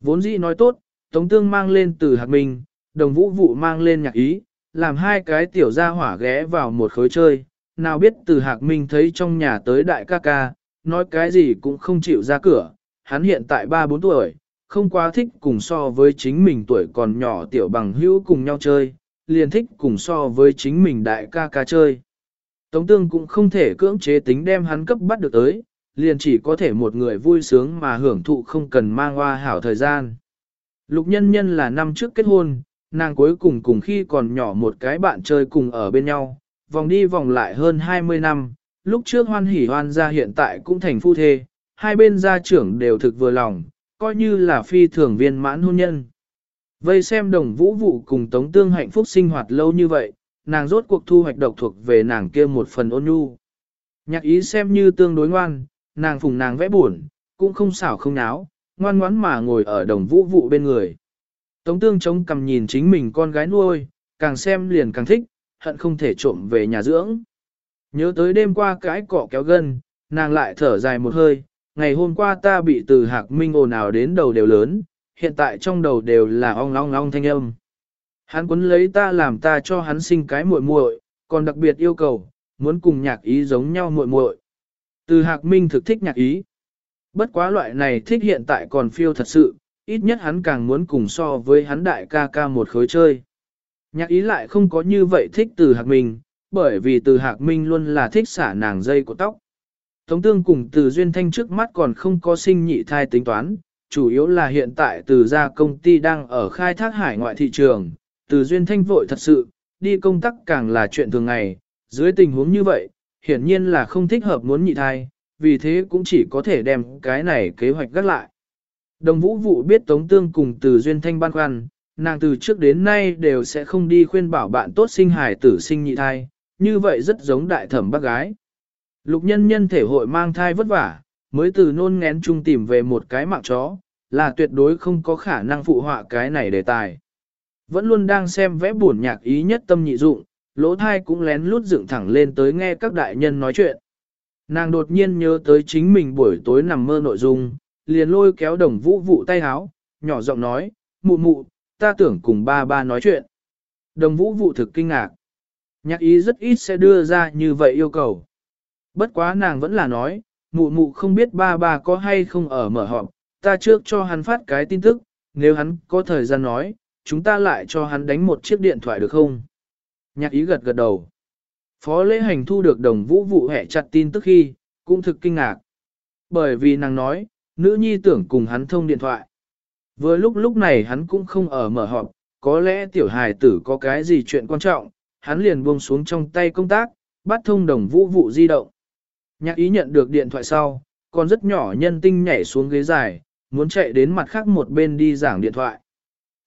Vốn dĩ nói tốt, Tống Tương mang lên từ hạt minh, đồng vũ vụ mang lên nhạc ý, làm hai cái tiểu gia hỏa ghé vào một khối chơi, nào biết từ hạc minh thấy trong nhà tới đại ca ca, nói cái gì cũng không chịu ra cửa, hắn hiện tại 3-4 tuổi, không quá thích cùng so với chính mình tuổi còn nhỏ tiểu bằng hữu cùng nhau chơi, liền thích cùng so với chính mình đại ca ca chơi. Tống tương cũng không thể cưỡng chế tính đem hắn cấp bắt được tới, liền chỉ có thể một người vui sướng mà hưởng thụ không cần mang hoa hảo thời gian. Lục nhân nhân là năm trước kết hôn, nàng cuối cùng cùng khi còn nhỏ một cái bạn chơi cùng ở bên nhau, vòng đi vòng lại hơn 20 năm, lúc trước hoan hỉ hoan gia hiện tại cũng thành phu thê, hai bên gia trưởng đều thực vừa lòng, coi như là phi thường viên mãn hôn nhân. Vây xem đồng vũ vụ cùng tống tương hạnh phúc sinh hoạt lâu như vậy, nàng rốt cuộc thu hoạch độc thuộc về nàng kia một phần ôn nhu. Nhạc ý xem như tương đối ngoan, nàng phùng nàng vẽ buồn, cũng không xảo không náo, ngoan ngoãn mà ngồi ở đồng vũ vụ bên người. Tống tương chống cầm nhìn chính mình con gái nuôi, càng xem liền càng thích, hận không thể trộm về nhà dưỡng. Nhớ tới đêm qua cái cọ kéo gân, nàng lại thở dài một hơi, ngày hôm qua ta bị từ hạc minh ồn ào đến đầu đều lớn, hiện tại trong đầu đều là ong long long thanh âm. Hắn quấn lấy ta làm ta cho hắn sinh cái muội muội, còn đặc biệt yêu cầu, muốn cùng nhạc ý giống nhau muội muội. Từ hạc minh thực thích nhạc ý. Bất quá loại này thích hiện tại còn phiêu thật sự, ít nhất hắn càng muốn cùng so với hắn đại ca ca một khối chơi. Nhạc ý lại không có như vậy thích từ hạc minh, bởi vì từ hạc minh luôn là thích xả nàng dây của tóc. Tống tương cùng từ duyên thanh trước mắt còn không có sinh nhị thai tính toán, chủ yếu là hiện tại từ gia công ty đang ở khai thác hải ngoại thị trường, từ duyên thanh vội thật sự, đi công tác càng là chuyện thường ngày, dưới tình huống như vậy, hiển nhiên là không thích hợp muốn nhị thai, vì thế cũng chỉ có thể đem cái này kế hoạch gác lại. Đồng vũ vụ biết Tống Tương cùng từ duyên thanh ban khoăn, nàng từ trước đến nay đều sẽ không đi khuyên bảo bạn tốt sinh hài tử sinh nhị thai, như vậy rất giống đại thẩm bác gái. Lục nhân nhân thể hội mang thai vất vả, mới từ nôn ngén chung tìm về một cái mạng chó, là tuyệt đối không có khả năng phụ họa cái này đề tài. Vẫn luôn đang xem vẽ buồn nhạc ý nhất tâm nhị dụng, lỗ thai cũng lén lút dựng thẳng lên tới nghe các đại nhân nói chuyện. Nàng đột nhiên nhớ tới chính mình buổi tối nằm mơ nội dung, liền lôi kéo đồng vũ vụ tay háo, nhỏ giọng nói, mụ mụ, ta tưởng cùng ba ba nói chuyện. Đồng vũ vụ thực kinh ngạc. Nhạc ý rất ít sẽ đưa ra như vậy yêu cầu. Bất quá nàng vẫn là nói, mụ mụ không biết ba ba có hay không ở mở họp, ta trước cho hắn phát cái tin tức, nếu hắn có thời gian nói, chúng ta lại cho hắn đánh một chiếc điện thoại được không? Nhạc ý gật gật đầu. Phó lễ hành thu được đồng vũ vụ hẹ chặt tin tức khi, cũng thực kinh ngạc. Bởi vì nàng nói, nữ nhi tưởng cùng hắn thông điện thoại. Vừa lúc lúc này hắn cũng không ở mở họp, có lẽ tiểu hài tử có cái gì chuyện quan trọng, hắn liền buông xuống trong tay công tác, bắt thông đồng vũ vụ di động. Nhạc ý nhận được điện thoại sau, còn rất nhỏ nhân tinh nhảy xuống ghế dài, muốn chạy đến mặt khác một bên đi giảng điện thoại.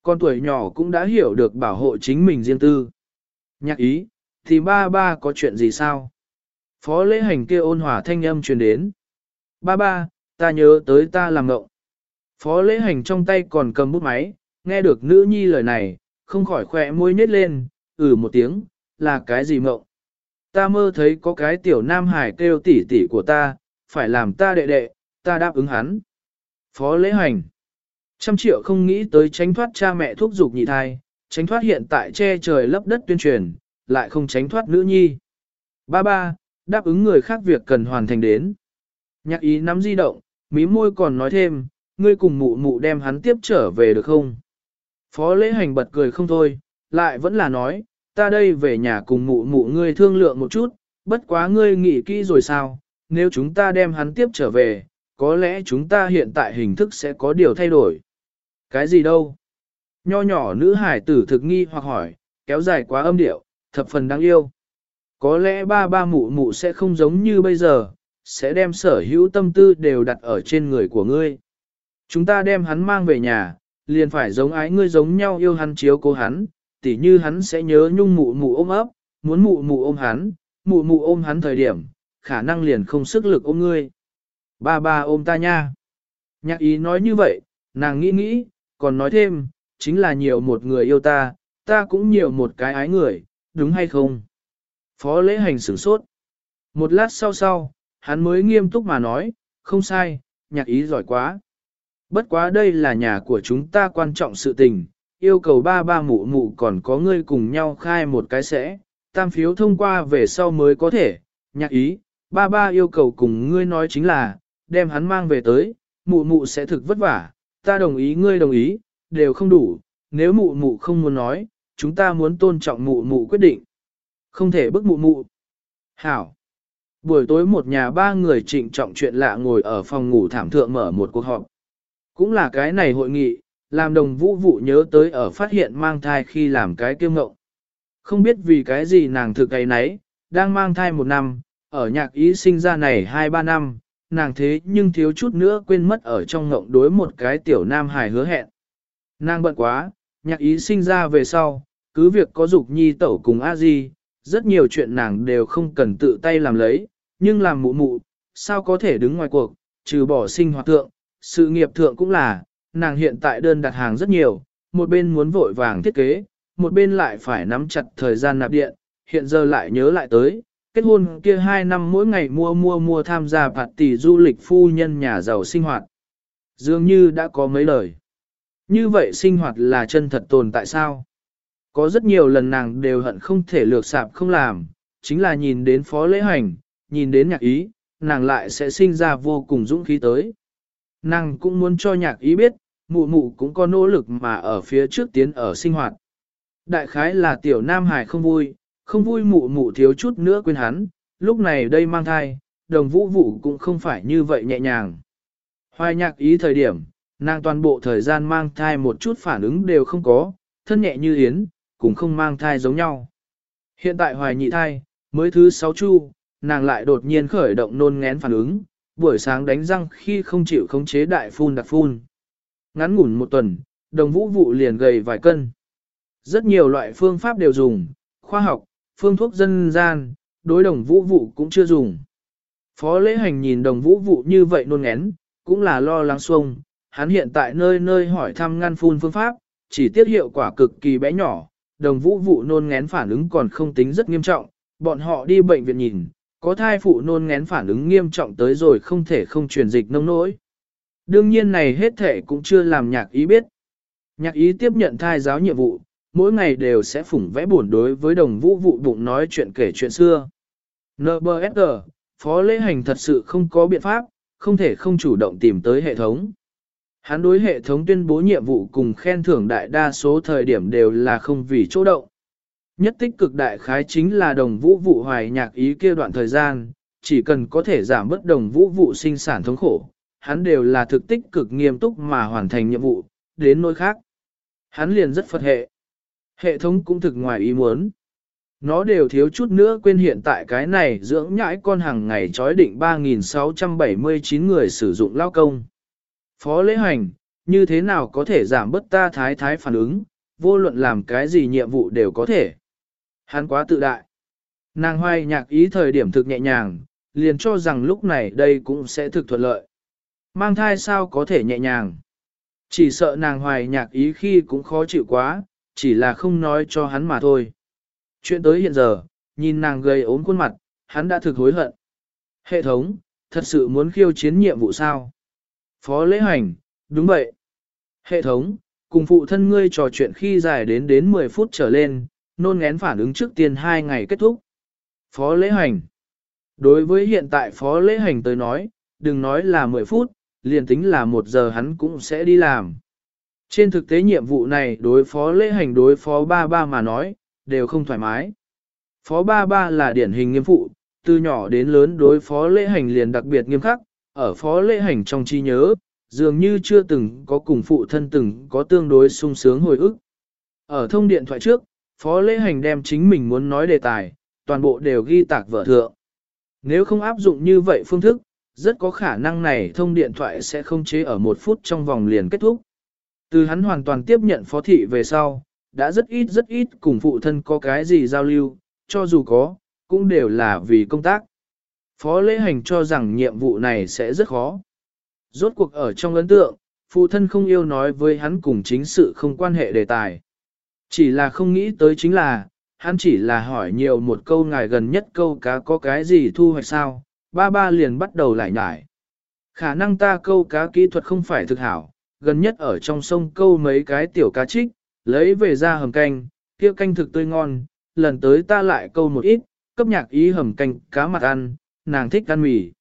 Con tuổi nhỏ cũng đã hiểu được bảo hộ chính mình riêng tư. Nhạc ý, Thì ba ba có chuyện gì sao? Phó lễ hành kia ôn hòa thanh âm truyền đến. Ba ba, ta nhớ tới ta làm ngộng. Phó lễ hành trong tay còn cầm bút máy, nghe được nữ nhi lời này, không khỏi khỏe môi nhếch lên, ừ một tiếng, là cái gì mộng? Ta mơ thấy có cái tiểu nam hải kêu tỷ tỷ của ta, phải làm ta đệ đệ, ta đáp ứng hắn. Phó lễ hành. Trăm triệu không nghĩ tới tránh thoát cha mẹ thúc giục nhị thai, tránh thoát hiện tại che trời lấp đất tuyên truyền, lại không tránh thoát nữ nhi. Ba ba, đáp ứng người khác việc cần hoàn thành đến. Nhạc ý nắm di động, mí môi còn nói thêm, ngươi cùng mụ mụ đem hắn tiếp trở về được không? Phó lễ hành bật cười không thôi, lại vẫn là nói, ta đây về nhà cùng mụ mụ ngươi thương lượng một chút, bất quá ngươi nghĩ kỹ rồi sao, nếu chúng ta đem hắn tiếp trở về, có lẽ chúng ta hiện tại hình thức sẽ có điều thay đổi. Cái gì đâu? Nho nhỏ nữ hải tử thực nghi hoặc hỏi, kéo dài quá âm điệu, thập phần đáng yêu. Có lẽ ba ba mụ mụ sẽ không giống như bây giờ, sẽ đem sở hữu tâm tư đều đặt ở trên người của ngươi. Chúng ta đem hắn mang về nhà, liền phải giống ái ngươi giống nhau yêu hắn chiếu cố hắn, tỉ như hắn sẽ nhớ nhung mụ mụ ôm ấp, muốn mụ mụ ôm hắn, mụ mụ ôm hắn thời điểm, khả năng liền không sức lực ôm ngươi. Ba ba ôm ta nha. Nhạc ý nói như vậy, nàng nghĩ nghĩ, còn nói thêm, chính là nhiều một người yêu ta, ta cũng nhiều một cái ái người, đúng hay không? Phó lễ hành sửng sốt. Một lát sau sau, hắn mới nghiêm túc mà nói, không sai, nhạc ý giỏi quá. Bất quá đây là nhà của chúng ta quan trọng sự tình, yêu cầu ba ba mụ mụ còn có ngươi cùng nhau khai một cái sẽ, tam phiếu thông qua về sau mới có thể, nhạc ý, ba ba yêu cầu cùng ngươi nói chính là, đem hắn mang về tới, mụ mụ sẽ thực vất vả, ta đồng ý ngươi đồng ý, đều không đủ, nếu mụ mụ không muốn nói, chúng ta muốn tôn trọng mụ mụ quyết định. Không thể bức mụ mụ. Hảo. Buổi tối một nhà ba người trịnh trọng chuyện lạ ngồi ở phòng ngủ thảm thượng mở một cuộc họp. Cũng là cái này hội nghị, làm đồng vũ vụ nhớ tới ở phát hiện mang thai khi làm cái kiêu ngộng. Không biết vì cái gì nàng thực cái nấy, đang mang thai một năm, ở nhạc ý sinh ra này hai ba năm, nàng thế nhưng thiếu chút nữa quên mất ở trong ngộng đối một cái tiểu nam hài hứa hẹn. Nàng bận quá, nhạc ý sinh ra về sau, cứ việc có dục nhi tẩu cùng a di, rất nhiều chuyện nàng đều không cần tự tay làm lấy, nhưng làm mụ mụ, sao có thể đứng ngoài cuộc, trừ bỏ sinh hoạt thượng, sự nghiệp thượng cũng là, nàng hiện tại đơn đặt hàng rất nhiều, một bên muốn vội vàng thiết kế, một bên lại phải nắm chặt thời gian nạp điện, hiện giờ lại nhớ lại tới, kết hôn kia hai năm mỗi ngày mua mua mua tham gia phạt tỷ du lịch phu nhân nhà giàu sinh hoạt. Dường như đã có mấy lời. Như vậy sinh hoạt là chân thật tồn tại sao? Có rất nhiều lần nàng đều hận không thể lược sạp không làm, chính là nhìn đến phó lễ hành, nhìn đến nhạc ý, nàng lại sẽ sinh ra vô cùng dũng khí tới. Nàng cũng muốn cho nhạc ý biết, mụ mụ cũng có nỗ lực mà ở phía trước tiến ở sinh hoạt. Đại khái là tiểu nam hải không vui, không vui mụ mụ thiếu chút nữa quên hắn, lúc này đây mang thai, đồng vũ vụ cũng không phải như vậy nhẹ nhàng. Hoài nhạc ý thời điểm, nàng toàn bộ thời gian mang thai một chút phản ứng đều không có, thân nhẹ như yến, cũng không mang thai giống nhau. Hiện tại hoài nhị thai, mới thứ sáu chu, nàng lại đột nhiên khởi động nôn ngén phản ứng, buổi sáng đánh răng khi không chịu khống chế đại phun đặc phun. Ngắn ngủn một tuần, đồng vũ vụ liền gầy vài cân. Rất nhiều loại phương pháp đều dùng, khoa học, phương thuốc dân gian, đối đồng vũ vụ cũng chưa dùng. Phó lễ hành nhìn đồng vũ vụ như vậy nôn ngén, cũng là lo lắng xuông, hắn hiện tại nơi nơi hỏi thăm ngăn phun phương pháp, chỉ tiết hiệu quả cực kỳ bé nhỏ, đồng vũ vụ nôn ngén phản ứng còn không tính rất nghiêm trọng, bọn họ đi bệnh viện nhìn, có thai phụ nôn ngén phản ứng nghiêm trọng tới rồi không thể không truyền dịch nông nỗi. Đương nhiên này hết thể cũng chưa làm nhạc ý biết. Nhạc ý tiếp nhận thai giáo nhiệm vụ, mỗi ngày đều sẽ phủng vẽ buồn đối với đồng vũ vụ bụng nói chuyện kể chuyện xưa. NBSG, phó lễ hành thật sự không có biện pháp, không thể không chủ động tìm tới hệ thống. Hắn đối hệ thống tuyên bố nhiệm vụ cùng khen thưởng đại đa số thời điểm đều là không vì chỗ động. Nhất tích cực đại khái chính là đồng vũ vụ hoài nhạc ý kia đoạn thời gian, chỉ cần có thể giảm bất đồng vũ vụ sinh sản thống khổ, hắn đều là thực tích cực nghiêm túc mà hoàn thành nhiệm vụ, đến nơi khác. Hắn liền rất phật hệ. Hệ thống cũng thực ngoài ý muốn. Nó đều thiếu chút nữa quên hiện tại cái này dưỡng nhãi con hàng ngày chói định 3.679 người sử dụng lao công. Phó lễ hành, như thế nào có thể giảm bớt ta thái thái phản ứng, vô luận làm cái gì nhiệm vụ đều có thể. Hắn quá tự đại. Nàng hoài nhạc ý thời điểm thực nhẹ nhàng, liền cho rằng lúc này đây cũng sẽ thực thuận lợi. Mang thai sao có thể nhẹ nhàng. Chỉ sợ nàng hoài nhạc ý khi cũng khó chịu quá, chỉ là không nói cho hắn mà thôi. Chuyện tới hiện giờ, nhìn nàng gầy ốm khuôn mặt, hắn đã thực hối hận. Hệ thống, thật sự muốn khiêu chiến nhiệm vụ sao? Phó lễ hành, đúng vậy. Hệ thống, cùng phụ thân ngươi trò chuyện khi dài đến đến 10 phút trở lên, nôn ngén phản ứng trước tiên 2 ngày kết thúc. Phó lễ hành. Đối với hiện tại phó lễ hành tới nói, đừng nói là 10 phút, liền tính là 1 giờ hắn cũng sẽ đi làm. Trên thực tế nhiệm vụ này đối phó lễ hành đối phó ba ba mà nói, đều không thoải mái. Phó ba ba là điển hình nghiêm phụ, từ nhỏ đến lớn đối phó lễ hành liền đặc biệt nghiêm khắc, ở phó lễ hành trong trí nhớ, dường như chưa từng có cùng phụ thân từng có tương đối sung sướng hồi ức. Ở thông điện thoại trước, phó lễ hành đem chính mình muốn nói đề tài, toàn bộ đều ghi tạc vở thượng. Nếu không áp dụng như vậy phương thức, rất có khả năng này thông điện thoại sẽ không chế ở một phút trong vòng liền kết thúc. Từ hắn hoàn toàn tiếp nhận phó thị về sau, đã rất ít rất ít cùng phụ thân có cái gì giao lưu, cho dù có, cũng đều là vì công tác. Phó lễ hành cho rằng nhiệm vụ này sẽ rất khó. Rốt cuộc ở trong ấn tượng, phụ thân không yêu nói với hắn cùng chính sự không quan hệ đề tài. Chỉ là không nghĩ tới chính là, hắn chỉ là hỏi nhiều một câu ngài gần nhất câu cá có cái gì thu hoạch sao, ba ba liền bắt đầu lại nhải. Khả năng ta câu cá kỹ thuật không phải thực hảo, gần nhất ở trong sông câu mấy cái tiểu cá trích, lấy về ra hầm canh, kia canh thực tươi ngon, lần tới ta lại câu một ít, cấp nhạc ý hầm canh cá mặt ăn, nàng thích ăn mì.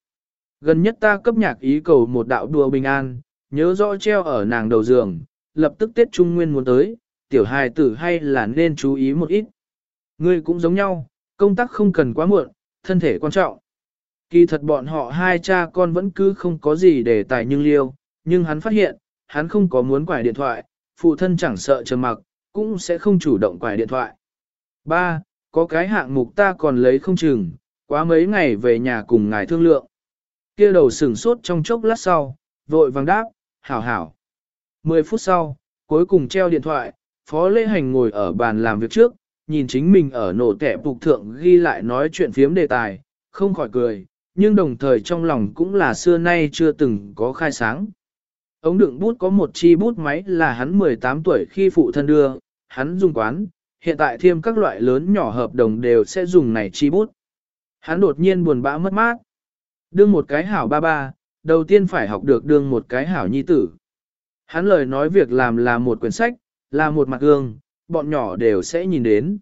Gần nhất ta cấp nhạc ý cầu một đạo đùa bình an, nhớ rõ treo ở nàng đầu giường, lập tức Tết Trung Nguyên muốn tới, tiểu hài tử hay là nên chú ý một ít. Ngươi cũng giống nhau, công tác không cần quá muộn, thân thể quan trọng. Kỳ thật bọn họ hai cha con vẫn cứ không có gì để tài nhưng liêu, nhưng hắn phát hiện, hắn không có muốn quải điện thoại, phụ thân chẳng sợ trầm mặc, cũng sẽ không chủ động quải điện thoại. Ba, có cái hạng mục ta còn lấy không chừng, quá mấy ngày về nhà cùng ngài thương lượng. Kia đầu sửng sốt trong chốc lát sau, vội vàng đáp, hảo hảo. Mười phút sau, cuối cùng treo điện thoại, Phó Lễ Hành ngồi ở bàn làm việc trước, nhìn chính mình ở nổ tẻ phục thượng ghi lại nói chuyện phiếm đề tài, không khỏi cười, nhưng đồng thời trong lòng cũng là xưa nay chưa từng có khai sáng. Ống đựng bút có một chi bút máy là hắn 18 tuổi khi phụ thân đưa, hắn dùng quán, hiện tại thêm các loại lớn nhỏ hợp đồng đều sẽ dùng này chi bút. Hắn đột nhiên buồn bã mất mát. Đương một cái hảo ba ba, đầu tiên phải học được đương một cái hảo nhi tử. Hắn lời nói việc làm là một quyển sách, là một mặt gương, bọn nhỏ đều sẽ nhìn đến.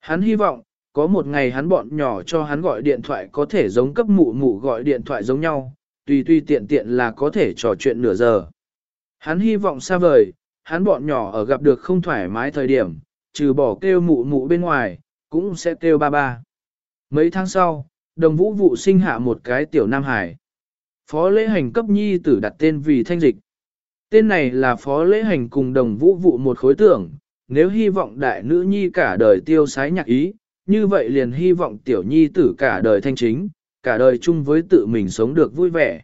Hắn hy vọng, có một ngày hắn bọn nhỏ cho hắn gọi điện thoại có thể giống cấp mụ mụ gọi điện thoại giống nhau, tùy tùy tiện tiện là có thể trò chuyện nửa giờ. Hắn hy vọng xa vời, hắn bọn nhỏ ở gặp được không thoải mái thời điểm, trừ bỏ kêu mụ mụ bên ngoài, cũng sẽ kêu ba ba. Mấy tháng sau, đồng vũ vụ sinh hạ một cái tiểu Nam Hải. Phó lễ hành cấp nhi tử đặt tên vì thanh dịch. Tên này là phó lễ hành cùng đồng vũ vụ một khối tưởng, nếu hy vọng đại nữ nhi cả đời tiêu sái nhạc ý, như vậy liền hy vọng tiểu nhi tử cả đời thanh chính, cả đời chung với tự mình sống được vui vẻ.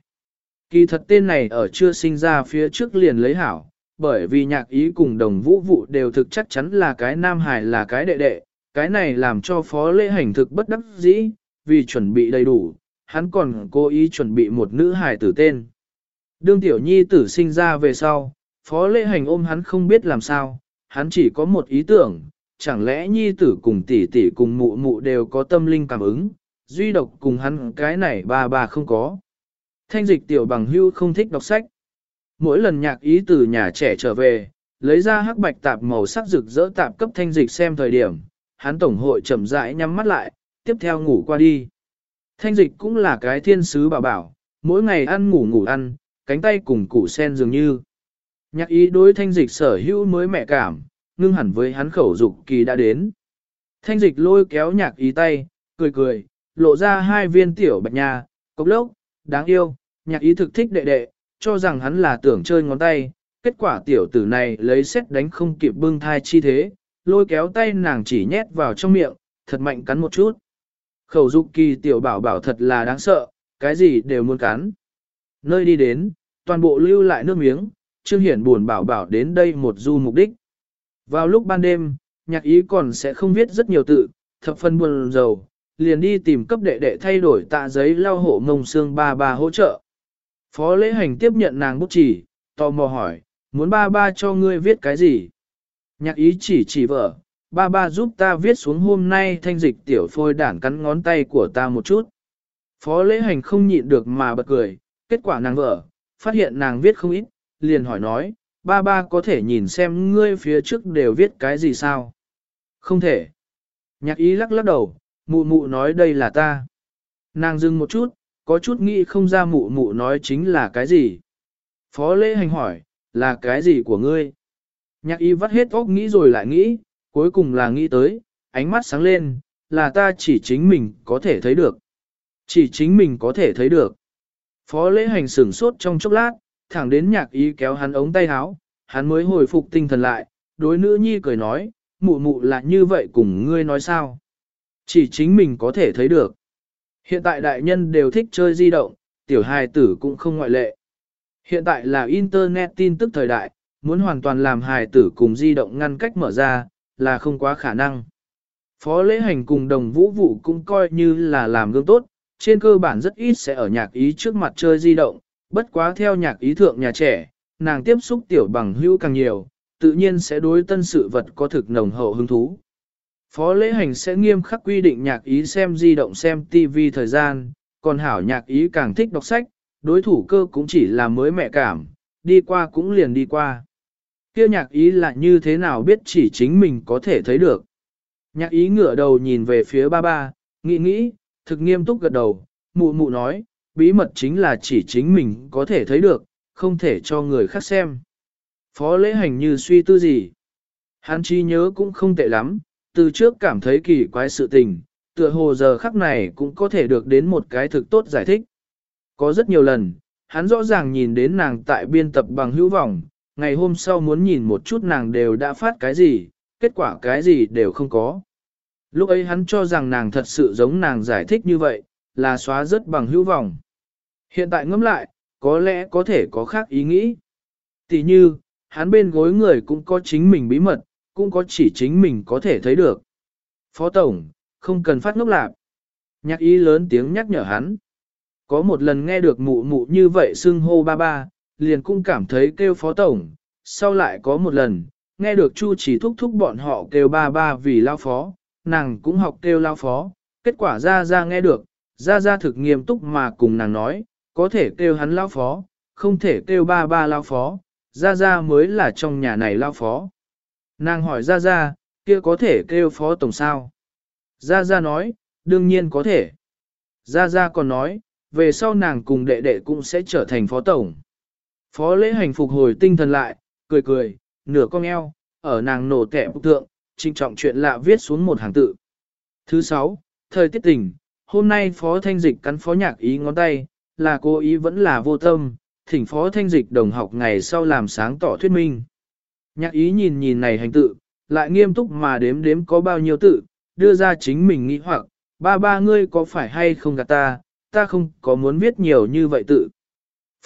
Kỳ thật tên này ở chưa sinh ra phía trước liền lấy hảo, bởi vì nhạc ý cùng đồng vũ vụ đều thực chắc chắn là cái nam hài là cái đệ đệ, cái này làm cho phó lễ hành thực bất đắc dĩ, vì chuẩn bị đầy đủ, hắn còn cố ý chuẩn bị một nữ hài tử tên. Đương tiểu nhi tử sinh ra về sau, phó lễ hành ôm hắn không biết làm sao, hắn chỉ có một ý tưởng, chẳng lẽ nhi tử cùng tỷ tỷ cùng mụ mụ đều có tâm linh cảm ứng, duy độc cùng hắn cái này ba bà không có. Thanh dịch tiểu bằng hưu không thích đọc sách. Mỗi lần nhạc ý từ nhà trẻ trở về, lấy ra hắc bạch tạp màu sắc rực rỡ tạp cấp thanh dịch xem thời điểm, hắn tổng hội chậm rãi nhắm mắt lại, tiếp theo ngủ qua đi. Thanh dịch cũng là cái thiên sứ bảo bảo, mỗi ngày ăn ngủ ngủ ăn, cánh tay cùng củ sen dường như. Nhạc ý đối thanh dịch sở hữu mới mẹ cảm, ngưng hẳn với hắn khẩu dục kỳ đã đến. Thanh dịch lôi kéo nhạc ý tay, cười cười, lộ ra hai viên tiểu bạch nha, cốc lốc, đáng yêu, nhạc ý thực thích đệ đệ, cho rằng hắn là tưởng chơi ngón tay, kết quả tiểu tử này lấy xét đánh không kịp bưng thai chi thế, lôi kéo tay nàng chỉ nhét vào trong miệng, thật mạnh cắn một chút. Khẩu dục kỳ tiểu bảo bảo thật là đáng sợ, cái gì đều muốn cắn. Nơi đi đến, toàn bộ lưu lại nước miếng, Trương Hiển buồn bảo bảo đến đây một du mục đích. Vào lúc ban đêm, nhạc ý còn sẽ không viết rất nhiều tự, thập phân buồn rầu liền đi tìm cấp đệ đệ thay đổi tạ giấy lau hộ ngông xương ba ba hỗ trợ. Phó lễ hành tiếp nhận nàng bút chỉ, tò mò hỏi, muốn ba ba cho ngươi viết cái gì? Nhạc ý chỉ chỉ vợ, ba ba giúp ta viết xuống hôm nay thanh dịch tiểu phôi đản cắn ngón tay của ta một chút. Phó lễ hành không nhịn được mà bật cười, kết quả nàng vợ, phát hiện nàng viết không ít, liền hỏi nói, ba ba có thể nhìn xem ngươi phía trước đều viết cái gì sao? Không thể. Nhạc ý lắc lắc đầu, mụ mụ nói đây là ta. Nàng dừng một chút, có chút nghĩ không ra mụ mụ nói chính là cái gì. Phó lễ hành hỏi, là cái gì của ngươi? Nhạc y vắt hết óc nghĩ rồi lại nghĩ, cuối cùng là nghĩ tới, ánh mắt sáng lên, là ta chỉ chính mình có thể thấy được. Chỉ chính mình có thể thấy được. Phó lễ hành sửng sốt trong chốc lát, thẳng đến nhạc y kéo hắn ống tay áo, hắn mới hồi phục tinh thần lại, đối nữ nhi cười nói, mụ mụ là như vậy cùng ngươi nói sao? Chỉ chính mình có thể thấy được. Hiện tại đại nhân đều thích chơi di động, tiểu hài tử cũng không ngoại lệ. Hiện tại là Internet tin tức thời đại, muốn hoàn toàn làm hài tử cùng di động ngăn cách mở ra, là không quá khả năng. Phó lễ hành cùng đồng vũ vụ cũng coi như là làm gương tốt, trên cơ bản rất ít sẽ ở nhạc ý trước mặt chơi di động, bất quá theo nhạc ý thượng nhà trẻ, nàng tiếp xúc tiểu bằng hữu càng nhiều, tự nhiên sẽ đối tân sự vật có thực nồng hậu hứng thú. Phó lễ hành sẽ nghiêm khắc quy định nhạc ý xem di động xem TV thời gian, còn hảo nhạc ý càng thích đọc sách, đối thủ cơ cũng chỉ là mới mẹ cảm, đi qua cũng liền đi qua. Kia nhạc ý là như thế nào biết chỉ chính mình có thể thấy được. Nhạc ý ngửa đầu nhìn về phía ba ba, nghĩ nghĩ, thực nghiêm túc gật đầu, mụ mụ nói, bí mật chính là chỉ chính mình có thể thấy được, không thể cho người khác xem. Phó lễ hành như suy tư gì. Hắn chi nhớ cũng không tệ lắm, từ trước cảm thấy kỳ quái sự tình, tựa hồ giờ khắc này cũng có thể được đến một cái thực tốt giải thích. Có rất nhiều lần, hắn rõ ràng nhìn đến nàng tại biên tập bằng hữu vọng, ngày hôm sau muốn nhìn một chút nàng đều đã phát cái gì, kết quả cái gì đều không có. Lúc ấy hắn cho rằng nàng thật sự giống nàng giải thích như vậy, là xóa rất bằng hữu vọng. Hiện tại ngẫm lại, có lẽ có thể có khác ý nghĩ. Tỷ như, hắn bên gối người cũng có chính mình bí mật, cũng có chỉ chính mình có thể thấy được. Phó Tổng, không cần phát ngốc lạc. Nhạc ý lớn tiếng nhắc nhở hắn. Có một lần nghe được mụ mụ như vậy xưng hô ba ba, liền cũng cảm thấy kêu Phó Tổng. Sau lại có một lần, nghe được Chu chỉ thúc thúc bọn họ kêu ba ba vì lao phó, nàng cũng học kêu lao phó. Kết quả ra ra nghe được, ra ra thực nghiêm túc mà cùng nàng nói, có thể kêu hắn lao phó, không thể kêu ba ba lao phó, ra ra mới là trong nhà này lao phó. Nàng hỏi ra ra, kia có thể kêu phó tổng sao? Ra ra nói, đương nhiên có thể. Ra ra còn nói, về sau nàng cùng đệ đệ cũng sẽ trở thành phó tổng. Phó lễ hành phục hồi tinh thần lại, cười cười, nửa cong eo, ở nàng nổ tẻ bức tượng, trinh trọng chuyện lạ viết xuống một hàng tự. Thứ sáu, thời tiết tình, hôm nay phó thanh dịch cắn phó nhạc ý ngón tay, là cô ý vẫn là vô tâm, thỉnh phó thanh dịch đồng học ngày sau làm sáng tỏ thuyết minh. Nhạc ý nhìn nhìn này hành tự, lại nghiêm túc mà đếm đếm có bao nhiêu tự, đưa ra chính mình nghĩ hoặc, ba ba ngươi có phải hay không gạt ta, ta không có muốn viết nhiều như vậy tự.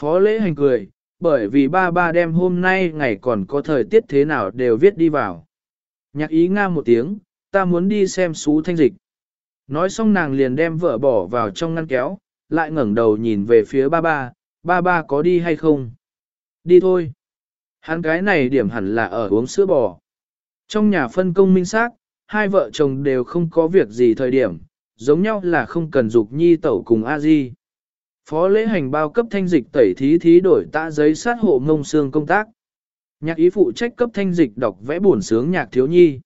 Phó lễ hành cười, bởi vì ba ba đem hôm nay ngày còn có thời tiết thế nào đều viết đi vào. Nhạc ý nga một tiếng, ta muốn đi xem xú thanh dịch. Nói xong nàng liền đem vợ bỏ vào trong ngăn kéo, lại ngẩng đầu nhìn về phía ba ba, ba ba có đi hay không? Đi thôi. Hắn cái này điểm hẳn là ở uống sữa bò. Trong nhà phân công minh xác, hai vợ chồng đều không có việc gì thời điểm, giống nhau là không cần dục nhi tẩu cùng a di. Phó lễ hành bao cấp thanh dịch tẩy thí thí đổi tạ giấy sát hộ ngông xương công tác. Nhạc ý phụ trách cấp thanh dịch đọc vẽ buồn sướng nhạc thiếu nhi.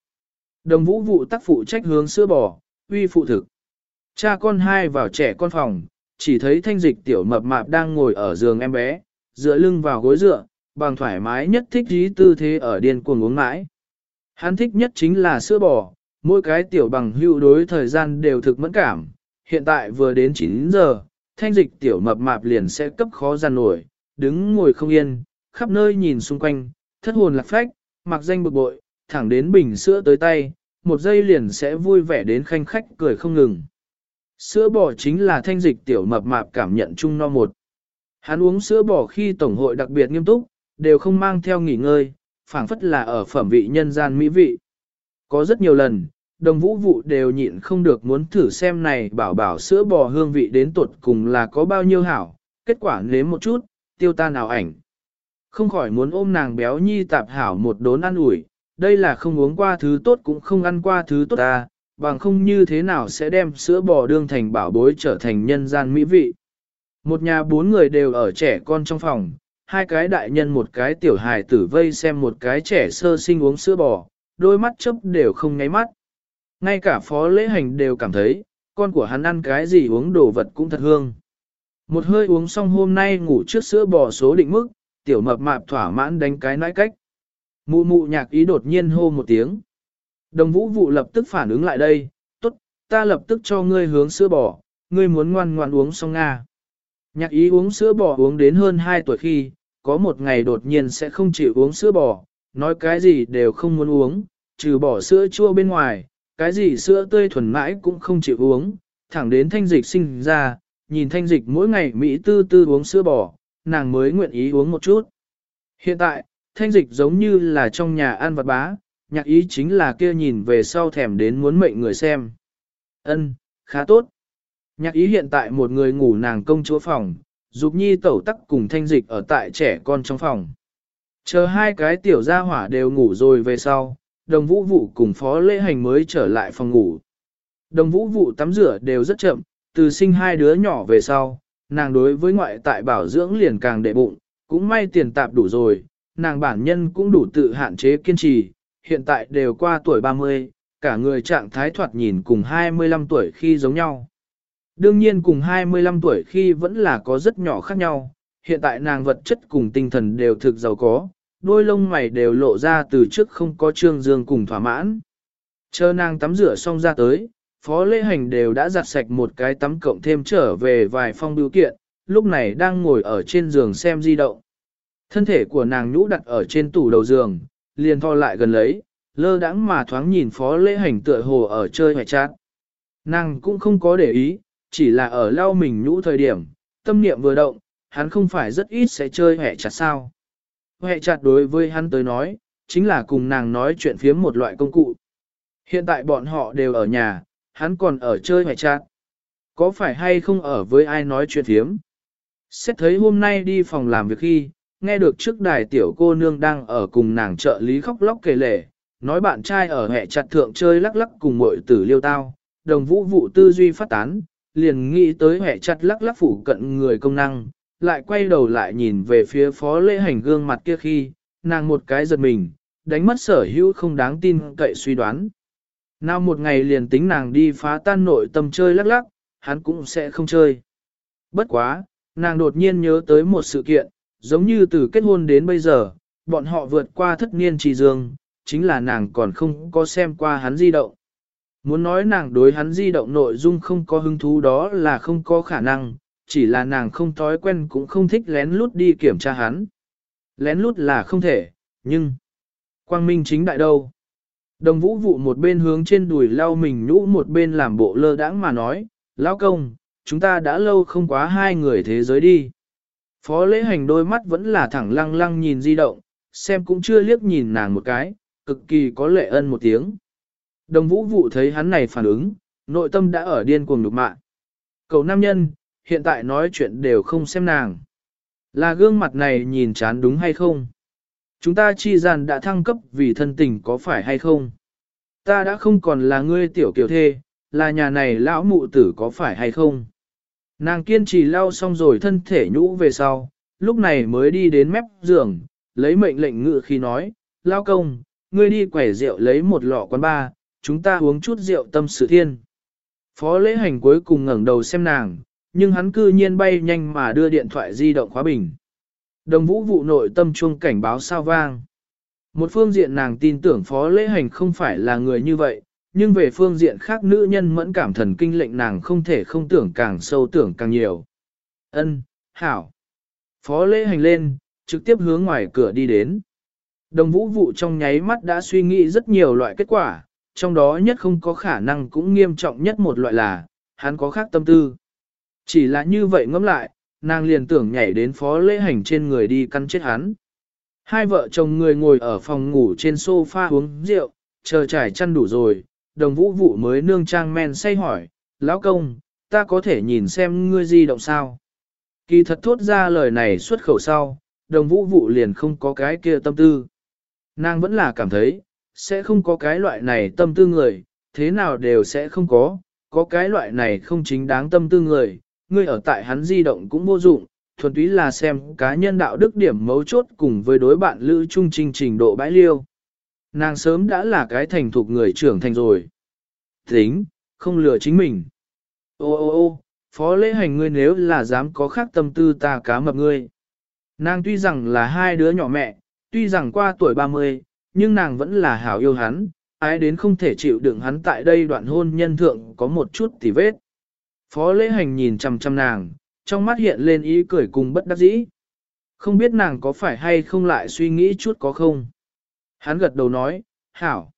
Đồng vũ vụ tác phụ trách hướng sữa bò, uy phụ thực. Cha con hai vào trẻ con phòng, chỉ thấy thanh dịch tiểu mập mạp đang ngồi ở giường em bé, dựa lưng vào gối dựa, bằng thoải mái nhất thích dí tư thế ở điên cuồng uống mãi. Hắn thích nhất chính là sữa bò, mỗi cái tiểu bằng hưu đối thời gian đều thực mẫn cảm, hiện tại vừa đến 9 giờ, thanh dịch tiểu mập mạp liền sẽ cấp khó gian nổi, đứng ngồi không yên, khắp nơi nhìn xung quanh, thất hồn lạc phách, mặc danh bực bội, thẳng đến bình sữa tới tay, một giây liền sẽ vui vẻ đến khanh khách cười không ngừng. Sữa bò chính là thanh dịch tiểu mập mạp cảm nhận chung no một. Hắn uống sữa bò khi tổng hội đặc biệt nghiêm túc, đều không mang theo nghỉ ngơi, phảng phất là ở phẩm vị nhân gian mỹ vị. Có rất nhiều lần, đồng vũ vụ đều nhịn không được muốn thử xem này bảo bảo sữa bò hương vị đến tuột cùng là có bao nhiêu hảo, kết quả nếm một chút, tiêu ta nào ảnh. Không khỏi muốn ôm nàng béo nhi tạp hảo một đốn ăn ủi, đây là không uống qua thứ tốt cũng không ăn qua thứ tốt ta, bằng không như thế nào sẽ đem sữa bò đương thành bảo bối trở thành nhân gian mỹ vị. Một nhà bốn người đều ở trẻ con trong phòng, hai cái đại nhân một cái tiểu hài tử vây xem một cái trẻ sơ sinh uống sữa bò, đôi mắt chớp đều không nháy mắt. Ngay cả phó lễ hành đều cảm thấy, con của hắn ăn cái gì uống đồ vật cũng thật hương. Một hơi uống xong hôm nay ngủ trước sữa bò số định mức, tiểu mập mạp thỏa mãn đánh cái nãi cách. Mụ mụ nhạc ý đột nhiên hô một tiếng. Đồng vũ vụ lập tức phản ứng lại đây, tốt, ta lập tức cho ngươi hướng sữa bò, ngươi muốn ngoan ngoan uống xong Nga. Nhạc ý uống sữa bò uống đến hơn 2 tuổi khi, có một ngày đột nhiên sẽ không chịu uống sữa bò, nói cái gì đều không muốn uống, trừ bỏ sữa chua bên ngoài, cái gì sữa tươi thuần mãi cũng không chịu uống, thẳng đến thanh dịch sinh ra, nhìn thanh dịch mỗi ngày Mỹ tư tư uống sữa bò, nàng mới nguyện ý uống một chút. Hiện tại, thanh dịch giống như là trong nhà ăn vật bá, nhạc ý chính là kia nhìn về sau thèm đến muốn mệnh người xem. Ân, khá tốt. Nhạc ý hiện tại một người ngủ nàng công chúa phòng, dục nhi tẩu tắc cùng thanh dịch ở tại trẻ con trong phòng. Chờ hai cái tiểu gia hỏa đều ngủ rồi về sau, đồng vũ vụ cùng phó lễ hành mới trở lại phòng ngủ. Đồng vũ vụ tắm rửa đều rất chậm, từ sinh hai đứa nhỏ về sau, nàng đối với ngoại tại bảo dưỡng liền càng đệ bụng, cũng may tiền tạp đủ rồi, nàng bản nhân cũng đủ tự hạn chế kiên trì, hiện tại đều qua tuổi 30, cả người trạng thái thoạt nhìn cùng 25 tuổi khi giống nhau. Đương nhiên cùng 25 tuổi khi vẫn là có rất nhỏ khác nhau, hiện tại nàng vật chất cùng tinh thần đều thực giàu có, đôi lông mày đều lộ ra từ trước không có trương dương cùng thỏa mãn. Chờ nàng tắm rửa xong ra tới, phó lễ hành đều đã giặt sạch một cái tắm cộng thêm trở về vài phong biểu kiện, lúc này đang ngồi ở trên giường xem di động. Thân thể của nàng nhũ đặt ở trên tủ đầu giường, liền tho lại gần lấy, lơ đãng mà thoáng nhìn phó lễ hành tựa hồ ở chơi hoài chát. Nàng cũng không có để ý, chỉ là ở lau mình nhũ thời điểm, tâm niệm vừa động, hắn không phải rất ít sẽ chơi hẹ chặt sao. Hẹ chặt đối với hắn tới nói, chính là cùng nàng nói chuyện phiếm một loại công cụ. Hiện tại bọn họ đều ở nhà, hắn còn ở chơi hẹ chặt. Có phải hay không ở với ai nói chuyện phiếm? Xét thấy hôm nay đi phòng làm việc khi, nghe được trước đài tiểu cô nương đang ở cùng nàng trợ lý khóc lóc kể lể, nói bạn trai ở hẹ chặt thượng chơi lắc lắc cùng muội tử liêu tao, đồng vũ vụ tư duy phát tán, liền nghĩ tới hẻ chặt lắc lắc phủ cận người công năng, lại quay đầu lại nhìn về phía phó lễ hành gương mặt kia khi, nàng một cái giật mình, đánh mất sở hữu không đáng tin cậy suy đoán. Nào một ngày liền tính nàng đi phá tan nội tâm chơi lắc lắc, hắn cũng sẽ không chơi. Bất quá, nàng đột nhiên nhớ tới một sự kiện, giống như từ kết hôn đến bây giờ, bọn họ vượt qua thất niên trì dương, chính là nàng còn không có xem qua hắn di động. Muốn nói nàng đối hắn di động nội dung không có hứng thú đó là không có khả năng, chỉ là nàng không thói quen cũng không thích lén lút đi kiểm tra hắn. Lén lút là không thể, nhưng... Quang Minh chính đại đâu? Đồng vũ vụ một bên hướng trên đùi lau mình nhũ một bên làm bộ lơ đãng mà nói, Lão công, chúng ta đã lâu không quá hai người thế giới đi. Phó lễ hành đôi mắt vẫn là thẳng lăng lăng nhìn di động, xem cũng chưa liếc nhìn nàng một cái, cực kỳ có lệ ân một tiếng. Đồng vũ vụ thấy hắn này phản ứng, nội tâm đã ở điên cuồng đục mạng. Cầu nam nhân, hiện tại nói chuyện đều không xem nàng. Là gương mặt này nhìn chán đúng hay không? Chúng ta chi gian đã thăng cấp vì thân tình có phải hay không? Ta đã không còn là ngươi tiểu kiều thê, là nhà này lão mụ tử có phải hay không? Nàng kiên trì lau xong rồi thân thể nhũ về sau, lúc này mới đi đến mép giường, lấy mệnh lệnh ngự khi nói, lao công, ngươi đi quẻ rượu lấy một lọ quán ba, chúng ta uống chút rượu tâm sự thiên. Phó lễ hành cuối cùng ngẩng đầu xem nàng, nhưng hắn cư nhiên bay nhanh mà đưa điện thoại di động khóa bình. Đồng vũ vụ nội tâm chuông cảnh báo sao vang. Một phương diện nàng tin tưởng phó lễ hành không phải là người như vậy, nhưng về phương diện khác nữ nhân mẫn cảm thần kinh lệnh nàng không thể không tưởng càng sâu tưởng càng nhiều. Ân, hảo. Phó lễ hành lên, trực tiếp hướng ngoài cửa đi đến. Đồng vũ vụ trong nháy mắt đã suy nghĩ rất nhiều loại kết quả, trong đó nhất không có khả năng cũng nghiêm trọng nhất một loại là, hắn có khác tâm tư. Chỉ là như vậy ngẫm lại, nàng liền tưởng nhảy đến phó lễ hành trên người đi căn chết hắn. Hai vợ chồng người ngồi ở phòng ngủ trên sofa uống rượu, chờ trải chăn đủ rồi, đồng vũ vụ mới nương trang men say hỏi, lão công, ta có thể nhìn xem ngươi di động sao? Kỳ thật thốt ra lời này xuất khẩu sau, đồng vũ vụ liền không có cái kia tâm tư. Nàng vẫn là cảm thấy, sẽ không có cái loại này tâm tư người, thế nào đều sẽ không có, có cái loại này không chính đáng tâm tư người, ngươi ở tại hắn di động cũng vô dụng, thuần túy là xem cá nhân đạo đức điểm mấu chốt cùng với đối bạn lữ trung trình trình độ bãi liêu. Nàng sớm đã là cái thành thục người trưởng thành rồi. Tính, không lừa chính mình. Ô ô ô, phó lễ hành ngươi nếu là dám có khác tâm tư ta cá mập ngươi. Nàng tuy rằng là hai đứa nhỏ mẹ, tuy rằng qua tuổi 30, nhưng nàng vẫn là hảo yêu hắn, ái đến không thể chịu đựng hắn tại đây đoạn hôn nhân thượng có một chút tỉ vết. Phó lễ hành nhìn chằm chằm nàng, trong mắt hiện lên ý cười cùng bất đắc dĩ. Không biết nàng có phải hay không lại suy nghĩ chút có không. Hắn gật đầu nói, hảo.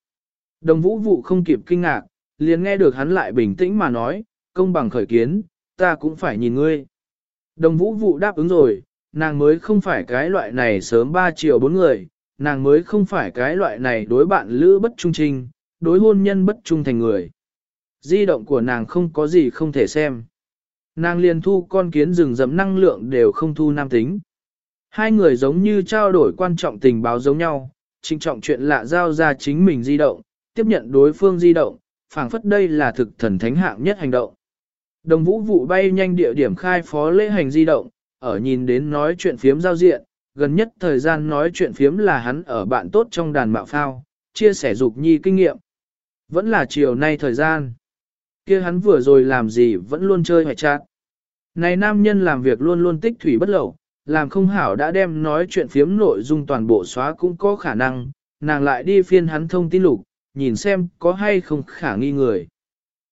Đồng vũ vụ không kịp kinh ngạc, liền nghe được hắn lại bình tĩnh mà nói, công bằng khởi kiến, ta cũng phải nhìn ngươi. Đồng vũ vụ đáp ứng rồi, nàng mới không phải cái loại này sớm ba triệu bốn người, nàng mới không phải cái loại này đối bạn lữ bất trung trinh, đối hôn nhân bất trung thành người. Di động của nàng không có gì không thể xem. Nàng liền thu con kiến rừng rậm năng lượng đều không thu nam tính. Hai người giống như trao đổi quan trọng tình báo giống nhau, trinh trọng chuyện lạ giao ra chính mình di động, tiếp nhận đối phương di động, phảng phất đây là thực thần thánh hạng nhất hành động. Đồng vũ vụ bay nhanh địa điểm khai phó lễ hành di động, ở nhìn đến nói chuyện phiếm giao diện, gần nhất thời gian nói chuyện phiếm là hắn ở bạn tốt trong đàn mạo phao, chia sẻ dục nhi kinh nghiệm. Vẫn là chiều nay thời gian. kia hắn vừa rồi làm gì vẫn luôn chơi hoài chát. Này nam nhân làm việc luôn luôn tích thủy bất lậu, làm không hảo đã đem nói chuyện phiếm nội dung toàn bộ xóa cũng có khả năng, nàng lại đi phiên hắn thông tin lục, nhìn xem có hay không khả nghi người.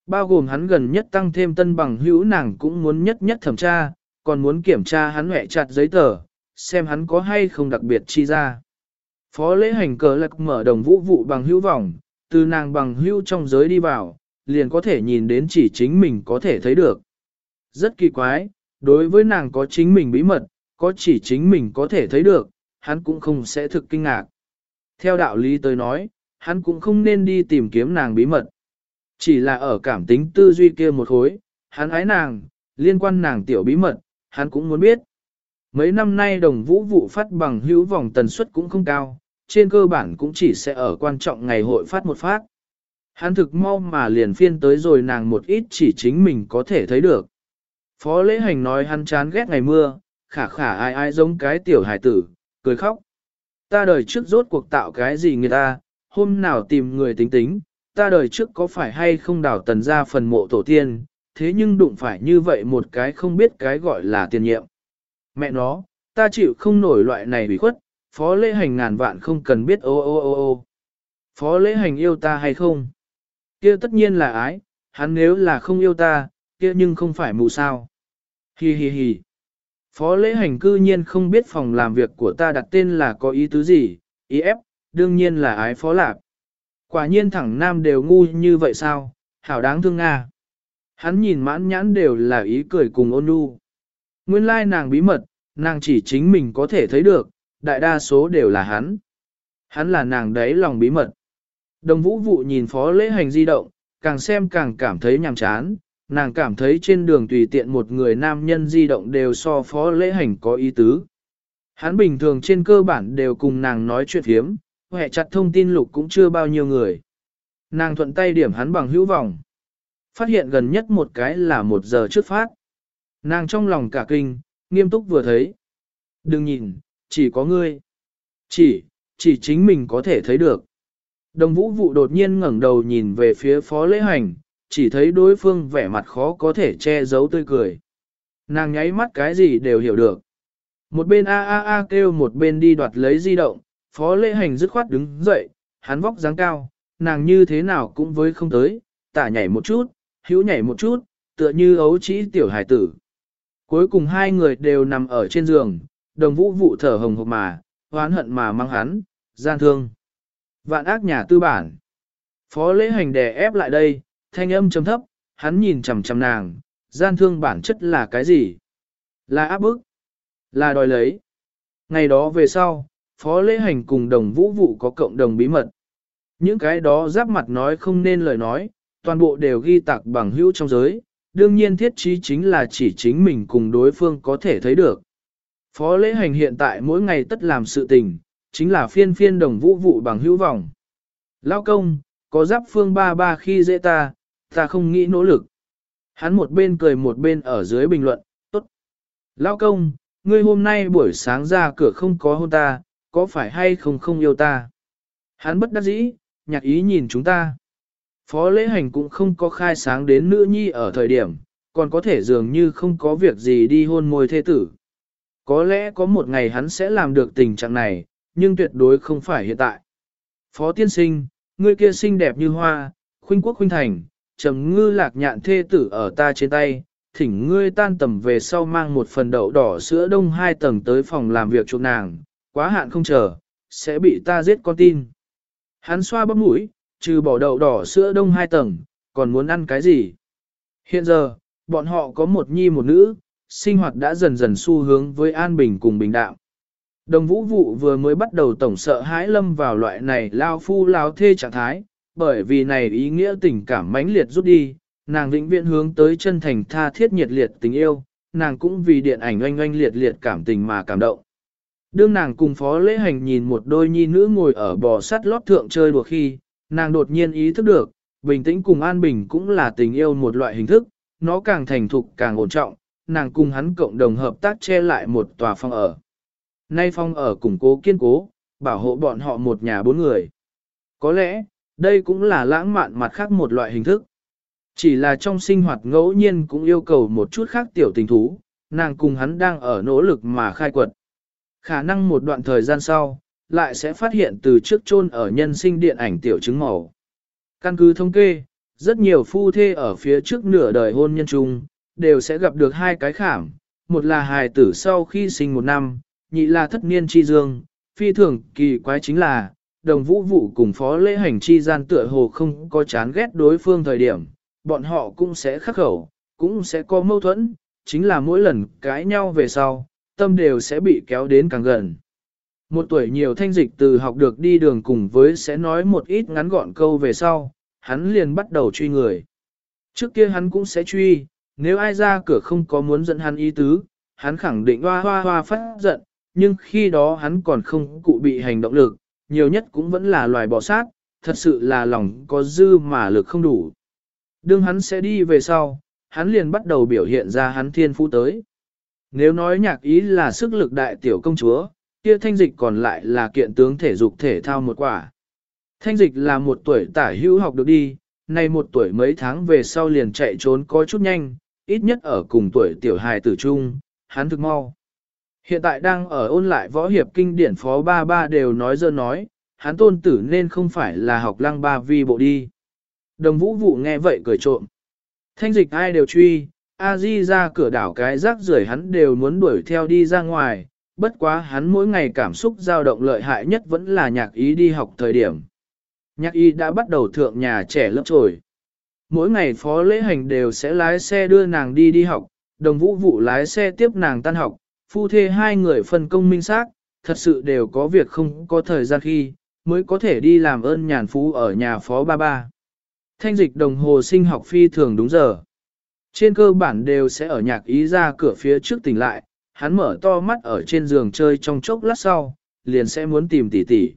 Bao gồm hắn gần nhất tăng thêm tân bằng hữu nàng cũng muốn nhất nhất thẩm tra, còn muốn kiểm tra hắn hẹ chặt giấy tờ, xem hắn có hay không đặc biệt chi ra. Phó lễ hành cờ lạc mở đồng vũ vụ bằng hữu vọng, từ nàng bằng hữu trong giới đi vào, liền có thể nhìn đến chỉ chính mình có thể thấy được. Rất kỳ quái, đối với nàng có chính mình bí mật, có chỉ chính mình có thể thấy được, hắn cũng không sẽ thực kinh ngạc. Theo đạo lý tới nói, hắn cũng không nên đi tìm kiếm nàng bí mật. Chỉ là ở cảm tính tư duy kia một hối, hắn ái nàng, liên quan nàng tiểu bí mật, hắn cũng muốn biết. Mấy năm nay đồng vũ vụ phát bằng hữu vòng tần suất cũng không cao, trên cơ bản cũng chỉ sẽ ở quan trọng ngày hội phát một phát. Hắn thực mau mà liền phiên tới rồi nàng một ít chỉ chính mình có thể thấy được. Phó lễ hành nói hắn chán ghét ngày mưa, khả khả ai ai giống cái tiểu hải tử, cười khóc. Ta đời trước rốt cuộc tạo cái gì người ta, hôm nào tìm người tính tính, ta đời trước có phải hay không đào tần ra phần mộ tổ tiên, thế nhưng đụng phải như vậy một cái không biết cái gọi là tiền nhiệm. Mẹ nó, ta chịu không nổi loại này bị khuất, phó lễ hành ngàn vạn không cần biết ô ô ô ô. Phó lễ hành yêu ta hay không? kia tất nhiên là ái, hắn nếu là không yêu ta, kia nhưng không phải mù sao. Hi hi hi. Phó lễ hành cư nhiên không biết phòng làm việc của ta đặt tên là có ý tứ gì, ý ép, đương nhiên là ái phó lạc. Quả nhiên thẳng nam đều ngu như vậy sao, hảo đáng thương Nga. Hắn nhìn mãn nhãn đều là ý cười cùng ôn nhu. Nguyên lai nàng bí mật, nàng chỉ chính mình có thể thấy được, đại đa số đều là hắn. Hắn là nàng đấy lòng bí mật. Đồng vũ vụ nhìn phó lễ hành di động, càng xem càng cảm thấy nhàm chán, nàng cảm thấy trên đường tùy tiện một người nam nhân di động đều so phó lễ hành có ý tứ. Hắn bình thường trên cơ bản đều cùng nàng nói chuyện hiếm, hệ chặt thông tin lục cũng chưa bao nhiêu người. Nàng thuận tay điểm hắn bằng hữu vọng. Phát hiện gần nhất một cái là một giờ trước phát. Nàng trong lòng cả kinh, nghiêm túc vừa thấy. Đừng nhìn, chỉ có ngươi. Chỉ, chỉ chính mình có thể thấy được. Đồng vũ vụ đột nhiên ngẩng đầu nhìn về phía phó lễ hành, chỉ thấy đối phương vẻ mặt khó có thể che giấu tươi cười. Nàng nháy mắt cái gì đều hiểu được. Một bên a a a kêu một bên đi đoạt lấy di động, phó lễ hành dứt khoát đứng dậy, hắn vóc dáng cao, nàng như thế nào cũng với không tới, tả nhảy một chút, hữu nhảy một chút, tựa như ấu trĩ tiểu hải tử. Cuối cùng hai người đều nằm ở trên giường, đồng vũ vụ thở hồng hộc mà, hoán hận mà mang hắn, gian thương. Vạn ác nhà tư bản. Phó lễ hành đè ép lại đây, thanh âm trầm thấp, hắn nhìn chằm chằm nàng, gian thương bản chất là cái gì? Là áp bức? Là đòi lấy? Ngày đó về sau, phó lễ hành cùng đồng vũ vụ có cộng đồng bí mật. Những cái đó giáp mặt nói không nên lời nói, toàn bộ đều ghi tạc bằng hữu trong giới, đương nhiên thiết trí chính là chỉ chính mình cùng đối phương có thể thấy được. Phó lễ hành hiện tại mỗi ngày tất làm sự tình, chính là phiên phiên đồng vũ vụ bằng hữu vọng. Lao công, có giáp phương ba ba khi dễ ta, ta không nghĩ nỗ lực. Hắn một bên cười một bên ở dưới bình luận, tốt. Lao công, ngươi hôm nay buổi sáng ra cửa không có hôn ta, có phải hay không không yêu ta? Hắn bất đắc dĩ, nhạc ý nhìn chúng ta. Phó lễ hành cũng không có khai sáng đến nữ nhi ở thời điểm, còn có thể dường như không có việc gì đi hôn môi thê tử. Có lẽ có một ngày hắn sẽ làm được tình trạng này, nhưng tuyệt đối không phải hiện tại. Phó tiên sinh, ngươi kia xinh đẹp như hoa, khuynh quốc khuynh thành, trầm ngư lạc nhạn thê tử ở ta trên tay, thỉnh ngươi tan tầm về sau mang một phần đậu đỏ sữa đông hai tầng tới phòng làm việc chuộc nàng, quá hạn không chờ, sẽ bị ta giết con tin. Hắn xoa bắp mũi, trừ bỏ đậu đỏ sữa đông hai tầng, còn muốn ăn cái gì? Hiện giờ, bọn họ có một nhi một nữ, sinh hoạt đã dần dần xu hướng với an bình cùng bình đạo. Đồng vũ vụ vừa mới bắt đầu tổng sợ hãi lâm vào loại này lao phu lao thê trạng thái, bởi vì này ý nghĩa tình cảm mãnh liệt rút đi, nàng vĩnh viễn hướng tới chân thành tha thiết nhiệt liệt tình yêu, nàng cũng vì điện ảnh oanh oanh liệt liệt cảm tình mà cảm động. Đương nàng cùng phó lễ hành nhìn một đôi nhi nữ ngồi ở bò sắt lót thượng chơi đùa khi, nàng đột nhiên ý thức được, bình tĩnh cùng an bình cũng là tình yêu một loại hình thức, nó càng thành thục càng ổn trọng, nàng cùng hắn cộng đồng hợp tác che lại một tòa phòng ở. Nay phong ở củng cố kiên cố, bảo hộ bọn họ một nhà bốn người. Có lẽ, đây cũng là lãng mạn mặt khác một loại hình thức. Chỉ là trong sinh hoạt ngẫu nhiên cũng yêu cầu một chút khác tiểu tình thú, nàng cùng hắn đang ở nỗ lực mà khai quật. Khả năng một đoạn thời gian sau, lại sẽ phát hiện từ trước chôn ở nhân sinh điện ảnh tiểu chứng màu. Căn cứ thống kê, rất nhiều phu thê ở phía trước nửa đời hôn nhân chung, đều sẽ gặp được hai cái khảm, một là hài tử sau khi sinh một năm, nhị là thất niên chi dương, phi thường kỳ quái chính là, đồng vũ vụ cùng phó lễ hành chi gian tựa hồ không có chán ghét đối phương thời điểm, bọn họ cũng sẽ khắc khẩu, cũng sẽ có mâu thuẫn, chính là mỗi lần cãi nhau về sau, tâm đều sẽ bị kéo đến càng gần. Một tuổi nhiều thanh dịch từ học được đi đường cùng với sẽ nói một ít ngắn gọn câu về sau, hắn liền bắt đầu truy người. Trước kia hắn cũng sẽ truy, nếu ai ra cửa không có muốn dẫn hắn ý tứ, hắn khẳng định hoa hoa hoa phát giận, nhưng khi đó hắn còn không cụ bị hành động lực, nhiều nhất cũng vẫn là loài bò sát, thật sự là lòng có dư mà lực không đủ. Đương hắn sẽ đi về sau, hắn liền bắt đầu biểu hiện ra hắn thiên phú tới. Nếu nói nhạc ý là sức lực đại tiểu công chúa, kia thanh dịch còn lại là kiện tướng thể dục thể thao một quả. Thanh dịch là một tuổi tả hữu học được đi, nay một tuổi mấy tháng về sau liền chạy trốn có chút nhanh, ít nhất ở cùng tuổi tiểu hài tử trung, hắn thực mau. Hiện tại đang ở ôn lại võ hiệp kinh điển phó ba ba đều nói dơ nói, hắn tôn tử nên không phải là học lăng ba vi bộ đi. Đồng vũ vụ nghe vậy cười trộm. Thanh dịch ai đều truy, a di ra cửa đảo cái rác rưởi hắn đều muốn đuổi theo đi ra ngoài, bất quá hắn mỗi ngày cảm xúc dao động lợi hại nhất vẫn là nhạc ý đi học thời điểm. Nhạc ý đã bắt đầu thượng nhà trẻ lớp trồi. Mỗi ngày phó lễ hành đều sẽ lái xe đưa nàng đi đi học, đồng vũ vụ lái xe tiếp nàng tan học, phu thê hai người phân công minh xác, thật sự đều có việc không có thời gian khi, mới có thể đi làm ơn nhàn phú ở nhà phó ba ba. Thanh dịch đồng hồ sinh học phi thường đúng giờ. Trên cơ bản đều sẽ ở nhạc ý ra cửa phía trước tỉnh lại, hắn mở to mắt ở trên giường chơi trong chốc lát sau, liền sẽ muốn tìm tỷ tỷ.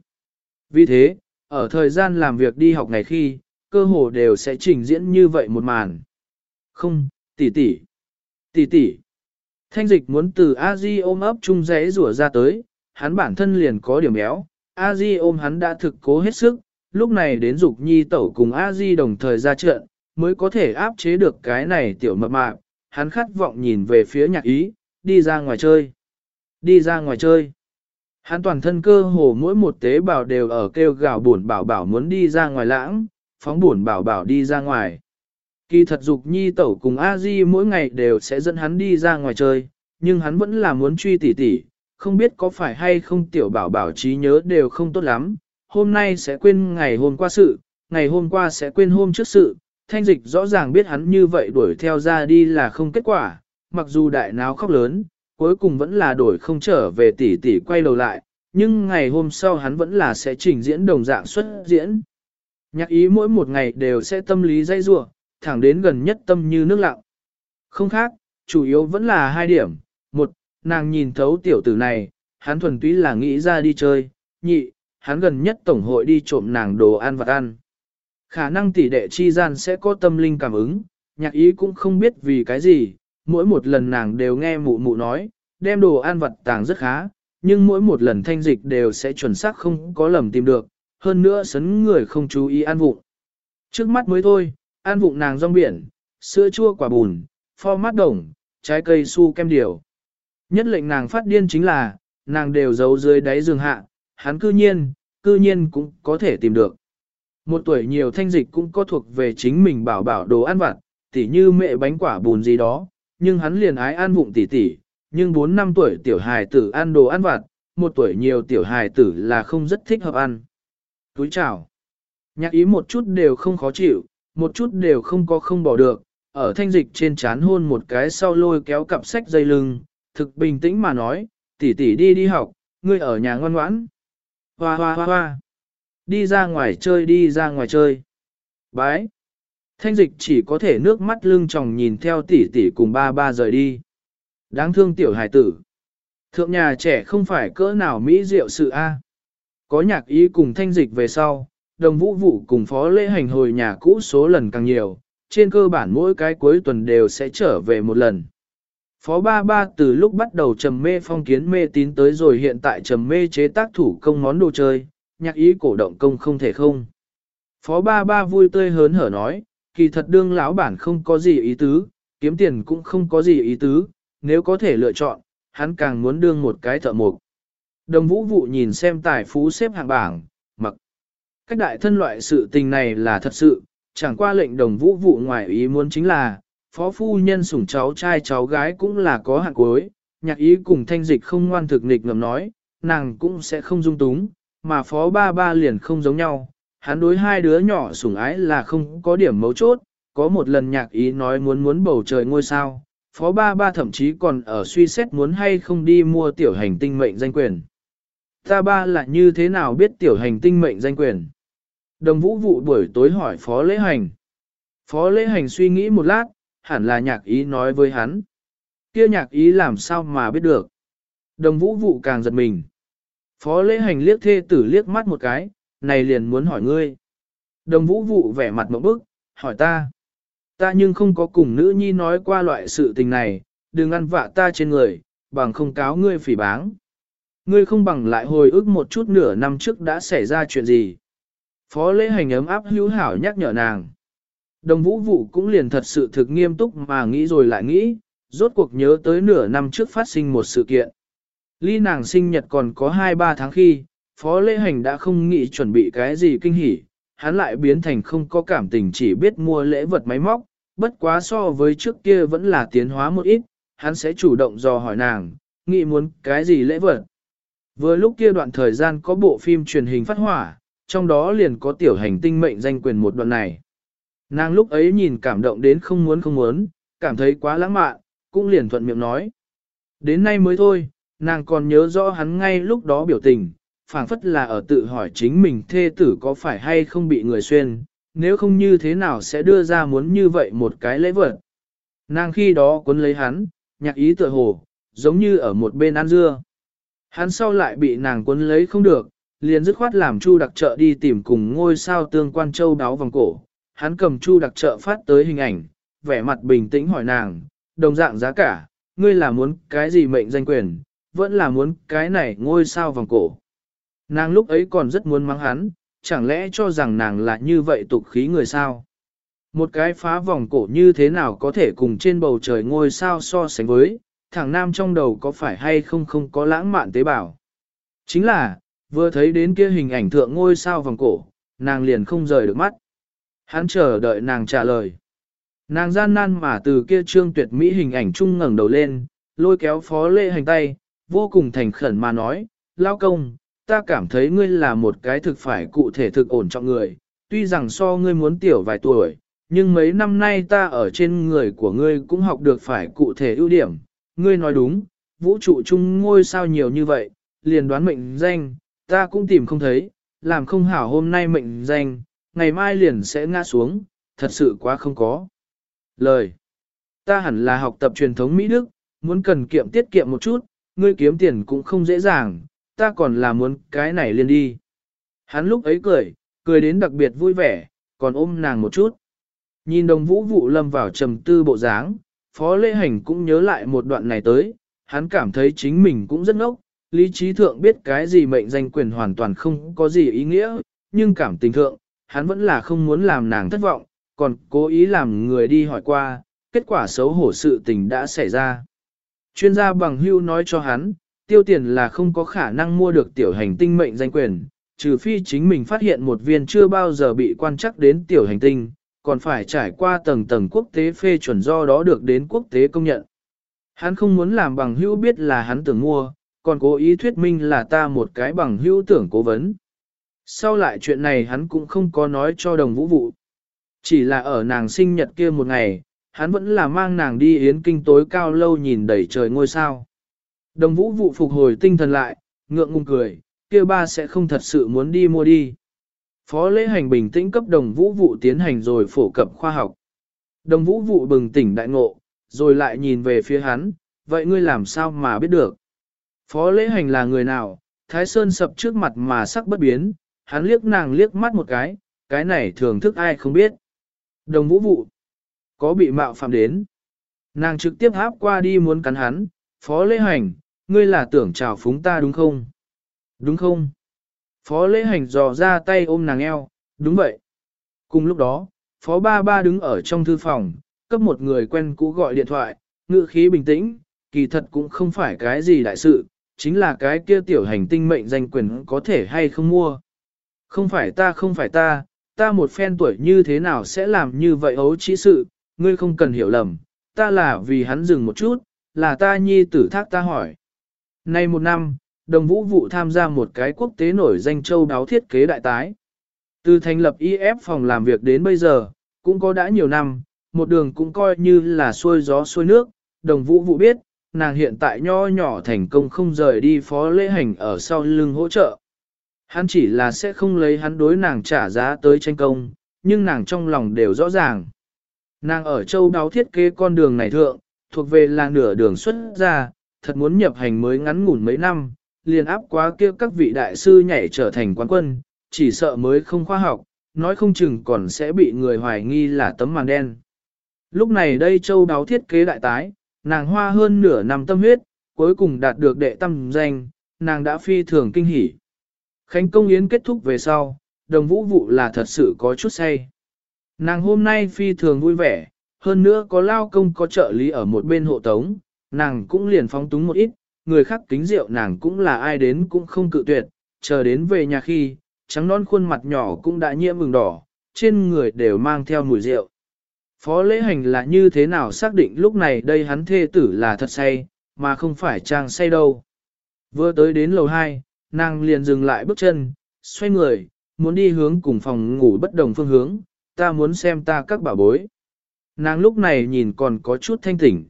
Vì thế, ở thời gian làm việc đi học ngày khi, cơ hồ đều sẽ trình diễn như vậy một màn. Không, tỷ tỷ, tỷ tỷ. Thanh dịch muốn từ A-di ôm ấp chung rẽ rủa ra tới, hắn bản thân liền có điểm béo, A-di ôm hắn đã thực cố hết sức, lúc này đến dục nhi tẩu cùng A-di đồng thời ra trận, mới có thể áp chế được cái này tiểu mập mạp, hắn khát vọng nhìn về phía nhạc ý, đi ra ngoài chơi. Đi ra ngoài chơi. Hắn toàn thân cơ hồ mỗi một tế bào đều ở kêu gào buồn bảo bảo muốn đi ra ngoài lãng, phóng buồn bảo bảo đi ra ngoài. Kỳ thật dục nhi tẩu cùng a di mỗi ngày đều sẽ dẫn hắn đi ra ngoài chơi, nhưng hắn vẫn là muốn truy tỉ tỉ, không biết có phải hay không tiểu bảo bảo trí nhớ đều không tốt lắm, hôm nay sẽ quên ngày hôm qua sự, ngày hôm qua sẽ quên hôm trước sự, thanh dịch rõ ràng biết hắn như vậy đuổi theo ra đi là không kết quả, mặc dù đại náo khóc lớn, cuối cùng vẫn là đổi không trở về tỷ tỷ quay đầu lại, nhưng ngày hôm sau hắn vẫn là sẽ trình diễn đồng dạng xuất diễn. Nhạc ý mỗi một ngày đều sẽ tâm lý dây rủa thẳng đến gần nhất tâm như nước lặng. Không khác, chủ yếu vẫn là hai điểm. Một, nàng nhìn thấu tiểu tử này, hắn thuần túy là nghĩ ra đi chơi. Nhị, hắn gần nhất tổng hội đi trộm nàng đồ ăn vặt ăn. Khả năng tỷ đệ chi gian sẽ có tâm linh cảm ứng, nhạc ý cũng không biết vì cái gì, mỗi một lần nàng đều nghe mụ mụ nói, đem đồ ăn vặt tàng rất khá, nhưng mỗi một lần thanh dịch đều sẽ chuẩn xác không có lầm tìm được, hơn nữa sấn người không chú ý ăn vụng. Trước mắt mới thôi, ăn vụng nàng rong biển, sữa chua quả bùn, pho mát đồng, trái cây su kem điều. Nhất lệnh nàng phát điên chính là, nàng đều giấu dưới đáy giường hạ, hắn cư nhiên, cư nhiên cũng có thể tìm được. Một tuổi nhiều thanh dịch cũng có thuộc về chính mình bảo bảo đồ ăn vặt, tỉ như mẹ bánh quả bùn gì đó, nhưng hắn liền ái ăn vụng tỉ tỉ, nhưng 4 năm tuổi tiểu hài tử ăn đồ ăn vặt, một tuổi nhiều tiểu hài tử là không rất thích hợp ăn. Túi chào. Nhạc ý một chút đều không khó chịu, một chút đều không có không bỏ được, ở thanh dịch trên chán hôn một cái sau lôi kéo cặp sách dây lưng, thực bình tĩnh mà nói, tỷ tỷ đi đi học, ngươi ở nhà ngoan ngoãn. Hoa hoa hoa hoa. Đi ra ngoài chơi đi ra ngoài chơi. Bái. Thanh dịch chỉ có thể nước mắt lưng tròng nhìn theo tỷ tỷ cùng ba ba rời đi. Đáng thương tiểu hài tử. Thượng nhà trẻ không phải cỡ nào mỹ diệu sự A. Có nhạc ý cùng thanh dịch về sau, đồng vũ vụ cùng phó lễ hành hồi nhà cũ số lần càng nhiều, trên cơ bản mỗi cái cuối tuần đều sẽ trở về một lần. Phó ba ba từ lúc bắt đầu trầm mê phong kiến mê tín tới rồi hiện tại trầm mê chế tác thủ công món đồ chơi, nhạc ý cổ động công không thể không. Phó ba ba vui tươi hớn hở nói, kỳ thật đương lão bản không có gì ý tứ, kiếm tiền cũng không có gì ý tứ, nếu có thể lựa chọn, hắn càng muốn đương một cái thợ mộc. Đồng vũ vụ nhìn xem tài phú xếp hạng bảng, mặc. Cách đại thân loại sự tình này là thật sự, chẳng qua lệnh đồng vũ vụ ngoài ý muốn chính là, phó phu nhân sủng cháu trai cháu gái cũng là có hạng cuối, nhạc ý cùng thanh dịch không ngoan thực nghịch ngầm nói, nàng cũng sẽ không dung túng, mà phó ba ba liền không giống nhau, hắn đối hai đứa nhỏ sủng ái là không có điểm mấu chốt, có một lần nhạc ý nói muốn muốn bầu trời ngôi sao, phó ba ba thậm chí còn ở suy xét muốn hay không đi mua tiểu hành tinh mệnh danh quyền. Ta ba là như thế nào biết tiểu hành tinh mệnh danh quyền? Đồng vũ vụ buổi tối hỏi phó lễ hành. Phó lễ hành suy nghĩ một lát, hẳn là nhạc ý nói với hắn. kia nhạc ý làm sao mà biết được. Đồng vũ vụ càng giật mình. Phó lễ hành liếc thê tử liếc mắt một cái, này liền muốn hỏi ngươi. Đồng vũ vụ vẻ mặt một bức, hỏi ta. Ta nhưng không có cùng nữ nhi nói qua loại sự tình này, đừng ăn vạ ta trên người, bằng không cáo ngươi phỉ báng. Ngươi không bằng lại hồi ức một chút nửa năm trước đã xảy ra chuyện gì. Phó lễ hành ấm áp hữu hảo nhắc nhở nàng. Đồng vũ vụ cũng liền thật sự thực nghiêm túc mà nghĩ rồi lại nghĩ, rốt cuộc nhớ tới nửa năm trước phát sinh một sự kiện. Ly nàng sinh nhật còn có 2-3 tháng khi, phó lễ hành đã không nghĩ chuẩn bị cái gì kinh hỉ, hắn lại biến thành không có cảm tình chỉ biết mua lễ vật máy móc, bất quá so với trước kia vẫn là tiến hóa một ít, hắn sẽ chủ động dò hỏi nàng, nghĩ muốn cái gì lễ vật. Vừa lúc kia đoạn thời gian có bộ phim truyền hình phát hỏa, trong đó liền có tiểu hành tinh mệnh danh quyền một đoạn này. Nàng lúc ấy nhìn cảm động đến không muốn không muốn, cảm thấy quá lãng mạn, cũng liền thuận miệng nói. Đến nay mới thôi, nàng còn nhớ rõ hắn ngay lúc đó biểu tình, phảng phất là ở tự hỏi chính mình thê tử có phải hay không bị người xuyên, nếu không như thế nào sẽ đưa ra muốn như vậy một cái lễ vật. Nàng khi đó cuốn lấy hắn, nhạc ý tựa hồ, giống như ở một bên ăn dưa. Hắn sau lại bị nàng cuốn lấy không được, liền dứt khoát làm Chu đặc trợ đi tìm cùng ngôi sao tương quan châu đáo vòng cổ. Hắn cầm Chu đặc trợ phát tới hình ảnh, vẻ mặt bình tĩnh hỏi nàng, đồng dạng giá cả, ngươi là muốn cái gì mệnh danh quyền, vẫn là muốn cái này ngôi sao vòng cổ. Nàng lúc ấy còn rất muốn mắng hắn, chẳng lẽ cho rằng nàng là như vậy tục khí người sao? Một cái phá vòng cổ như thế nào có thể cùng trên bầu trời ngôi sao so sánh với, thằng nam trong đầu có phải hay không không có lãng mạn tế bào. Chính là, vừa thấy đến kia hình ảnh thượng ngôi sao vòng cổ, nàng liền không rời được mắt. Hắn chờ đợi nàng trả lời. Nàng gian nan mà từ kia trương tuyệt mỹ hình ảnh trung ngẩng đầu lên, lôi kéo phó lệ hành tay, vô cùng thành khẩn mà nói, lao công, ta cảm thấy ngươi là một cái thực phải cụ thể thực ổn trọng người, tuy rằng so ngươi muốn tiểu vài tuổi, nhưng mấy năm nay ta ở trên người của ngươi cũng học được phải cụ thể ưu điểm. Ngươi nói đúng, vũ trụ chung ngôi sao nhiều như vậy, liền đoán mệnh danh, ta cũng tìm không thấy, làm không hảo hôm nay mệnh danh, ngày mai liền sẽ ngã xuống, thật sự quá không có. Lời. Ta hẳn là học tập truyền thống Mỹ Đức, muốn cần kiệm tiết kiệm một chút, ngươi kiếm tiền cũng không dễ dàng, ta còn là muốn cái này liền đi. Hắn lúc ấy cười, cười đến đặc biệt vui vẻ, còn ôm nàng một chút. Nhìn đồng vũ vụ lâm vào trầm tư bộ dáng, Phó Lễ Hành cũng nhớ lại một đoạn này tới, hắn cảm thấy chính mình cũng rất ngốc, lý trí thượng biết cái gì mệnh danh quyền hoàn toàn không có gì ý nghĩa, nhưng cảm tình thượng, hắn vẫn là không muốn làm nàng thất vọng, còn cố ý làm người đi hỏi qua, kết quả xấu hổ sự tình đã xảy ra. Chuyên gia bằng hưu nói cho hắn, tiêu tiền là không có khả năng mua được tiểu hành tinh mệnh danh quyền, trừ phi chính mình phát hiện một viên chưa bao giờ bị quan chắc đến tiểu hành tinh, còn phải trải qua tầng tầng quốc tế phê chuẩn do đó được đến quốc tế công nhận. Hắn không muốn làm bằng hữu biết là hắn tưởng mua, còn cố ý thuyết minh là ta một cái bằng hữu tưởng cố vấn. Sau lại chuyện này hắn cũng không có nói cho đồng vũ vụ. Chỉ là ở nàng sinh nhật kia một ngày, hắn vẫn là mang nàng đi yến kinh tối cao lâu nhìn đầy trời ngôi sao. Đồng vũ vụ phục hồi tinh thần lại, ngượng ngùng cười, kia ba sẽ không thật sự muốn đi mua đi. Phó lễ hành bình tĩnh cấp đồng vũ vụ tiến hành rồi phổ cập khoa học. Đồng vũ vụ bừng tỉnh đại ngộ, rồi lại nhìn về phía hắn, vậy ngươi làm sao mà biết được? Phó lễ hành là người nào? Thái Sơn sập trước mặt mà sắc bất biến, hắn liếc nàng liếc mắt một cái, cái này thường thức ai không biết. Đồng vũ vụ, có bị mạo phạm đến. Nàng trực tiếp háp qua đi muốn cắn hắn, phó lễ hành, ngươi là tưởng chào phúng ta đúng không? Đúng không? Phó lễ hành dò ra tay ôm nàng eo, đúng vậy. Cùng lúc đó, phó ba ba đứng ở trong thư phòng, cấp một người quen cũ gọi điện thoại, ngữ khí bình tĩnh, kỳ thật cũng không phải cái gì đại sự, chính là cái kia tiểu hành tinh mệnh danh quyền có thể hay không mua. Không phải ta không phải ta, ta một phen tuổi như thế nào sẽ làm như vậy ấu trí sự, ngươi không cần hiểu lầm, ta là vì hắn dừng một chút, là ta nhi tử thác ta hỏi. Nay một năm, đồng vũ vụ tham gia một cái quốc tế nổi danh châu đáo thiết kế đại tái. Từ thành lập IF phòng làm việc đến bây giờ, cũng có đã nhiều năm, một đường cũng coi như là xuôi gió xuôi nước, đồng vũ vụ biết, nàng hiện tại nho nhỏ thành công không rời đi phó lễ hành ở sau lưng hỗ trợ. Hắn chỉ là sẽ không lấy hắn đối nàng trả giá tới tranh công, nhưng nàng trong lòng đều rõ ràng. Nàng ở châu đáo thiết kế con đường này thượng, thuộc về là nửa đường xuất ra, thật muốn nhập hành mới ngắn ngủn mấy năm, liền áp quá kia các vị đại sư nhảy trở thành quán quân, chỉ sợ mới không khoa học, nói không chừng còn sẽ bị người hoài nghi là tấm màn đen. Lúc này đây châu đáo thiết kế đại tái, nàng hoa hơn nửa năm tâm huyết, cuối cùng đạt được đệ tâm danh, nàng đã phi thường kinh hỉ. Khánh công yến kết thúc về sau, đồng vũ vụ là thật sự có chút say. Nàng hôm nay phi thường vui vẻ, hơn nữa có lao công có trợ lý ở một bên hộ tống, nàng cũng liền phóng túng một ít, người khác kính rượu nàng cũng là ai đến cũng không cự tuyệt, chờ đến về nhà khi, trắng non khuôn mặt nhỏ cũng đã nhiễm mừng đỏ, trên người đều mang theo mùi rượu. Phó lễ hành là như thế nào xác định lúc này đây hắn thê tử là thật say, mà không phải trang say đâu. Vừa tới đến lầu 2, nàng liền dừng lại bước chân, xoay người, muốn đi hướng cùng phòng ngủ bất đồng phương hướng, ta muốn xem ta các bảo bối. Nàng lúc này nhìn còn có chút thanh tỉnh.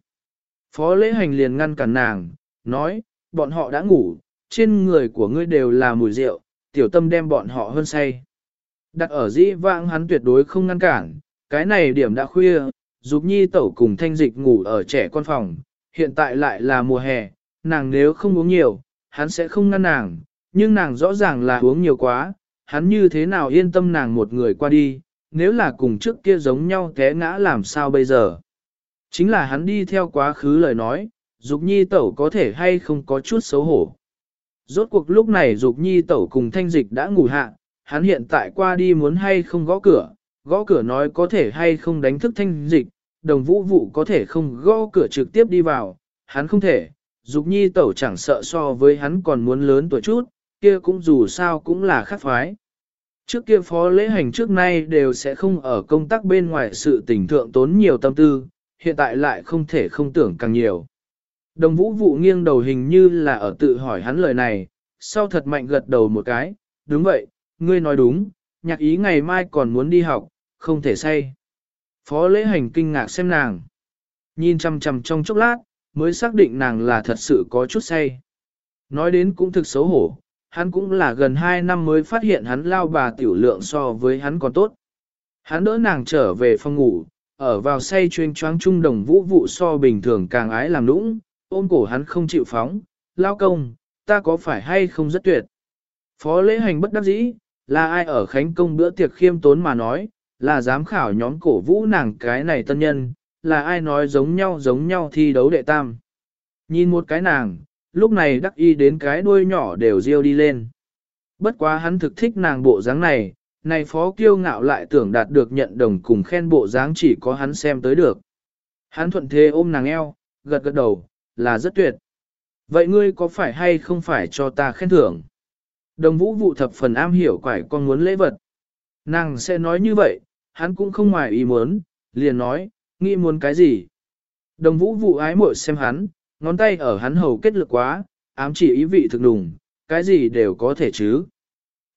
Phó lễ hành liền ngăn cản nàng, nói, bọn họ đã ngủ, trên người của ngươi đều là mùi rượu, tiểu tâm đem bọn họ hơn say. Đặt ở dĩ vãng hắn tuyệt đối không ngăn cản, cái này điểm đã khuya, dục nhi tẩu cùng thanh dịch ngủ ở trẻ con phòng, hiện tại lại là mùa hè, nàng nếu không uống nhiều, hắn sẽ không ngăn nàng, nhưng nàng rõ ràng là uống nhiều quá, hắn như thế nào yên tâm nàng một người qua đi, nếu là cùng trước kia giống nhau té ngã làm sao bây giờ. Chính là hắn đi theo quá khứ lời nói, Dục Nhi Tẩu có thể hay không có chút xấu hổ. Rốt cuộc lúc này Dục Nhi Tẩu cùng Thanh Dịch đã ngủ hạ, hắn hiện tại qua đi muốn hay không gõ cửa, gõ cửa nói có thể hay không đánh thức Thanh Dịch, đồng vũ vụ có thể không gõ cửa trực tiếp đi vào, hắn không thể. Dục Nhi Tẩu chẳng sợ so với hắn còn muốn lớn tuổi chút, kia cũng dù sao cũng là khác phái. Trước kia phó lễ hành trước nay đều sẽ không ở công tác bên ngoài sự tình thượng tốn nhiều tâm tư, hiện tại lại không thể không tưởng càng nhiều. Đồng vũ vụ nghiêng đầu hình như là ở tự hỏi hắn lời này, sau thật mạnh gật đầu một cái, đúng vậy, ngươi nói đúng, nhạc ý ngày mai còn muốn đi học, không thể say. Phó lễ hành kinh ngạc xem nàng. Nhìn chăm chăm trong chốc lát, mới xác định nàng là thật sự có chút say. Nói đến cũng thực xấu hổ, hắn cũng là gần 2 năm mới phát hiện hắn lao bà tiểu lượng so với hắn còn tốt. Hắn đỡ nàng trở về phòng ngủ, ở vào say chuyên choáng trung đồng vũ vụ so bình thường càng ái làm nũng, ôm cổ hắn không chịu phóng, lao công, ta có phải hay không rất tuyệt. Phó lễ hành bất đắc dĩ, là ai ở Khánh Công bữa tiệc khiêm tốn mà nói, là giám khảo nhóm cổ vũ nàng cái này tân nhân, là ai nói giống nhau giống nhau thi đấu đệ tam. Nhìn một cái nàng, lúc này đắc y đến cái đuôi nhỏ đều riêu đi lên. Bất quá hắn thực thích nàng bộ dáng này, này phó kiêu ngạo lại tưởng đạt được nhận đồng cùng khen bộ dáng chỉ có hắn xem tới được. Hắn thuận thế ôm nàng eo, gật gật đầu, là rất tuyệt. Vậy ngươi có phải hay không phải cho ta khen thưởng? Đồng vũ vụ thập phần am hiểu quải con muốn lễ vật. Nàng sẽ nói như vậy, hắn cũng không ngoài ý muốn, liền nói, nghĩ muốn cái gì? Đồng vũ vụ ái muội xem hắn, ngón tay ở hắn hầu kết lực quá, ám chỉ ý vị thực đùng, cái gì đều có thể chứ.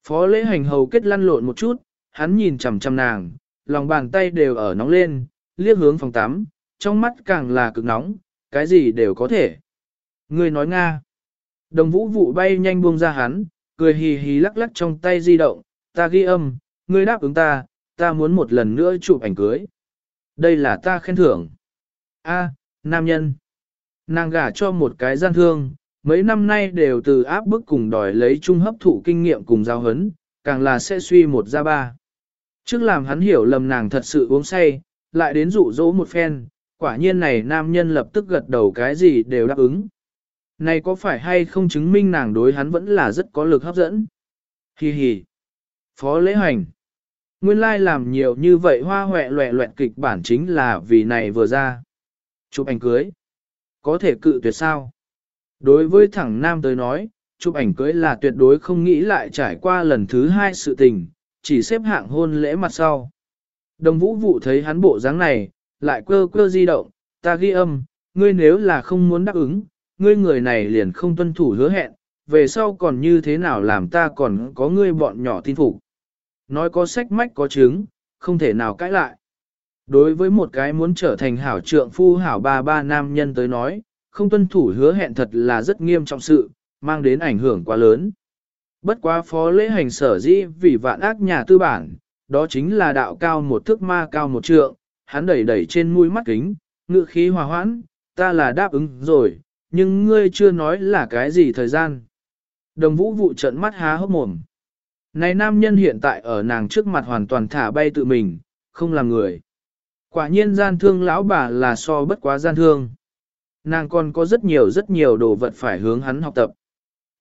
Phó lễ hành hầu kết lăn lộn một chút, hắn nhìn chằm chằm nàng, lòng bàn tay đều ở nóng lên, liếc hướng phòng tắm, trong mắt càng là cực nóng, cái gì đều có thể. Người nói Nga. Đồng vũ vụ bay nhanh buông ra hắn, cười hì hì lắc lắc trong tay di động, ta ghi âm, ngươi đáp ứng ta, ta muốn một lần nữa chụp ảnh cưới. Đây là ta khen thưởng. A, nam nhân. Nàng gả cho một cái gian thương, mấy năm nay đều từ áp bức cùng đòi lấy chung hấp thụ kinh nghiệm cùng giao hấn, càng là sẽ suy một ra ba. Trước làm hắn hiểu lầm nàng thật sự uống say, lại đến dụ dỗ một phen, quả nhiên này nam nhân lập tức gật đầu cái gì đều đáp ứng. Này có phải hay không chứng minh nàng đối hắn vẫn là rất có lực hấp dẫn? Hi hi. Phó lễ hành. Nguyên lai làm nhiều như vậy hoa hoẹ loẹ loẹt kịch bản chính là vì này vừa ra. Chụp ảnh cưới. Có thể cự tuyệt sao? Đối với thẳng nam tới nói, chụp ảnh cưới là tuyệt đối không nghĩ lại trải qua lần thứ hai sự tình, chỉ xếp hạng hôn lễ mặt sau. Đồng vũ vụ thấy hắn bộ dáng này, lại quơ quơ di động, ta ghi âm, ngươi nếu là không muốn đáp ứng, ngươi người này liền không tuân thủ hứa hẹn, về sau còn như thế nào làm ta còn có ngươi bọn nhỏ tin phục. Nói có sách mách có chứng, không thể nào cãi lại. Đối với một cái muốn trở thành hảo trượng phu hảo ba ba nam nhân tới nói, không tuân thủ hứa hẹn thật là rất nghiêm trọng sự, mang đến ảnh hưởng quá lớn. Bất quá phó lễ hành sở dĩ vì vạn ác nhà tư bản, đó chính là đạo cao một thước ma cao một trượng, hắn đẩy đẩy trên mũi mắt kính, ngự khí hòa hoãn, ta là đáp ứng rồi, nhưng ngươi chưa nói là cái gì thời gian. Đồng vũ vụ trận mắt há hốc mồm. Này nam nhân hiện tại ở nàng trước mặt hoàn toàn thả bay tự mình, không làm người. Quả nhiên gian thương lão bà là so bất quá gian thương. Nàng còn có rất nhiều rất nhiều đồ vật phải hướng hắn học tập.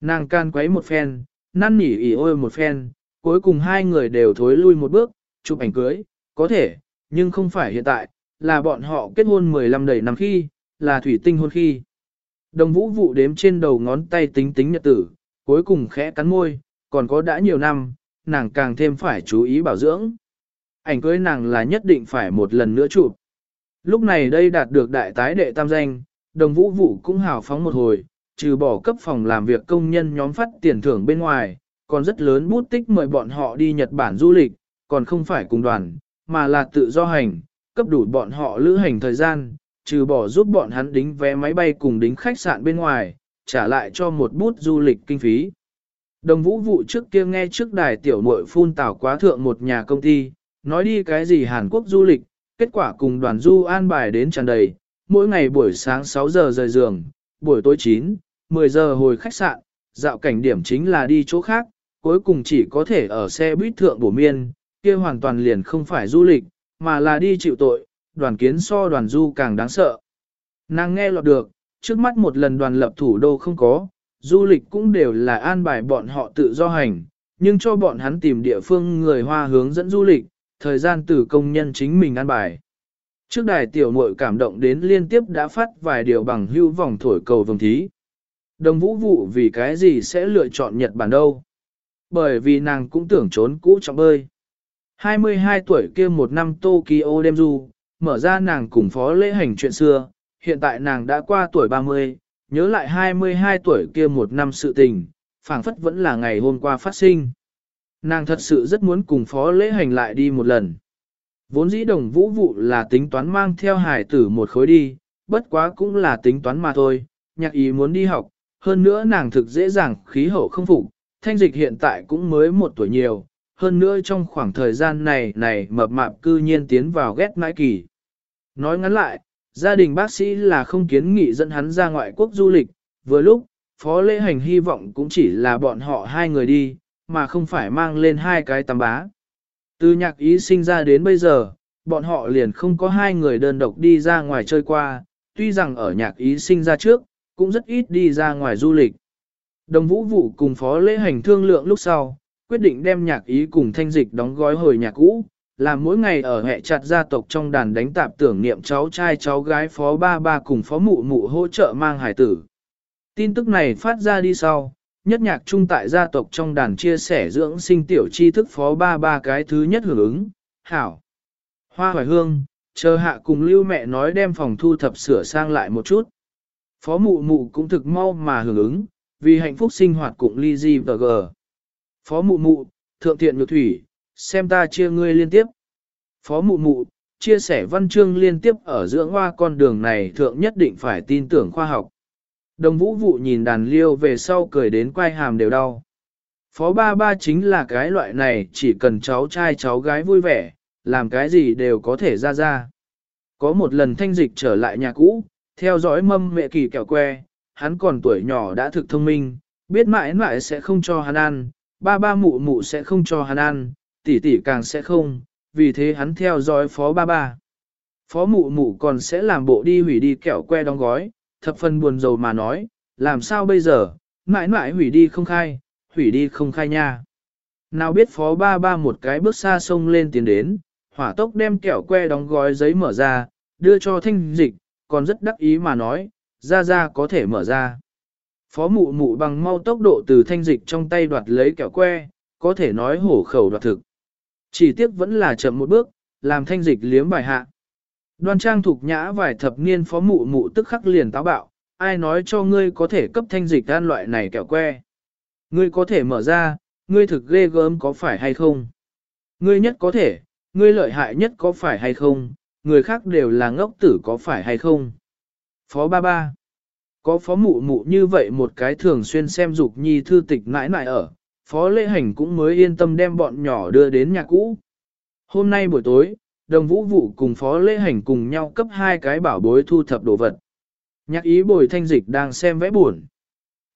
Nàng can quấy một phen, năn nỉ ỉ ôi một phen, cuối cùng hai người đều thối lui một bước, chụp ảnh cưới, có thể, nhưng không phải hiện tại, là bọn họ kết hôn 15 đầy năm khi, là thủy tinh hôn khi. Đồng vũ vụ đếm trên đầu ngón tay tính tính nhật tử, cuối cùng khẽ cắn môi, còn có đã nhiều năm, nàng càng thêm phải chú ý bảo dưỡng. Ảnh cưới nàng là nhất định phải một lần nữa chụp. Lúc này đây đạt được đại tái đệ tam danh, đồng vũ vụ cũng hào phóng một hồi, trừ bỏ cấp phòng làm việc công nhân nhóm phát tiền thưởng bên ngoài, còn rất lớn bút tích mời bọn họ đi Nhật Bản du lịch, còn không phải cùng đoàn, mà là tự do hành, cấp đủ bọn họ lữ hành thời gian, trừ bỏ giúp bọn hắn đính vé máy bay cùng đính khách sạn bên ngoài, trả lại cho một bút du lịch kinh phí. Đồng vũ vụ trước kia nghe trước đài tiểu muội phun tảo quá thượng một nhà công ty, nói đi cái gì Hàn Quốc du lịch, kết quả cùng đoàn du an bài đến tràn đầy, mỗi ngày buổi sáng 6 giờ rời giường, buổi tối 9, 10 giờ hồi khách sạn, dạo cảnh điểm chính là đi chỗ khác, cuối cùng chỉ có thể ở xe buýt thượng bổ miên, kia hoàn toàn liền không phải du lịch, mà là đi chịu tội, đoàn kiến so đoàn du càng đáng sợ. Nàng nghe lọt được, trước mắt một lần đoàn lập thủ đô không có, du lịch cũng đều là an bài bọn họ tự do hành, nhưng cho bọn hắn tìm địa phương người hoa hướng dẫn du lịch, thời gian từ công nhân chính mình ăn bài. Trước đài tiểu muội cảm động đến liên tiếp đã phát vài điều bằng hưu vòng thổi cầu vòng thí. Đồng vũ vụ vì cái gì sẽ lựa chọn Nhật Bản đâu? Bởi vì nàng cũng tưởng trốn cũ trọng bơi. 22 tuổi kia một năm Tokyo đêm du, mở ra nàng cùng phó lễ hành chuyện xưa, hiện tại nàng đã qua tuổi 30, nhớ lại 22 tuổi kia một năm sự tình, phảng phất vẫn là ngày hôm qua phát sinh. Nàng thật sự rất muốn cùng phó lễ hành lại đi một lần. Vốn dĩ đồng vũ vụ là tính toán mang theo hải tử một khối đi, bất quá cũng là tính toán mà thôi, nhạc ý muốn đi học, hơn nữa nàng thực dễ dàng khí hậu không phục, thanh dịch hiện tại cũng mới một tuổi nhiều, hơn nữa trong khoảng thời gian này này mập mạp cư nhiên tiến vào ghét mãi kỳ. Nói ngắn lại, gia đình bác sĩ là không kiến nghị dẫn hắn ra ngoại quốc du lịch, vừa lúc, Phó Lễ Hành hy vọng cũng chỉ là bọn họ hai người đi, mà không phải mang lên hai cái tắm bá. Từ nhạc ý sinh ra đến bây giờ, bọn họ liền không có hai người đơn độc đi ra ngoài chơi qua, tuy rằng ở nhạc ý sinh ra trước, cũng rất ít đi ra ngoài du lịch. Đồng vũ vụ cùng phó lễ hành thương lượng lúc sau, quyết định đem nhạc ý cùng thanh dịch đóng gói hồi nhà cũ, làm mỗi ngày ở hệ chặt gia tộc trong đàn đánh tạp tưởng niệm cháu trai cháu gái phó ba ba cùng phó mụ mụ hỗ trợ mang hải tử. Tin tức này phát ra đi sau, nhất nhạc trung tại gia tộc trong đàn chia sẻ dưỡng sinh tiểu tri thức phó ba ba cái thứ nhất hưởng ứng, hảo. Hoa hoài hương, chờ hạ cùng lưu mẹ nói đem phòng thu thập sửa sang lại một chút. Phó mụ mụ cũng thực mau mà hưởng ứng, vì hạnh phúc sinh hoạt cùng ly di và gờ. Phó mụ mụ, thượng thiện nhược thủy, xem ta chia ngươi liên tiếp. Phó mụ mụ, chia sẻ văn chương liên tiếp ở dưỡng hoa con đường này thượng nhất định phải tin tưởng khoa học. Đồng vũ vụ nhìn đàn liêu về sau cười đến quai hàm đều đau. Phó ba ba chính là cái loại này chỉ cần cháu trai cháu gái vui vẻ, làm cái gì đều có thể ra ra. Có một lần thanh dịch trở lại nhà cũ, theo dõi mâm mẹ kỳ kẹo que, hắn còn tuổi nhỏ đã thực thông minh, biết mãi mãi sẽ không cho hắn ăn, ba ba mụ mụ sẽ không cho hắn ăn, tỷ tỷ càng sẽ không, vì thế hắn theo dõi phó ba ba. Phó mụ mụ còn sẽ làm bộ đi hủy đi kẹo que đóng gói, thập phần buồn rầu mà nói, làm sao bây giờ, mãi mãi hủy đi không khai, hủy đi không khai nha. Nào biết phó ba ba một cái bước xa sông lên tiến đến, hỏa tốc đem kẹo que đóng gói giấy mở ra, đưa cho thanh dịch, còn rất đắc ý mà nói, ra ra có thể mở ra. Phó mụ mụ bằng mau tốc độ từ thanh dịch trong tay đoạt lấy kẹo que, có thể nói hổ khẩu đoạt thực. Chỉ tiếc vẫn là chậm một bước, làm thanh dịch liếm bài hạ. Đoan trang thục nhã vài thập niên phó mụ mụ tức khắc liền táo bạo, ai nói cho ngươi có thể cấp thanh dịch đan loại này kẹo que. Ngươi có thể mở ra, ngươi thực ghê gớm có phải hay không? Ngươi nhất có thể, ngươi lợi hại nhất có phải hay không? Người khác đều là ngốc tử có phải hay không? Phó ba ba. Có phó mụ mụ như vậy một cái thường xuyên xem dục nhi thư tịch mãi mãi ở, phó lễ hành cũng mới yên tâm đem bọn nhỏ đưa đến nhà cũ. Hôm nay buổi tối, đồng vũ vụ cùng phó lễ hành cùng nhau cấp hai cái bảo bối thu thập đồ vật. Nhạc ý bồi thanh dịch đang xem vẽ buồn.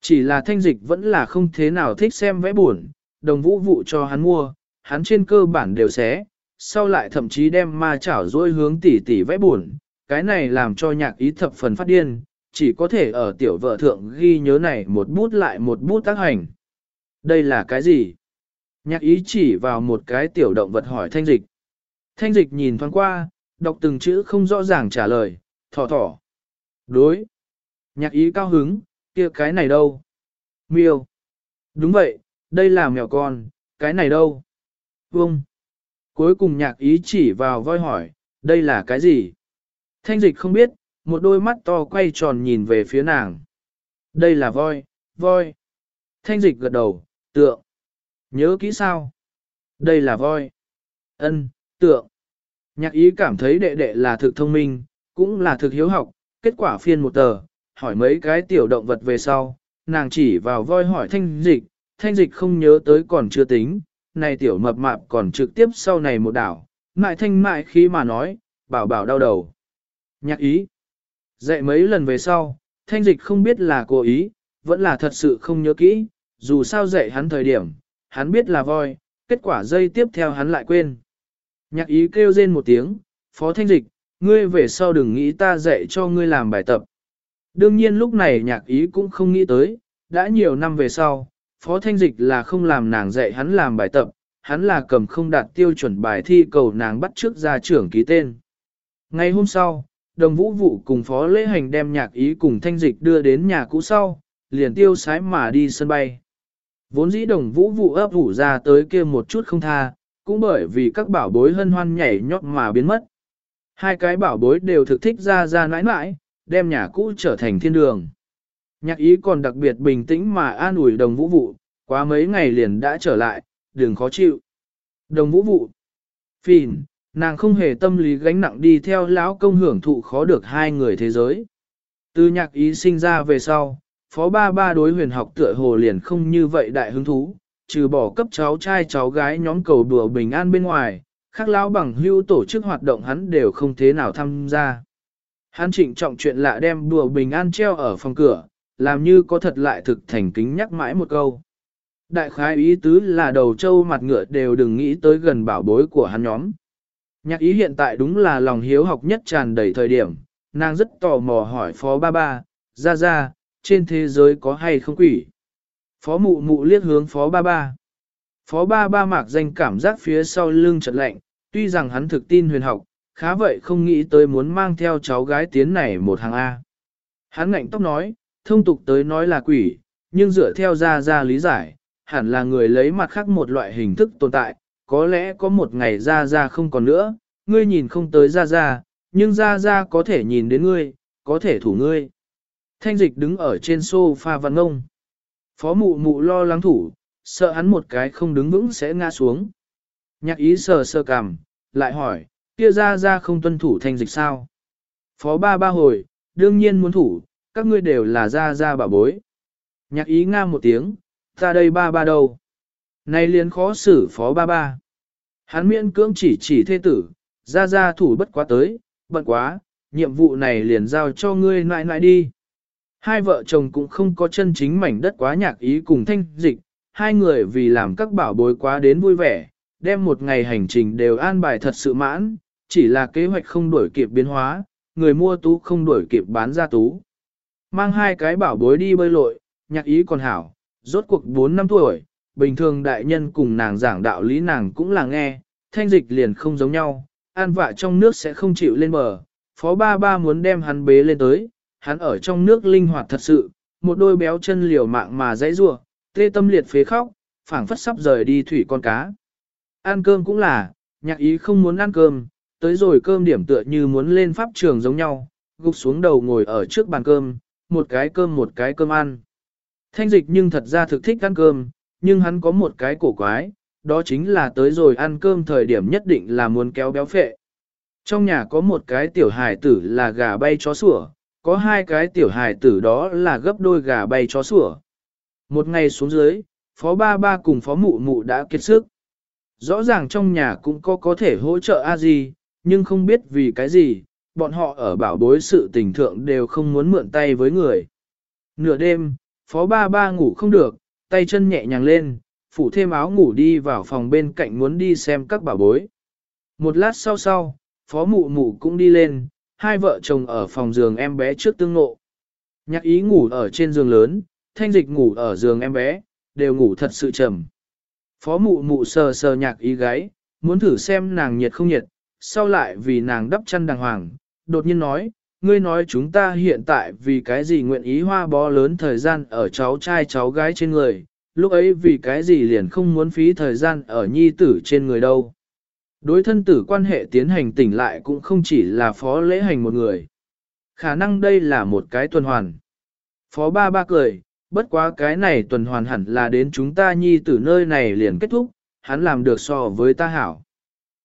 Chỉ là thanh dịch vẫn là không thế nào thích xem vẽ buồn, đồng vũ vụ cho hắn mua, hắn trên cơ bản đều xé, sau lại thậm chí đem ma chảo dối hướng tỉ tỉ vẽ buồn, cái này làm cho nhạc ý thập phần phát điên, chỉ có thể ở tiểu vợ thượng ghi nhớ này một bút lại một bút tác hành. Đây là cái gì? Nhạc ý chỉ vào một cái tiểu động vật hỏi thanh dịch. Thanh dịch nhìn thoáng qua, đọc từng chữ không rõ ràng trả lời, thỏ thỏ. Đối. Nhạc ý cao hứng, kia cái này đâu? Miêu. Đúng vậy, đây là mèo con, cái này đâu? Vông. Cuối cùng nhạc ý chỉ vào voi hỏi, đây là cái gì? Thanh dịch không biết, một đôi mắt to quay tròn nhìn về phía nàng. Đây là voi, voi. Thanh dịch gật đầu, tượng. Nhớ kỹ sao? Đây là voi. Ân, tượng. Nhạc ý cảm thấy đệ đệ là thực thông minh, cũng là thực hiếu học, kết quả phiên một tờ, hỏi mấy cái tiểu động vật về sau, nàng chỉ vào voi hỏi thanh dịch, thanh dịch không nhớ tới còn chưa tính, này tiểu mập mạp còn trực tiếp sau này một đảo, mại thanh mại khí mà nói, bảo bảo đau đầu. Nhạc ý. Dạy mấy lần về sau, thanh dịch không biết là cố ý, vẫn là thật sự không nhớ kỹ, dù sao dạy hắn thời điểm, hắn biết là voi, kết quả dây tiếp theo hắn lại quên. Nhạc ý kêu rên một tiếng, phó thanh dịch, ngươi về sau đừng nghĩ ta dạy cho ngươi làm bài tập. Đương nhiên lúc này nhạc ý cũng không nghĩ tới, đã nhiều năm về sau, phó thanh dịch là không làm nàng dạy hắn làm bài tập, hắn là cầm không đạt tiêu chuẩn bài thi cầu nàng bắt trước ra trưởng ký tên. Ngày hôm sau, đồng vũ vụ cùng phó lễ hành đem nhạc ý cùng thanh dịch đưa đến nhà cũ sau, liền tiêu sái mà đi sân bay. Vốn dĩ đồng vũ vụ ấp ủ ra tới kia một chút không tha, cũng bởi vì các bảo bối hân hoan nhảy nhót mà biến mất. Hai cái bảo bối đều thực thích ra ra nãi nãi, đem nhà cũ trở thành thiên đường. Nhạc ý còn đặc biệt bình tĩnh mà an ủi đồng vũ vụ, quá mấy ngày liền đã trở lại, đừng khó chịu. Đồng vũ vụ. Phìn, nàng không hề tâm lý gánh nặng đi theo lão công hưởng thụ khó được hai người thế giới. Từ nhạc ý sinh ra về sau, phó ba ba đối huyền học tựa hồ liền không như vậy đại hứng thú, trừ bỏ cấp cháu trai cháu gái nhóm cầu đùa bình an bên ngoài, khác lão bằng hưu tổ chức hoạt động hắn đều không thế nào tham gia. Hắn trịnh trọng chuyện lạ đem đùa bình an treo ở phòng cửa, làm như có thật lại thực thành kính nhắc mãi một câu. Đại khái ý tứ là đầu trâu mặt ngựa đều đừng nghĩ tới gần bảo bối của hắn nhóm. Nhạc ý hiện tại đúng là lòng hiếu học nhất tràn đầy thời điểm, nàng rất tò mò hỏi phó ba ba, ra ra, trên thế giới có hay không quỷ. Phó mụ mụ liếc hướng phó ba ba. Phó ba ba mạc danh cảm giác phía sau lưng chật lạnh, tuy rằng hắn thực tin huyền học, khá vậy không nghĩ tới muốn mang theo cháu gái tiến này một hàng A. Hắn ngạnh tóc nói, thông tục tới nói là quỷ, nhưng dựa theo ra ra lý giải, hẳn là người lấy mặt khác một loại hình thức tồn tại, có lẽ có một ngày ra ra không còn nữa, ngươi nhìn không tới ra ra, nhưng ra ra có thể nhìn đến ngươi, có thể thủ ngươi. Thanh dịch đứng ở trên sofa văn ngông. Phó mụ mụ lo lắng thủ, sợ hắn một cái không đứng vững sẽ ngã xuống. Nhạc ý sờ sờ cằm, lại hỏi, kia ra ra không tuân thủ thanh dịch sao? Phó ba ba hồi, đương nhiên muốn thủ, các ngươi đều là ra ra bà bối. Nhạc ý nga một tiếng, ta đây ba ba đâu? Này liền khó xử phó ba ba. Hắn miễn cưỡng chỉ chỉ thê tử, ra ra thủ bất quá tới, bận quá, nhiệm vụ này liền giao cho ngươi nại nại đi. Hai vợ chồng cũng không có chân chính mảnh đất quá nhạc ý cùng thanh dịch, hai người vì làm các bảo bối quá đến vui vẻ, đem một ngày hành trình đều an bài thật sự mãn, chỉ là kế hoạch không đuổi kịp biến hóa, người mua tú không đuổi kịp bán ra tú. Mang hai cái bảo bối đi bơi lội, nhạc ý còn hảo, rốt cuộc 4 năm tuổi, bình thường đại nhân cùng nàng giảng đạo lý nàng cũng là nghe, thanh dịch liền không giống nhau, an vạ trong nước sẽ không chịu lên bờ, phó ba ba muốn đem hắn bế lên tới, hắn ở trong nước linh hoạt thật sự, một đôi béo chân liều mạng mà dãy rua, tê tâm liệt phế khóc, phảng phất sắp rời đi thủy con cá. Ăn cơm cũng là, nhạc ý không muốn ăn cơm, tới rồi cơm điểm tựa như muốn lên pháp trường giống nhau, gục xuống đầu ngồi ở trước bàn cơm, một cái cơm một cái cơm ăn. Thanh dịch nhưng thật ra thực thích ăn cơm, nhưng hắn có một cái cổ quái, đó chính là tới rồi ăn cơm thời điểm nhất định là muốn kéo béo phệ. Trong nhà có một cái tiểu hài tử là gà bay chó sủa, có hai cái tiểu hài tử đó là gấp đôi gà bay chó sủa. Một ngày xuống dưới, phó ba ba cùng phó mụ mụ đã kiệt sức. Rõ ràng trong nhà cũng có có thể hỗ trợ a gì, nhưng không biết vì cái gì, bọn họ ở bảo bối sự tình thượng đều không muốn mượn tay với người. Nửa đêm, phó ba ba ngủ không được, tay chân nhẹ nhàng lên, phủ thêm áo ngủ đi vào phòng bên cạnh muốn đi xem các bảo bối. Một lát sau sau, phó mụ mụ cũng đi lên, hai vợ chồng ở phòng giường em bé trước tương ngộ. Nhạc ý ngủ ở trên giường lớn, thanh dịch ngủ ở giường em bé, đều ngủ thật sự trầm. Phó mụ mụ sờ sờ nhạc ý gái, muốn thử xem nàng nhiệt không nhiệt, sau lại vì nàng đắp chăn đàng hoàng, đột nhiên nói, ngươi nói chúng ta hiện tại vì cái gì nguyện ý hoa bó lớn thời gian ở cháu trai cháu gái trên người, lúc ấy vì cái gì liền không muốn phí thời gian ở nhi tử trên người đâu. Đối thân tử quan hệ tiến hành tỉnh lại cũng không chỉ là phó lễ hành một người. Khả năng đây là một cái tuần hoàn. Phó ba ba cười, bất quá cái này tuần hoàn hẳn là đến chúng ta nhi tử nơi này liền kết thúc, hắn làm được so với ta hảo.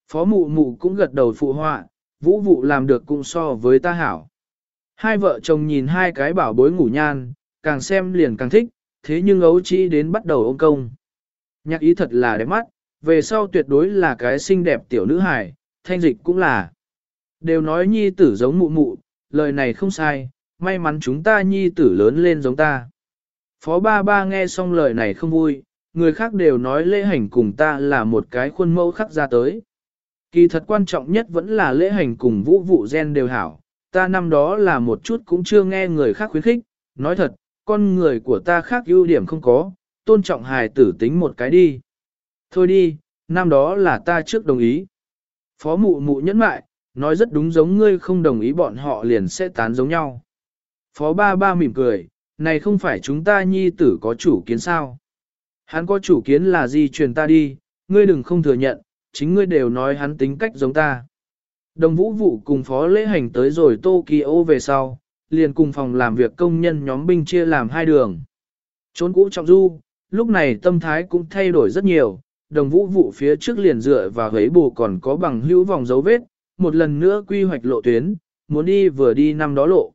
Phó mụ mụ cũng gật đầu phụ họa, vũ vụ làm được cũng so với ta hảo. Hai vợ chồng nhìn hai cái bảo bối ngủ nhan, càng xem liền càng thích, thế nhưng ấu chỉ đến bắt đầu ôm công. Nhạc ý thật là đẹp mắt, về sau tuyệt đối là cái xinh đẹp tiểu nữ hài, thanh dịch cũng là. Đều nói nhi tử giống mụ mụ, lời này không sai, may mắn chúng ta nhi tử lớn lên giống ta. Phó ba ba nghe xong lời này không vui, người khác đều nói lễ hành cùng ta là một cái khuôn mẫu khắc ra tới. Kỳ thật quan trọng nhất vẫn là lễ hành cùng vũ vụ gen đều hảo, ta năm đó là một chút cũng chưa nghe người khác khuyến khích, nói thật, con người của ta khác ưu điểm không có, tôn trọng hài tử tính một cái đi. Thôi đi, năm đó là ta trước đồng ý. Phó mụ mụ nhẫn mại, nói rất đúng giống ngươi không đồng ý bọn họ liền sẽ tán giống nhau. Phó ba ba mỉm cười, này không phải chúng ta nhi tử có chủ kiến sao. Hắn có chủ kiến là gì truyền ta đi, ngươi đừng không thừa nhận, chính ngươi đều nói hắn tính cách giống ta. Đồng vũ vụ cùng phó lễ hành tới rồi Tokyo về sau, liền cùng phòng làm việc công nhân nhóm binh chia làm hai đường. Trốn cũ trọng du, lúc này tâm thái cũng thay đổi rất nhiều, đồng vũ vụ phía trước liền dựa và hấy bù còn có bằng hữu vòng dấu vết, một lần nữa quy hoạch lộ tuyến, muốn đi vừa đi năm đó lộ.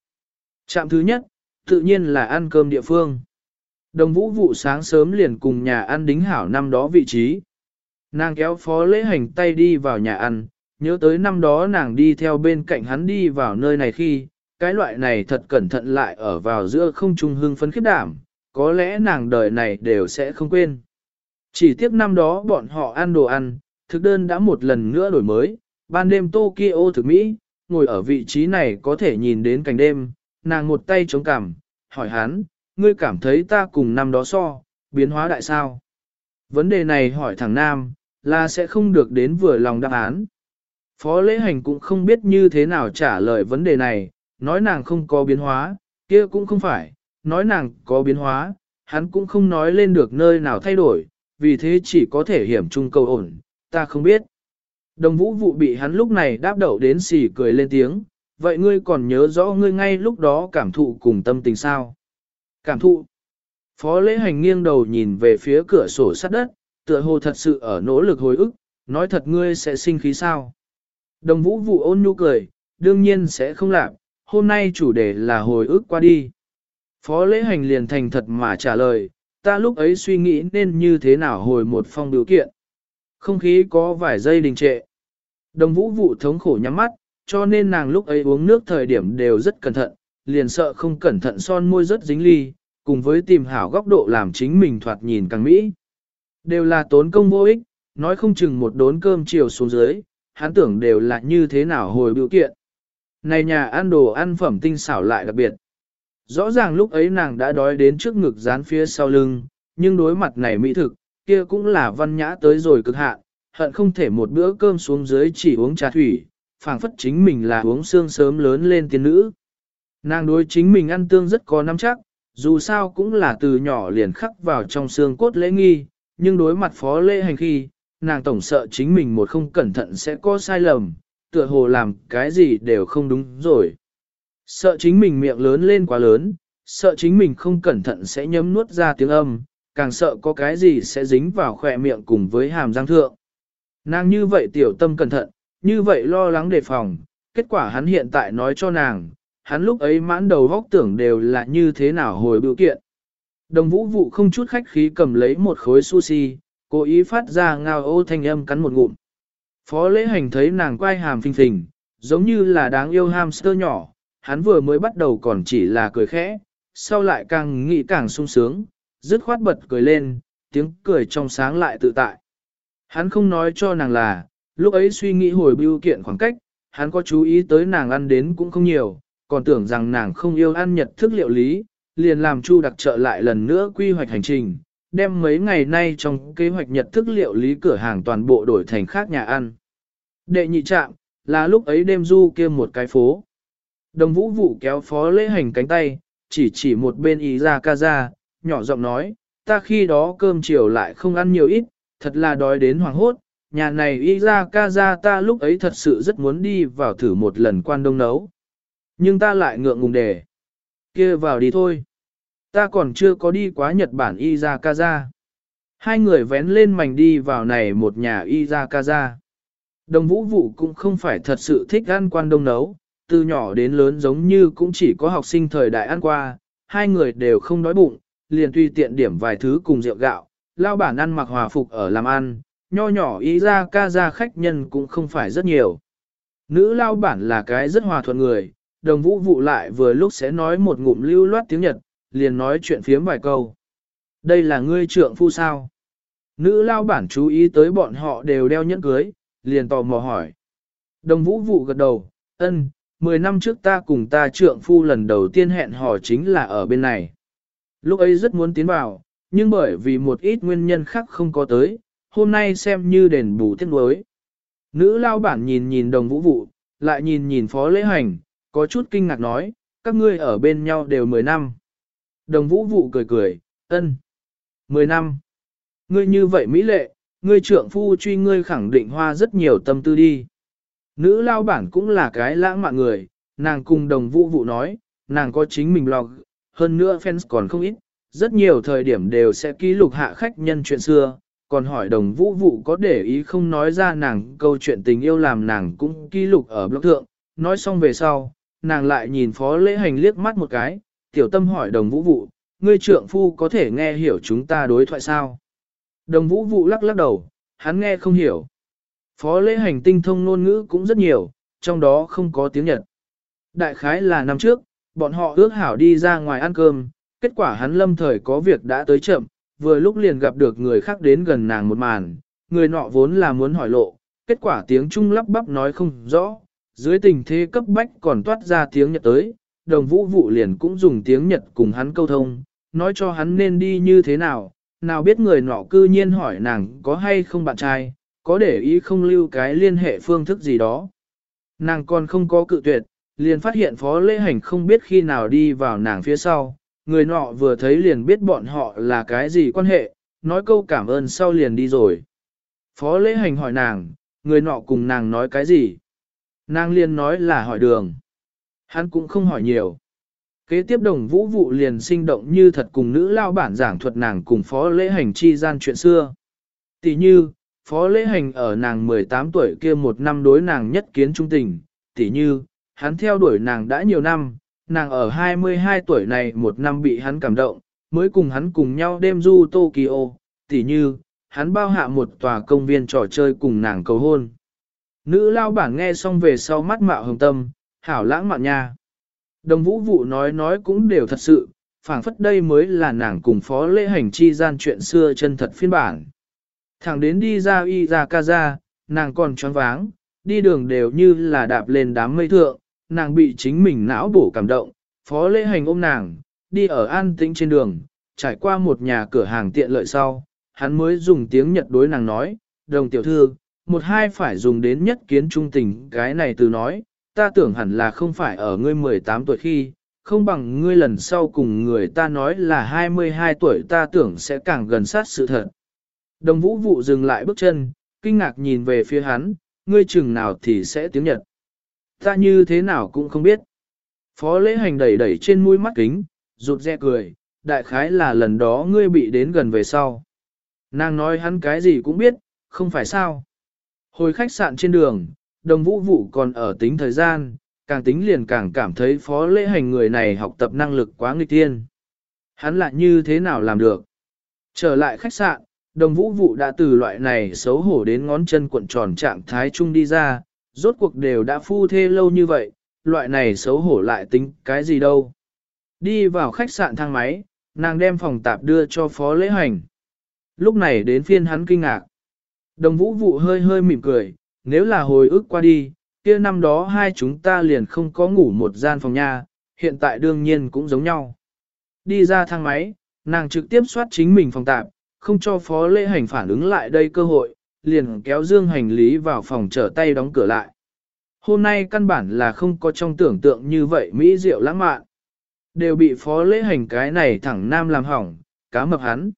Trạm thứ nhất, tự nhiên là ăn cơm địa phương. Đồng vũ vụ sáng sớm liền cùng nhà ăn đính hảo năm đó vị trí. Nàng kéo phó lễ hành tay đi vào nhà ăn, nhớ tới năm đó nàng đi theo bên cạnh hắn đi vào nơi này khi, cái loại này thật cẩn thận lại ở vào giữa không trung hương phấn khiếp đảm, có lẽ nàng đời này đều sẽ không quên. Chỉ tiếc năm đó bọn họ ăn đồ ăn, thực đơn đã một lần nữa đổi mới, ban đêm Tokyo thực Mỹ, ngồi ở vị trí này có thể nhìn đến cảnh đêm, nàng một tay chống cằm, hỏi hắn, ngươi cảm thấy ta cùng năm đó so, biến hóa đại sao? Vấn đề này hỏi thằng Nam, là sẽ không được đến vừa lòng đáp án. Phó lễ hành cũng không biết như thế nào trả lời vấn đề này, nói nàng không có biến hóa, kia cũng không phải, nói nàng có biến hóa, hắn cũng không nói lên được nơi nào thay đổi, vì thế chỉ có thể hiểm chung cầu ổn, ta không biết. Đồng vũ vụ bị hắn lúc này đáp đậu đến xỉ cười lên tiếng, vậy ngươi còn nhớ rõ ngươi ngay lúc đó cảm thụ cùng tâm tình sao? Cảm thụ. Phó lễ hành nghiêng đầu nhìn về phía cửa sổ sắt đất, tựa hồ thật sự ở nỗ lực hồi ức, nói thật ngươi sẽ sinh khí sao? Đồng vũ vụ ôn nhu cười, đương nhiên sẽ không làm, hôm nay chủ đề là hồi ức qua đi. Phó lễ hành liền thành thật mà trả lời, ta lúc ấy suy nghĩ nên như thế nào hồi một phong biểu kiện. Không khí có vài giây đình trệ. Đồng vũ vụ thống khổ nhắm mắt, cho nên nàng lúc ấy uống nước thời điểm đều rất cẩn thận, liền sợ không cẩn thận son môi rất dính ly, cùng với tìm hảo góc độ làm chính mình thoạt nhìn càng mỹ. Đều là tốn công vô ích, nói không chừng một đốn cơm chiều xuống dưới, hắn tưởng đều là như thế nào hồi biểu kiện. Này nhà ăn đồ ăn phẩm tinh xảo lại đặc biệt. Rõ ràng lúc ấy nàng đã đói đến trước ngực dán phía sau lưng, nhưng đối mặt này mỹ thực, kia cũng là văn nhã tới rồi cực hạn, hận không thể một bữa cơm xuống dưới chỉ uống trà thủy, phảng phất chính mình là uống xương sớm lớn lên tiên nữ. Nàng đối chính mình ăn tương rất có nắm chắc, dù sao cũng là từ nhỏ liền khắc vào trong xương cốt lễ nghi, nhưng đối mặt phó lễ hành khi, nàng tổng sợ chính mình một không cẩn thận sẽ có sai lầm, tựa hồ làm cái gì đều không đúng rồi. Sợ chính mình miệng lớn lên quá lớn, sợ chính mình không cẩn thận sẽ nhấm nuốt ra tiếng âm, càng sợ có cái gì sẽ dính vào khỏe miệng cùng với hàm răng thượng. Nàng như vậy tiểu tâm cẩn thận, như vậy lo lắng đề phòng, kết quả hắn hiện tại nói cho nàng, hắn lúc ấy mãn đầu vóc tưởng đều là như thế nào hồi biểu kiện. Đồng vũ vụ không chút khách khí cầm lấy một khối sushi, cố ý phát ra ngao ô thanh âm cắn một ngụm. Phó lễ hành thấy nàng quay hàm phình phình, giống như là đáng yêu hamster nhỏ, hắn vừa mới bắt đầu còn chỉ là cười khẽ, sau lại càng nghĩ càng sung sướng, dứt khoát bật cười lên, tiếng cười trong sáng lại tự tại. Hắn không nói cho nàng là, lúc ấy suy nghĩ hồi biêu kiện khoảng cách, hắn có chú ý tới nàng ăn đến cũng không nhiều, còn tưởng rằng nàng không yêu ăn nhật thức liệu lý, liền làm Chu đặc trợ lại lần nữa quy hoạch hành trình, đem mấy ngày nay trong kế hoạch nhật thức liệu lý cửa hàng toàn bộ đổi thành khác nhà ăn. Đệ nhị trạm, là lúc ấy đêm du kia một cái phố. Đồng vũ vụ kéo phó lễ hành cánh tay, chỉ chỉ một bên ý ra ca ra, nhỏ giọng nói, ta khi đó cơm chiều lại không ăn nhiều ít, thật là đói đến hoàng hốt, nhà này ý ra ca ra ta lúc ấy thật sự rất muốn đi vào thử một lần quan đông nấu. Nhưng ta lại ngượng ngùng đề. kia vào đi thôi. Ta còn chưa có đi quá Nhật Bản y ra ca ra. Hai người vén lên mảnh đi vào này một nhà y ra ca ra. Đồng vũ vụ cũng không phải thật sự thích ăn quan đông nấu, từ nhỏ đến lớn giống như cũng chỉ có học sinh thời đại ăn qua, hai người đều không đói bụng, liền tùy tiện điểm vài thứ cùng rượu gạo, lao bản ăn mặc hòa phục ở làm ăn, nho nhỏ ý ra ca ra khách nhân cũng không phải rất nhiều. Nữ lao bản là cái rất hòa thuận người, đồng vũ vụ lại vừa lúc sẽ nói một ngụm lưu loát tiếng Nhật, liền nói chuyện phiếm vài câu. Đây là ngươi trượng phu sao? Nữ lao bản chú ý tới bọn họ đều đeo nhẫn cưới, liền tò mò hỏi. Đồng vũ vụ gật đầu, ân, 10 năm trước ta cùng ta trượng phu lần đầu tiên hẹn hò chính là ở bên này. Lúc ấy rất muốn tiến vào, nhưng bởi vì một ít nguyên nhân khác không có tới, hôm nay xem như đền bù tiếc nuối. Nữ lao bản nhìn nhìn đồng vũ vụ, lại nhìn nhìn phó lễ hành, có chút kinh ngạc nói, các ngươi ở bên nhau đều 10 năm. Đồng vũ vụ cười cười, ân. 10 năm. Ngươi như vậy mỹ lệ, ngươi trượng phu truy ngươi khẳng định hoa rất nhiều tâm tư đi. Nữ lao bản cũng là cái lãng mạn người, nàng cùng đồng vũ vụ nói, nàng có chính mình blog, hơn nữa fans còn không ít, rất nhiều thời điểm đều sẽ ký lục hạ khách nhân chuyện xưa, còn hỏi đồng vũ vụ có để ý không nói ra nàng câu chuyện tình yêu làm nàng cũng ký lục ở blog thượng, nói xong về sau, nàng lại nhìn phó lễ hành liếc mắt một cái, tiểu tâm hỏi đồng vũ vụ, ngươi trượng phu có thể nghe hiểu chúng ta đối thoại sao? Đồng vũ vụ lắc lắc đầu, hắn nghe không hiểu. Phó lễ hành tinh thông ngôn ngữ cũng rất nhiều, trong đó không có tiếng Nhật. Đại khái là năm trước, bọn họ ước hảo đi ra ngoài ăn cơm, kết quả hắn lâm thời có việc đã tới chậm, vừa lúc liền gặp được người khác đến gần nàng một màn, người nọ vốn là muốn hỏi lộ, kết quả tiếng Trung lắp bắp nói không rõ, dưới tình thế cấp bách còn toát ra tiếng Nhật tới, đồng vũ vụ liền cũng dùng tiếng Nhật cùng hắn câu thông, nói cho hắn nên đi như thế nào, nào biết người nọ cư nhiên hỏi nàng có hay không bạn trai, có để ý không lưu cái liên hệ phương thức gì đó. Nàng còn không có cự tuyệt, liền phát hiện phó lễ hành không biết khi nào đi vào nàng phía sau, người nọ vừa thấy liền biết bọn họ là cái gì quan hệ, nói câu cảm ơn sau liền đi rồi. Phó lễ hành hỏi nàng, người nọ cùng nàng nói cái gì? Nàng liền nói là hỏi đường. Hắn cũng không hỏi nhiều. Kế tiếp đồng vũ vụ liền sinh động như thật cùng nữ lao bản giảng thuật nàng cùng phó lễ hành chi gian chuyện xưa. Tỷ như, phó lễ hành ở nàng 18 tuổi kia một năm đối nàng nhất kiến trung tình, tỷ như, hắn theo đuổi nàng đã nhiều năm, nàng ở 22 tuổi này một năm bị hắn cảm động, mới cùng hắn cùng nhau đêm du Tokyo, tỷ như, hắn bao hạ một tòa công viên trò chơi cùng nàng cầu hôn. Nữ lao bản nghe xong về sau mắt mạo hồng tâm, hảo lãng mạn nha. Đồng vũ vụ nói nói cũng đều thật sự, phảng phất đây mới là nàng cùng phó lễ hành chi gian chuyện xưa chân thật phiên bản. Thẳng đến đi ra y ra ca ra, nàng còn choáng váng, đi đường đều như là đạp lên đám mây thượng, nàng bị chính mình não bổ cảm động, phó lễ hành ôm nàng, đi ở an tĩnh trên đường, trải qua một nhà cửa hàng tiện lợi sau, hắn mới dùng tiếng Nhật đối nàng nói, đồng tiểu thư, một hai phải dùng đến nhất kiến trung tình cái này từ nói, ta tưởng hẳn là không phải ở ngươi 18 tuổi khi, không bằng ngươi lần sau cùng người ta nói là 22 tuổi ta tưởng sẽ càng gần sát sự thật. Đồng vũ vụ dừng lại bước chân, kinh ngạc nhìn về phía hắn, ngươi chừng nào thì sẽ tiếng Nhật. Ta như thế nào cũng không biết. Phó lễ hành đẩy đẩy trên mũi mắt kính, rụt rè cười, đại khái là lần đó ngươi bị đến gần về sau. Nàng nói hắn cái gì cũng biết, không phải sao. Hồi khách sạn trên đường, đồng vũ vụ còn ở tính thời gian, càng tính liền càng cảm thấy phó lễ hành người này học tập năng lực quá nghịch tiên. Hắn lại như thế nào làm được? Trở lại khách sạn, đồng vũ vụ đã từ loại này xấu hổ đến ngón chân cuộn tròn trạng thái chung đi ra, rốt cuộc đều đã phu thê lâu như vậy, loại này xấu hổ lại tính cái gì đâu. Đi vào khách sạn thang máy, nàng đem phòng tạp đưa cho phó lễ hành. Lúc này đến phiên hắn kinh ngạc. Đồng vũ vụ hơi hơi mỉm cười, nếu là hồi ức qua đi, kia năm đó hai chúng ta liền không có ngủ một gian phòng nha, hiện tại đương nhiên cũng giống nhau. Đi ra thang máy, nàng trực tiếp soát chính mình phòng tạp, không cho phó lễ hành phản ứng lại đây cơ hội, liền kéo dương hành lý vào phòng trở tay đóng cửa lại. Hôm nay căn bản là không có trong tưởng tượng như vậy mỹ diệu lãng mạn. Đều bị phó lễ hành cái này thẳng nam làm hỏng, cá mập hắn.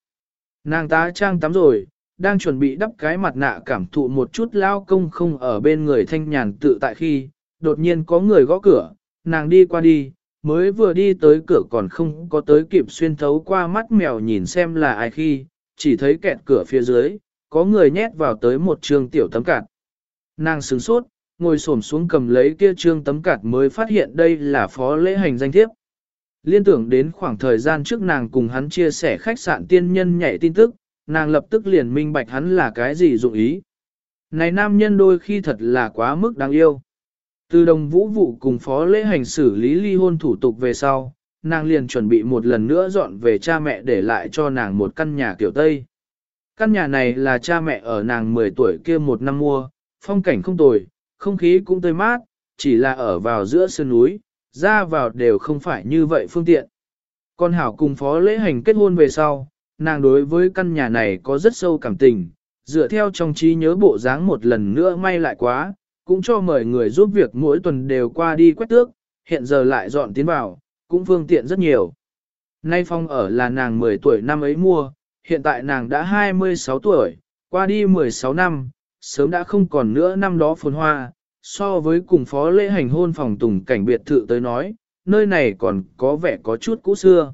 Nàng tá trang tắm rồi, đang chuẩn bị đắp cái mặt nạ cảm thụ một chút lao công không ở bên người thanh nhàn tự tại khi, đột nhiên có người gõ cửa, nàng đi qua đi, mới vừa đi tới cửa còn không có tới kịp xuyên thấu qua mắt mèo nhìn xem là ai khi, chỉ thấy kẹt cửa phía dưới, có người nhét vào tới một trường tiểu tấm cạt. Nàng sửng sốt, ngồi xổm xuống cầm lấy kia trương tấm cạt mới phát hiện đây là phó lễ hành danh thiếp. Liên tưởng đến khoảng thời gian trước nàng cùng hắn chia sẻ khách sạn tiên nhân nhảy tin tức, nàng lập tức liền minh bạch hắn là cái gì dụng ý. Này nam nhân đôi khi thật là quá mức đáng yêu. Từ đồng vũ vụ cùng phó lễ hành xử lý ly hôn thủ tục về sau, nàng liền chuẩn bị một lần nữa dọn về cha mẹ để lại cho nàng một căn nhà kiểu Tây. Căn nhà này là cha mẹ ở nàng 10 tuổi kia một năm mua, phong cảnh không tồi, không khí cũng tươi mát, chỉ là ở vào giữa sơn núi, ra vào đều không phải như vậy phương tiện. Con Hảo cùng phó lễ hành kết hôn về sau, nàng đối với căn nhà này có rất sâu cảm tình, dựa theo trong trí nhớ bộ dáng một lần nữa may lại quá, cũng cho mời người giúp việc mỗi tuần đều qua đi quét tước, hiện giờ lại dọn tiến vào, cũng phương tiện rất nhiều. Nay phong ở là nàng 10 tuổi năm ấy mua, hiện tại nàng đã 26 tuổi, qua đi 16 năm, sớm đã không còn nữa năm đó phồn hoa, so với cùng phó lễ hành hôn phòng tùng cảnh biệt thự tới nói, nơi này còn có vẻ có chút cũ xưa.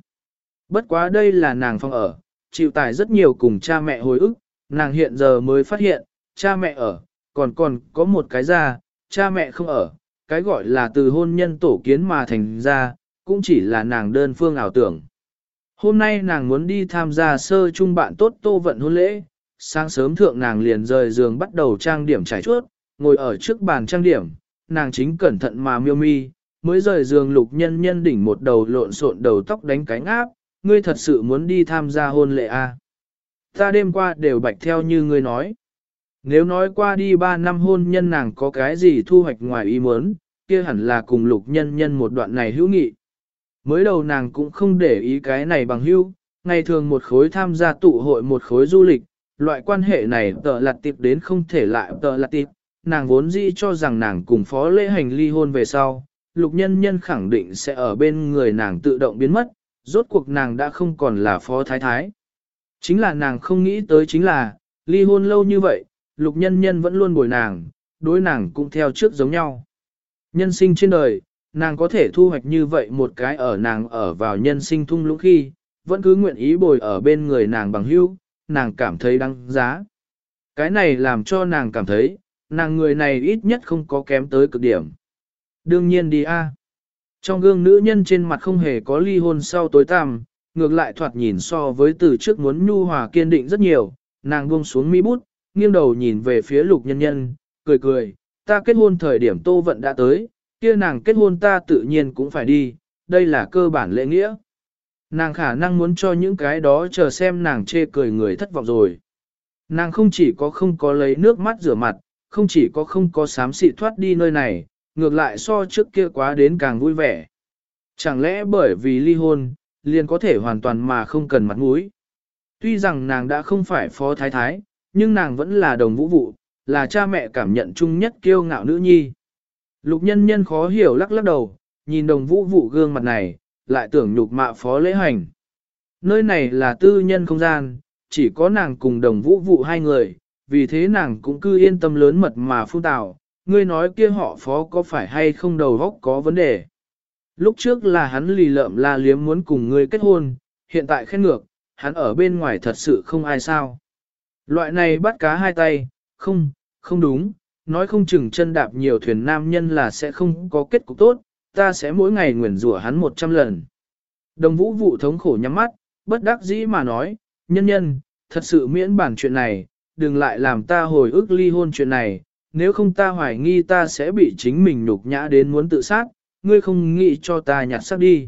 Bất quá đây là nàng phòng ở, chịu tải rất nhiều cùng cha mẹ hồi ức, nàng hiện giờ mới phát hiện, cha mẹ ở, còn còn có một cái ra, cha mẹ không ở, cái gọi là từ hôn nhân tổ kiến mà thành ra, cũng chỉ là nàng đơn phương ảo tưởng. Hôm nay nàng muốn đi tham gia sơ chung bạn tốt tô vận hôn lễ, sáng sớm thượng nàng liền rời giường bắt đầu trang điểm trải chuốt, ngồi ở trước bàn trang điểm, nàng chính cẩn thận mà miêu mi, mới rời giường lục nhân nhân đỉnh một đầu lộn xộn đầu tóc đánh cánh áp, ngươi thật sự muốn đi tham gia hôn lễ à. Ta đêm qua đều bạch theo như ngươi nói. Nếu nói qua đi 3 năm hôn nhân nàng có cái gì thu hoạch ngoài ý muốn, kia hẳn là cùng lục nhân nhân một đoạn này hữu nghị. Mới đầu nàng cũng không để ý cái này bằng hữu, ngày thường một khối tham gia tụ hội một khối du lịch, loại quan hệ này tợ lặt tiệp đến không thể lại tợ lặt tiệp, nàng vốn dĩ cho rằng nàng cùng phó lễ hành ly hôn về sau, lục nhân nhân khẳng định sẽ ở bên người nàng tự động biến mất, rốt cuộc nàng đã không còn là phó thái thái. Chính là nàng không nghĩ tới chính là, ly hôn lâu như vậy, lục nhân nhân vẫn luôn bồi nàng, đối nàng cũng theo trước giống nhau. Nhân sinh trên đời, nàng có thể thu hoạch như vậy một cái ở nàng ở vào nhân sinh thung lũng khi, vẫn cứ nguyện ý bồi ở bên người nàng bằng hữu, nàng cảm thấy đáng giá. Cái này làm cho nàng cảm thấy, nàng người này ít nhất không có kém tới cực điểm. Đương nhiên đi a. À. Trong gương nữ nhân trên mặt không hề có ly hôn sau tối tăm, ngược lại thoạt nhìn so với từ trước muốn nhu hòa kiên định rất nhiều, nàng buông xuống mi bút, nghiêng đầu nhìn về phía lục nhân nhân, cười cười, ta kết hôn thời điểm tô vận đã tới, kia nàng kết hôn ta tự nhiên cũng phải đi, đây là cơ bản lễ nghĩa. Nàng khả năng muốn cho những cái đó chờ xem nàng chê cười người thất vọng rồi. Nàng không chỉ có không có lấy nước mắt rửa mặt, không chỉ có không có sám xị thoát đi nơi này, ngược lại so trước kia quá đến càng vui vẻ. Chẳng lẽ bởi vì ly hôn, liền có thể hoàn toàn mà không cần mặt mũi. Tuy rằng nàng đã không phải phó thái thái, nhưng nàng vẫn là đồng vũ vụ, là cha mẹ cảm nhận chung nhất kiêu ngạo nữ nhi. Lục nhân nhân khó hiểu lắc lắc đầu, nhìn đồng vũ vụ gương mặt này, lại tưởng nhục mạ phó lễ hành. Nơi này là tư nhân không gian, chỉ có nàng cùng đồng vũ vụ hai người, vì thế nàng cũng cứ yên tâm lớn mật mà phun tạo, ngươi nói kia họ phó có phải hay không đầu góc có vấn đề. Lúc trước là hắn lì lợm la liếm muốn cùng ngươi kết hôn, hiện tại khen ngược, hắn ở bên ngoài thật sự không ai sao. Loại này bắt cá hai tay, không, không đúng, nói không chừng chân đạp nhiều thuyền nam nhân là sẽ không có kết cục tốt, ta sẽ mỗi ngày nguyền rủa hắn một trăm lần. Đồng vũ vụ thống khổ nhắm mắt, bất đắc dĩ mà nói, nhân nhân, thật sự miễn bản chuyện này, đừng lại làm ta hồi ức ly hôn chuyện này, nếu không ta hoài nghi ta sẽ bị chính mình nhục nhã đến muốn tự sát, ngươi không nghĩ cho ta nhặt xác đi.